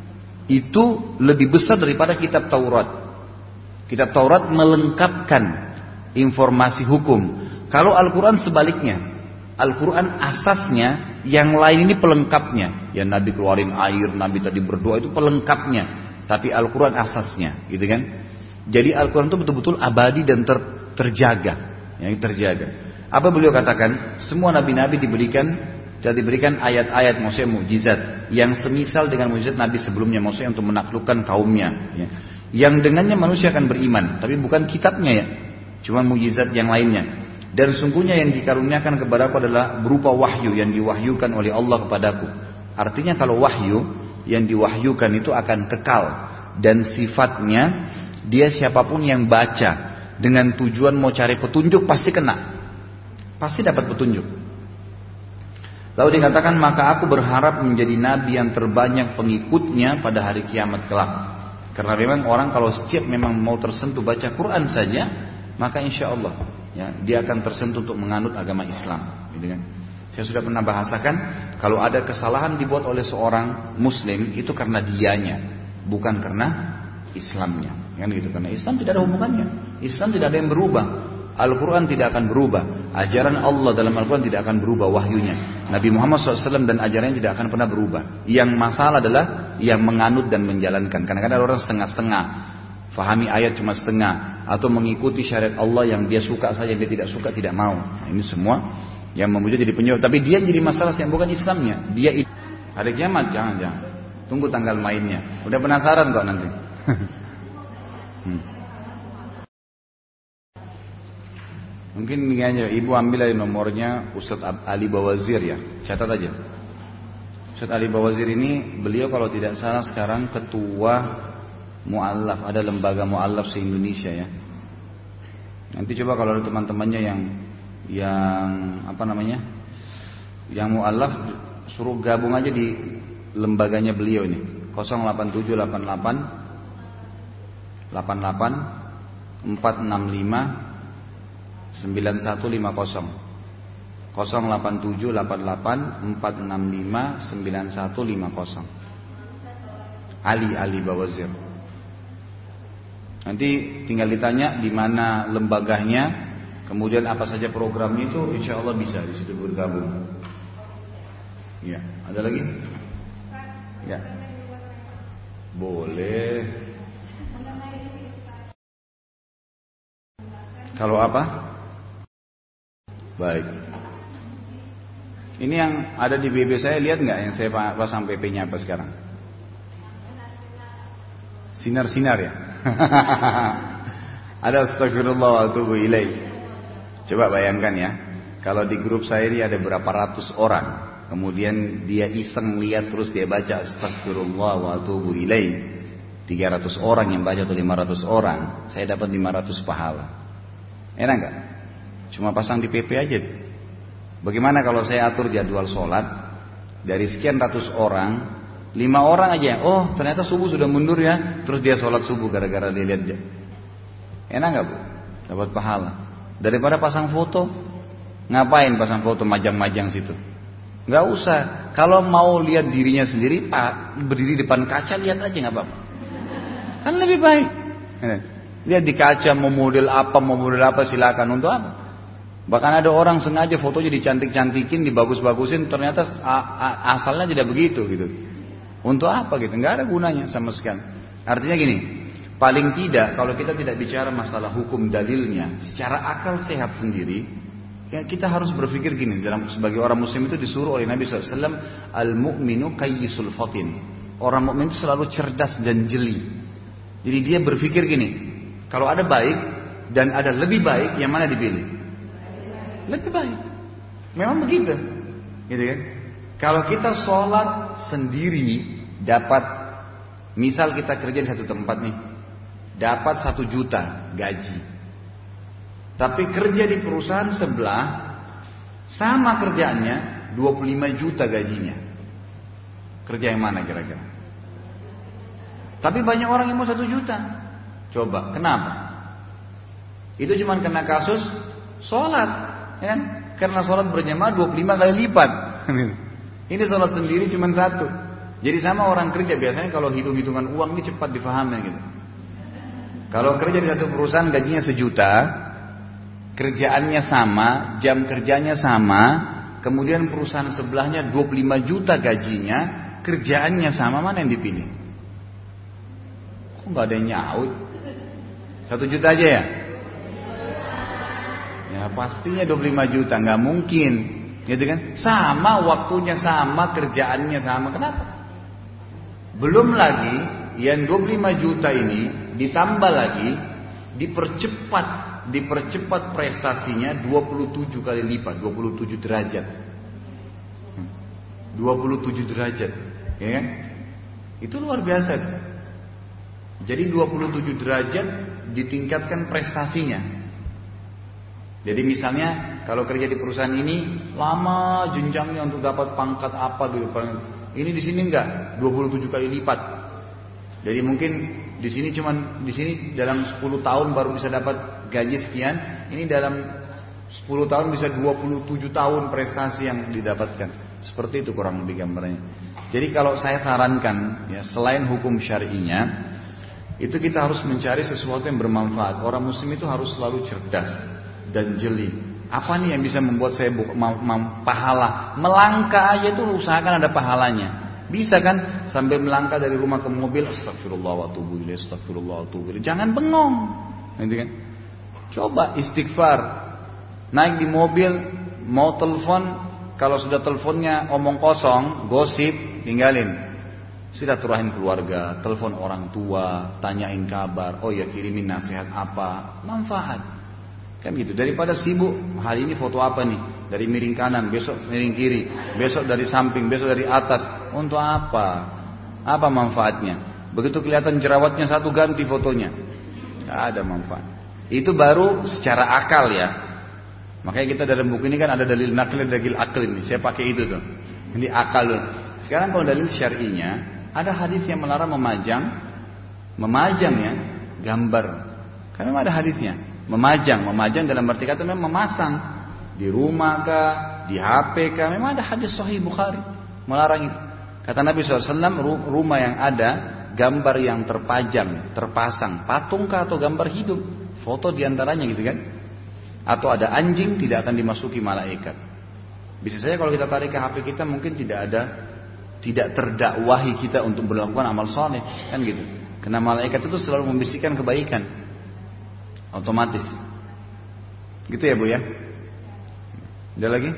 Itu lebih besar daripada kitab Taurat. Kitab Taurat melengkapkan informasi hukum. Kalau Al-Quran sebaliknya. Al-Quran asasnya, yang lain ini pelengkapnya. Ya Nabi keluarin air, Nabi tadi berdoa itu pelengkapnya. tapi Al-Quran asasnya, gitu kan? Jadi Al-Quran itu betul-betul abadi dan ter, terjaga, yang terjaga. Apa beliau katakan? Semua nabi-nabi diberikan dan diberikan ayat-ayat maksudnya mujizat yang semisal dengan mujizat nabi sebelumnya maksudnya untuk menaklukkan kaumnya. Ya. Yang dengannya manusia akan beriman, tapi bukan kitabnya ya, cuma mujizat yang lainnya. Dan sungguhnya yang dikaruniakan kepadaku adalah berupa wahyu yang diwahyukan oleh Allah kepadaku. Artinya kalau wahyu yang diwahyukan itu akan kekal dan sifatnya dia siapa pun yang baca dengan tujuan mau cari petunjuk pasti kena. Pasti dapat petunjuk. Lalu dikatakan maka aku berharap menjadi nabi yang terbanyak pengikutnya pada hari kiamat kelak. Karena memang orang kalau setiap memang mau tersentuh baca Quran saja, maka insya Allah ya, dia akan tersentuh untuk menganut agama Islam. Gitu kan? Saya sudah pernah bahasakan kalau ada kesalahan dibuat oleh seorang Muslim itu karena dianya, bukan karena Islamnya. Kan gitu karena Islam tidak ada hubungannya. Islam tidak ada yang berubah. Al-Quran tidak akan berubah. Ajaran Allah dalam Al-Quran tidak akan berubah wahyunya. Nabi Muhammad SAW dan ajarannya tidak akan pernah berubah. Yang masalah adalah yang menganut dan menjalankan. Karena kadang orang setengah-setengah. Fahami ayat cuma setengah. Atau mengikuti syariat Allah yang dia suka saja, dia tidak suka, tidak mau. Nah, ini semua yang memuji jadi penyebab. Tapi dia jadi masalah yang bukan Islamnya. Dia. Hari kiamat, jangan-jangan. Tunggu tanggal mainnya. Udah penasaran kok nanti. hmm. Mungkin ini aja, ibu ambil dari nomornya Ustadz Ali Bawazir ya. Catat aja. Ustadz Ali Bawazir ini, beliau kalau tidak salah sekarang ketua mu'allaf, ada lembaga mu'allaf se-Indonesia ya. Nanti coba kalau ada teman-temannya yang yang apa namanya? Yang mu'allaf suruh gabung aja di lembaganya beliau ini. 08788 88 465 9150 08788 465 9150 Ali Ali Bawazir Nanti tinggal ditanya di mana lembaganya, kemudian apa saja programnya itu, insya Allah bisa di situ bergabung. Ya, ada lagi? Ya, boleh. Kalau apa? Baik. Ini yang ada di BB saya lihat nggak yang saya pasang PP-nya apa sekarang? Sinar-sinar ya. ada astagfirullah wa atubu ilaih. Coba bayangkan ya, kalau di grup saya ini ada berapa ratus orang, kemudian dia iseng lihat terus dia baca astagfirullah wa atubu ilaih. 300 orang yang baca atau 500 orang, saya dapat 500 pahala. Enak nggak? Cuma pasang di PP aja. Bagaimana kalau saya atur jadwal sholat dari sekian ratus orang Lima orang aja, oh ternyata subuh sudah mundur ya, terus dia sholat subuh gara-gara dia lihat dia. Enak nggak bu? Dapat pahala. Daripada pasang foto, ngapain pasang foto majang-majang situ? Nggak usah. Kalau mau lihat dirinya sendiri, pak berdiri depan kaca lihat aja nggak apa-apa. Kan lebih baik. Lihat di kaca mau model apa, mau model apa silakan untuk apa? Bahkan ada orang sengaja fotonya dicantik-cantikin, dibagus-bagusin, ternyata asalnya tidak begitu gitu. Untuk apa gitu? Nggak ada gunanya sama sekali. Artinya gini, paling tidak kalau kita tidak bicara masalah hukum dalilnya, secara akal sehat sendiri, ya kita harus berpikir gini. Dalam sebagai orang Muslim itu disuruh oleh Nabi SAW, al mukminu kayyisul fatin. Orang mukmin itu selalu cerdas dan jeli. Jadi dia berpikir gini, kalau ada baik dan ada lebih baik, yang mana dipilih? Lebih baik. Memang begitu, gitu kan? Kalau kita sholat sendiri dapat, misal kita kerja di satu tempat nih, dapat satu juta gaji. Tapi kerja di perusahaan sebelah, sama kerjanya 25 juta gajinya. Kerja yang mana kira-kira? Tapi banyak orang yang mau satu juta. Coba, kenapa? Itu cuma karena kasus sholat, ya kan? Karena sholat berjamaah 25 kali lipat. Ini sholat sendiri cuma satu. Jadi sama orang kerja biasanya kalau hitung-hitungan uang ini cepat difahami gitu. Kalau kerja di satu perusahaan gajinya sejuta, kerjaannya sama, jam kerjanya sama, kemudian perusahaan sebelahnya 25 juta gajinya, kerjaannya sama, mana yang dipilih? nggak ada yang nyaut. Satu juta aja ya? Ya pastinya 25 juta, nggak mungkin. Gitu kan? Sama waktunya sama, kerjaannya sama. Kenapa? Belum lagi yang 25 juta ini ditambah lagi dipercepat dipercepat prestasinya 27 kali lipat, 27 derajat. 27 derajat, ya kan? Itu luar biasa. Jadi 27 derajat ditingkatkan prestasinya. Jadi misalnya kalau kerja di perusahaan ini lama jenjangnya untuk dapat pangkat apa gitu. Ini di sini enggak 27 kali lipat. Jadi mungkin di sini cuman di sini dalam 10 tahun baru bisa dapat gaji sekian. Ini dalam 10 tahun bisa 27 tahun prestasi yang didapatkan. Seperti itu kurang lebih gambarnya. Jadi kalau saya sarankan ya selain hukum syar'inya itu kita harus mencari sesuatu yang bermanfaat. Orang muslim itu harus selalu cerdas dan jeli. Apa nih yang bisa membuat saya pahala? Melangkah aja itu usahakan ada pahalanya. Bisa kan sambil melangkah dari rumah ke mobil astagfirullah wa tubu ilaih astagfirullah wa tubu ilaih. Jangan bengong. Gitu kan? Coba istighfar. Naik di mobil mau telepon kalau sudah teleponnya omong kosong, gosip, tinggalin. Silaturahim keluarga, telepon orang tua, tanyain kabar, oh ya kirimin nasihat apa, manfaat. Kan gitu. Daripada sibuk, hari ini foto apa nih? Dari miring kanan, besok miring kiri, besok dari samping, besok dari atas. Untuk apa? Apa manfaatnya? Begitu kelihatan jerawatnya satu ganti fotonya. Gak ada manfaat. Itu baru secara akal ya. Makanya kita dalam buku ini kan ada dalil nakli dalil akal ini. Saya pakai itu tuh. Ini akal. Sekarang kalau dalil syar'inya ada hadis yang melarang memajang memajang ya gambar. Karena ada hadisnya. Memajang, memajang dalam arti kata memang memasang. Di rumah kah, di HP kah, memang ada hadis sahih Bukhari. Melarang itu. Kata Nabi SAW, rumah yang ada gambar yang terpajang, terpasang, patung kah atau gambar hidup, foto di antaranya gitu kan? atau ada anjing tidak akan dimasuki malaikat. Bisa saja kalau kita tarik ke HP kita mungkin tidak ada tidak terdakwahi kita untuk melakukan amal soleh kan gitu. Karena malaikat itu selalu membisikkan kebaikan otomatis. Gitu ya bu ya. Ada lagi?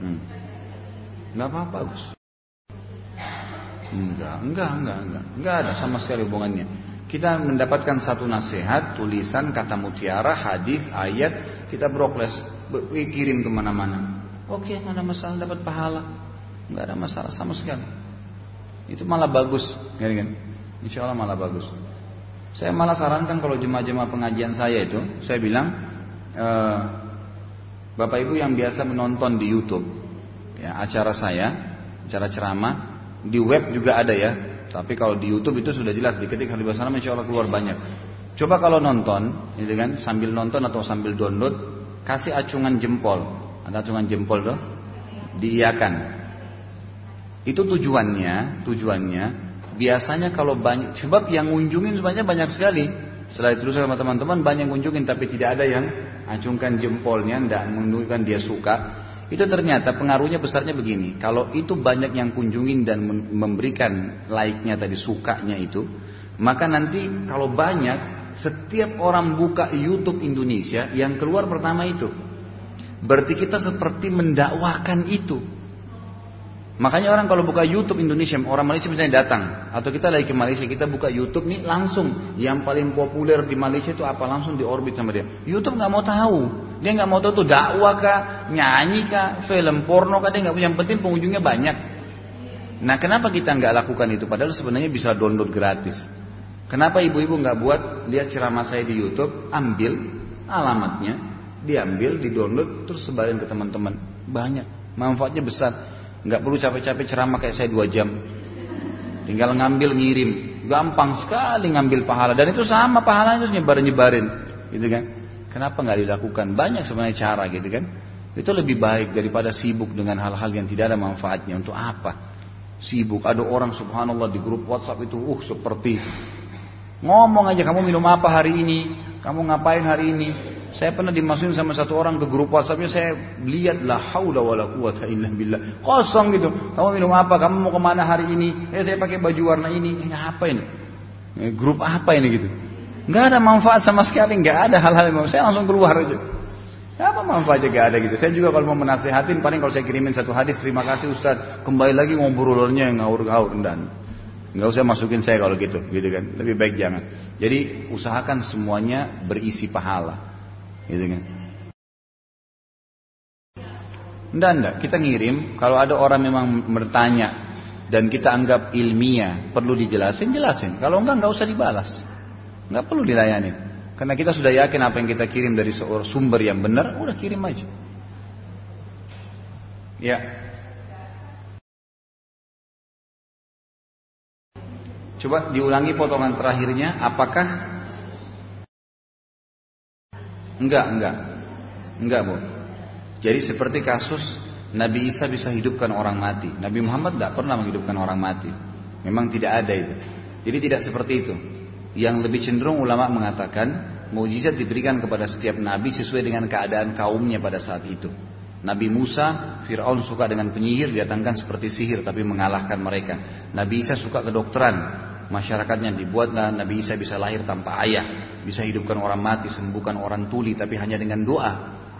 Hmm. Apa-apa Gus. Enggak, enggak, enggak, enggak. Enggak ada sama sekali hubungannya. Kita mendapatkan satu nasihat, tulisan, kata mutiara, hadis, ayat, kita brokles, kirim ke mana-mana. Oke, nggak ada masalah dapat pahala, nggak ada masalah sama sekali. Itu malah bagus, kan? Insya Allah malah bagus. Saya malah sarankan kalau jemaah-jemaah pengajian saya itu, saya bilang, e, Bapak Ibu yang biasa menonton di YouTube, ya, acara saya, acara ceramah, di web juga ada ya, tapi kalau di YouTube itu sudah jelas diketik Habibur Salam insya Allah keluar banyak. Coba kalau nonton, gitu kan, sambil nonton atau sambil download, kasih acungan jempol. Ada acungan jempol tuh, diiakan. Itu tujuannya, tujuannya biasanya kalau banyak, sebab yang ngunjungin sebenarnya banyak sekali. Setelah itu sama teman-teman banyak ngunjungin tapi tidak ada yang acungkan jempolnya, tidak menunjukkan dia suka. Itu ternyata pengaruhnya besarnya begini. Kalau itu banyak yang kunjungin dan memberikan like-nya tadi sukanya itu, maka nanti kalau banyak setiap orang buka YouTube Indonesia yang keluar pertama itu. Berarti kita seperti mendakwakan itu. Makanya orang kalau buka YouTube Indonesia, orang Malaysia misalnya datang, atau kita lagi ke Malaysia, kita buka YouTube nih langsung yang paling populer di Malaysia itu apa langsung di orbit sama dia. YouTube nggak mau tahu, dia nggak mau tahu tuh dakwah kah, nyanyi kah, film porno kah, dia nggak punya yang penting pengunjungnya banyak. Nah kenapa kita nggak lakukan itu? Padahal sebenarnya bisa download gratis. Kenapa ibu-ibu nggak buat lihat ceramah saya di YouTube, ambil alamatnya, diambil, di download, terus sebarin ke teman-teman. Banyak, manfaatnya besar. Nggak perlu capek-capek ceramah kayak saya dua jam. Tinggal ngambil ngirim. Gampang sekali ngambil pahala. Dan itu sama pahalanya itu nyebarin-nyebarin. Gitu kan. Kenapa nggak dilakukan? Banyak sebenarnya cara gitu kan. Itu lebih baik daripada sibuk dengan hal-hal yang tidak ada manfaatnya. Untuk apa? Sibuk. Ada orang subhanallah di grup WhatsApp itu. Uh seperti Ngomong aja kamu minum apa hari ini, kamu ngapain hari ini. Saya pernah dimasukin sama satu orang ke grup WhatsAppnya, saya lihat lah haula wala quwata illa billah. Kosong gitu. Kamu minum apa? Kamu mau ke mana hari ini? Eh saya pakai baju warna ini. Ini apa ini? Eh, grup apa ini gitu? Nggak ada manfaat sama sekali, nggak ada hal-hal yang saya langsung keluar aja. Apa manfaatnya gak ada gitu. Saya juga kalau mau menasehatin paling kalau saya kirimin satu hadis terima kasih Ustaz. Kembali lagi ngobrolnya yang ngawur-ngawur dan nggak usah masukin saya kalau gitu, gitu kan. Lebih baik jangan. Jadi usahakan semuanya berisi pahala, gitu kan. Enggak, enggak. Kita ngirim, kalau ada orang memang bertanya dan kita anggap ilmiah, perlu dijelasin, jelasin. Kalau enggak, enggak usah dibalas. Enggak perlu dilayani. Karena kita sudah yakin apa yang kita kirim dari seorang sumber yang benar, udah kirim aja. Ya. Coba diulangi potongan terakhirnya, apakah Enggak, enggak. Enggak, Bu. Jadi seperti kasus Nabi Isa bisa hidupkan orang mati. Nabi Muhammad tidak pernah menghidupkan orang mati. Memang tidak ada itu. Jadi tidak seperti itu. Yang lebih cenderung ulama mengatakan mujizat diberikan kepada setiap nabi sesuai dengan keadaan kaumnya pada saat itu. Nabi Musa, Fir'aun suka dengan penyihir, didatangkan seperti sihir tapi mengalahkan mereka. Nabi Isa suka kedokteran, masyarakatnya dibuatlah Nabi Isa bisa lahir tanpa ayah, bisa hidupkan orang mati, sembuhkan orang tuli tapi hanya dengan doa,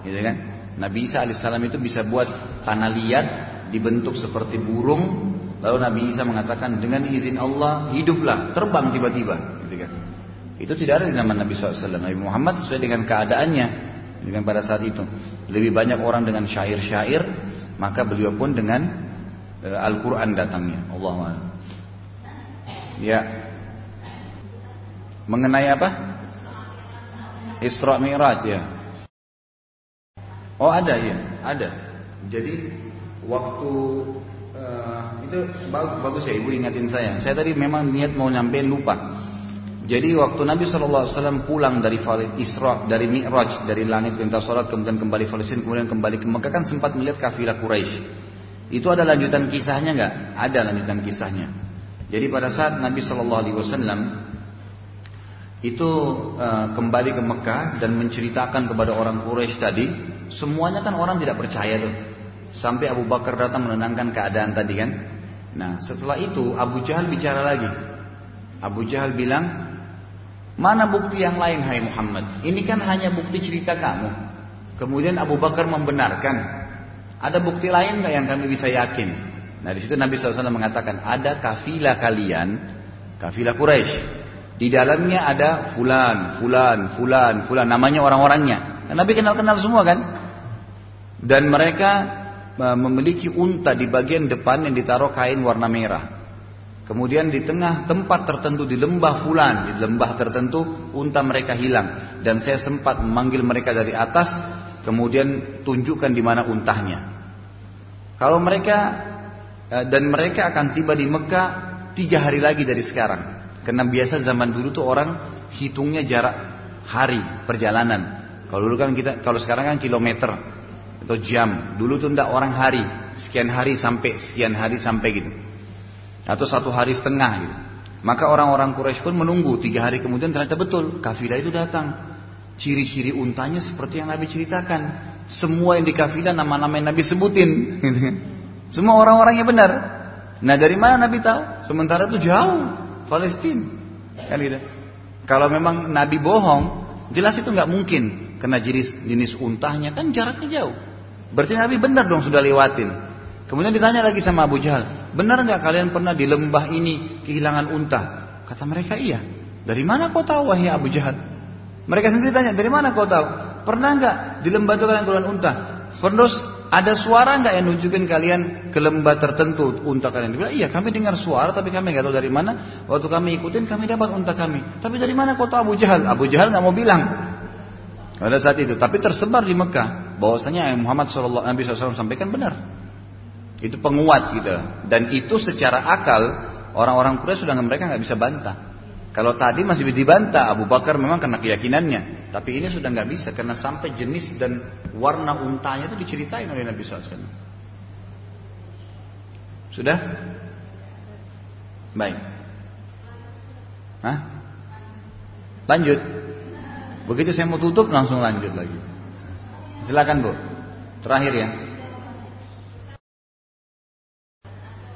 gitu kan? Nabi Isa alaihissalam itu bisa buat tanah liat dibentuk seperti burung, lalu Nabi Isa mengatakan dengan izin Allah hiduplah, terbang tiba-tiba, gitu kan? Itu tidak ada di zaman Nabi SAW. Nabi Muhammad sesuai dengan keadaannya, dengan pada saat itu. Lebih banyak orang dengan syair-syair, maka beliau pun dengan uh, Al-Quran datangnya. Allah Ya. Mengenai apa? Isra Mi'raj ya. Oh ada ya, ada. Jadi waktu uh, itu bagus, bagus ya ibu ingatin saya. Saya tadi memang niat mau nyampein lupa. Jadi waktu Nabi SAW pulang dari Isra, dari Mi'raj, dari langit perintah sholat, kemudian kembali Palestina, kemudian kembali ke Mekah kan sempat melihat kafilah Quraisy. Itu ada lanjutan kisahnya nggak? Ada lanjutan kisahnya. Jadi pada saat Nabi Shallallahu Alaihi Wasallam itu uh, kembali ke Mekah dan menceritakan kepada orang Quraisy tadi, semuanya kan orang tidak percaya tuh. Sampai Abu Bakar datang menenangkan keadaan tadi kan. Nah setelah itu Abu Jahal bicara lagi. Abu Jahal bilang, mana bukti yang lain Hai Muhammad? Ini kan hanya bukti cerita kamu. Kemudian Abu Bakar membenarkan. Ada bukti lain nggak yang kami bisa yakin? Nah di situ Nabi SAW mengatakan ada kafilah kalian, kafilah Quraisy. Di dalamnya ada fulan, fulan, fulan, fulan. Namanya orang-orangnya. Kan Nabi kenal-kenal semua kan? Dan mereka e, memiliki unta di bagian depan yang ditaruh kain warna merah. Kemudian di tengah tempat tertentu di lembah fulan, di lembah tertentu unta mereka hilang. Dan saya sempat memanggil mereka dari atas, kemudian tunjukkan di mana untahnya. Kalau mereka dan mereka akan tiba di Mekah tiga hari lagi dari sekarang. Karena biasa zaman dulu tuh orang hitungnya jarak hari perjalanan. Kalau dulu kan kita, kalau sekarang kan kilometer atau jam. Dulu tuh ndak orang hari, sekian hari sampai sekian hari sampai gitu. Atau satu hari setengah gitu. Maka orang-orang Quraisy pun menunggu tiga hari kemudian ternyata betul kafilah itu datang. Ciri-ciri untanya seperti yang Nabi ceritakan. Semua yang di kafilah nama-nama yang Nabi sebutin. Semua orang-orangnya benar. Nah dari mana Nabi tahu? Sementara itu jauh, Palestina. Kan gitu. Kalau memang Nabi bohong, jelas itu nggak mungkin. Karena jenis jenis untahnya kan jaraknya jauh. Berarti Nabi benar dong sudah lewatin. Kemudian ditanya lagi sama Abu Jahal, benar nggak kalian pernah di lembah ini kehilangan unta? Kata mereka iya. Dari mana kau tahu wahai Abu Jahal? Mereka sendiri tanya, dari mana kau tahu? Pernah nggak di lembah itu kalian kehilangan unta? Terus ada suara nggak yang nunjukin kalian ke lembah tertentu unta kalian? Dia bilang, iya kami dengar suara tapi kami nggak tahu dari mana. Waktu kami ikutin kami dapat unta kami. Tapi dari mana tahu Abu Jahal? Abu Jahal nggak mau bilang. Pada saat itu, tapi tersebar di Mekah bahwasanya yang Muhammad SAW, Nabi SAW sampaikan benar. Itu penguat gitu. Dan itu secara akal orang-orang Quraisy sudah mereka nggak bisa bantah. Kalau tadi masih dibantah Abu Bakar memang karena keyakinannya, tapi ini sudah nggak bisa karena sampai jenis dan warna untanya itu diceritain oleh Nabi SAW. Sudah? Baik. Hah? Lanjut. Begitu saya mau tutup langsung lanjut lagi. Silakan Bu. Terakhir ya.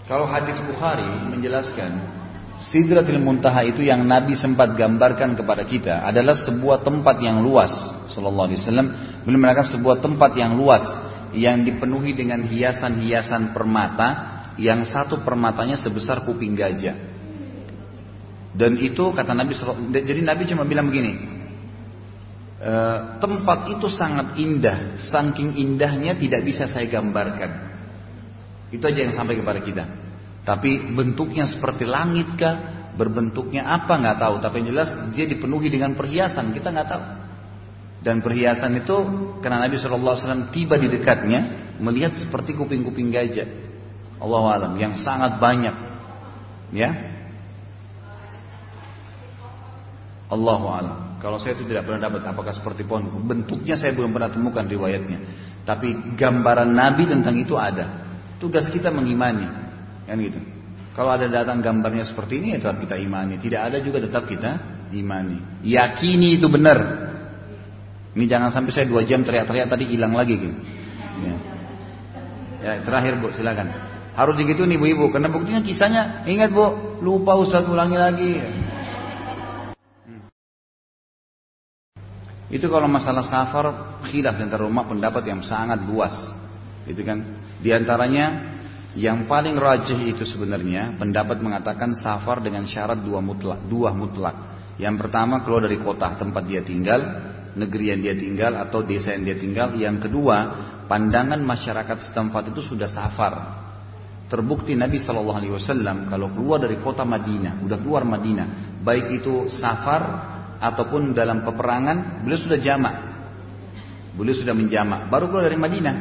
Kalau hadis Bukhari menjelaskan Sidratil Muntaha itu yang Nabi sempat gambarkan kepada kita adalah sebuah tempat yang luas. Sallallahu Alaihi Wasallam beliau mengatakan sebuah tempat yang luas yang dipenuhi dengan hiasan-hiasan permata yang satu permatanya sebesar kuping gajah. Dan itu kata Nabi jadi Nabi cuma bilang begini, e, tempat itu sangat indah, saking indahnya tidak bisa saya gambarkan. Itu aja yang sampai kepada kita. Tapi bentuknya seperti langit kah? Berbentuknya apa nggak tahu. Tapi yang jelas dia dipenuhi dengan perhiasan. Kita nggak tahu. Dan perhiasan itu karena Nabi SAW tiba di dekatnya melihat seperti kuping-kuping gajah. Allah alam yang sangat banyak. Ya. Allah alam. Kalau saya itu tidak pernah dapat apakah seperti pohon. Bentuknya saya belum pernah temukan riwayatnya. Tapi gambaran Nabi tentang itu ada. Tugas kita mengimani. Kan gitu. Kalau ada datang gambarnya seperti ini ya tetap kita imani. Tidak ada juga tetap kita imani. Yakini itu benar. Ini jangan sampai saya dua jam teriak-teriak tadi hilang lagi gitu. Ya. ya terakhir bu silakan. Harus begitu nih ibu-ibu karena buktinya kisahnya ingat bu lupa Ustaz ulangi lagi. Hmm. Itu kalau masalah safar khilaf antara rumah pendapat yang sangat luas. Itu kan. Di antaranya yang paling rajih itu sebenarnya pendapat mengatakan safar dengan syarat dua mutlak, dua mutlak. Yang pertama keluar dari kota tempat dia tinggal, negeri yang dia tinggal atau desa yang dia tinggal. Yang kedua, pandangan masyarakat setempat itu sudah safar. Terbukti Nabi Shallallahu Alaihi Wasallam kalau keluar dari kota Madinah, udah keluar Madinah, baik itu safar ataupun dalam peperangan, beliau sudah jamak. Beliau sudah menjamak, baru keluar dari Madinah,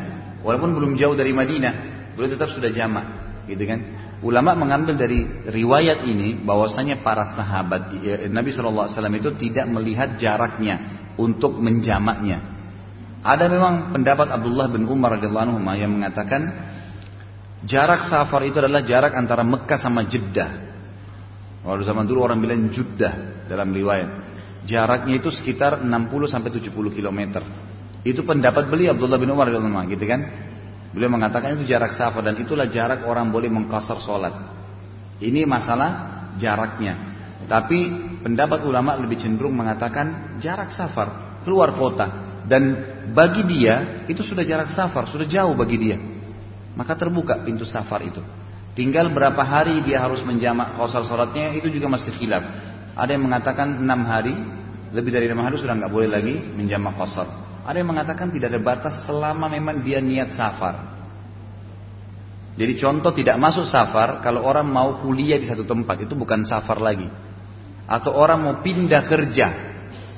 walaupun belum jauh dari Madinah, beliau tetap sudah jamak, gitu kan? Ulama mengambil dari riwayat ini bahwasanya para sahabat eh, Nabi SAW itu tidak melihat jaraknya untuk menjamaknya. Ada memang pendapat Abdullah bin Umar radhiyallahu anhu yang mengatakan jarak safar itu adalah jarak antara Mekah sama Jeddah. Kalau zaman dulu orang bilang Jeddah dalam riwayat. Jaraknya itu sekitar 60 sampai 70 km. Itu pendapat beliau Abdullah bin Umar radhiyallahu anhu gitu kan. Beliau mengatakan itu jarak safar dan itulah jarak orang boleh mengkasar sholat. Ini masalah jaraknya. Tapi pendapat ulama lebih cenderung mengatakan jarak safar keluar kota dan bagi dia itu sudah jarak safar sudah jauh bagi dia. Maka terbuka pintu safar itu. Tinggal berapa hari dia harus menjamak kosar sholatnya itu juga masih khilaf. Ada yang mengatakan enam hari, lebih dari enam hari sudah nggak boleh lagi menjamak kosar. Ada yang mengatakan tidak ada batas selama memang dia niat safar. Jadi contoh tidak masuk safar kalau orang mau kuliah di satu tempat itu bukan safar lagi. Atau orang mau pindah kerja.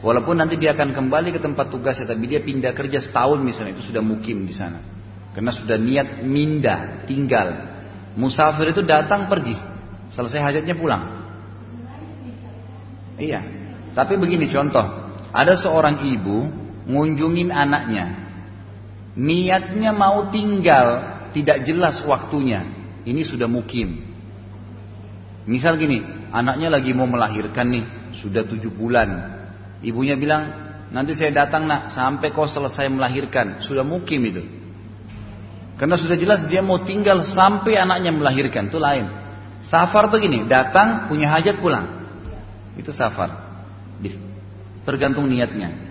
Walaupun nanti dia akan kembali ke tempat tugasnya tapi dia pindah kerja setahun misalnya itu sudah mukim di sana. Karena sudah niat mindah, tinggal. Musafir itu datang pergi. Selesai hajatnya pulang. Iya. Tapi begini contoh. Ada seorang ibu ngunjungin anaknya. Niatnya mau tinggal, tidak jelas waktunya. Ini sudah mukim. Misal gini, anaknya lagi mau melahirkan nih, sudah tujuh bulan. Ibunya bilang, nanti saya datang nak, sampai kau selesai melahirkan. Sudah mukim itu. Karena sudah jelas dia mau tinggal sampai anaknya melahirkan, itu lain. Safar tuh gini, datang punya hajat pulang. Itu safar. Tergantung niatnya.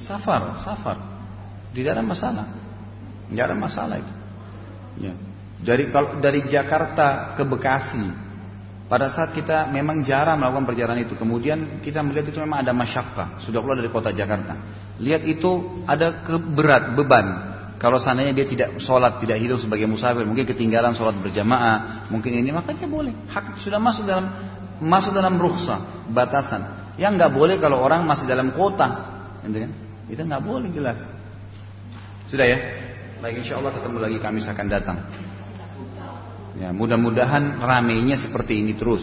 Safar, safar. Tidak ada masalah. Tidak ada masalah itu. Ya. Dari kalau dari Jakarta ke Bekasi, pada saat kita memang jarang melakukan perjalanan itu, kemudian kita melihat itu memang ada masyakka, sudah keluar dari kota Jakarta. Lihat itu ada keberat beban. Kalau sananya dia tidak sholat, tidak hidup sebagai musafir, mungkin ketinggalan sholat berjamaah, mungkin ini makanya boleh. Hak sudah masuk dalam masuk dalam rukhsah, batasan. Yang nggak boleh kalau orang masih dalam kota, gitu kan? Itu nggak boleh jelas. Sudah ya? Baik insya Allah ketemu lagi Kamis akan datang. Ya, mudah-mudahan ramenya seperti ini terus.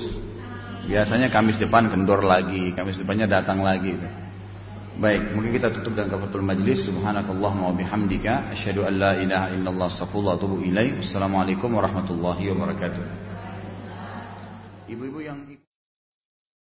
Biasanya Kamis depan kendor lagi, Kamis depannya datang lagi. Baik, mungkin kita tutup dengan kafaratul majlis. Subhanakallahumma wa bihamdika asyhadu an la ilaha illallah astaghfirullah wa atubu. Assalamualaikum warahmatullahi wabarakatuh. Ibu-ibu yang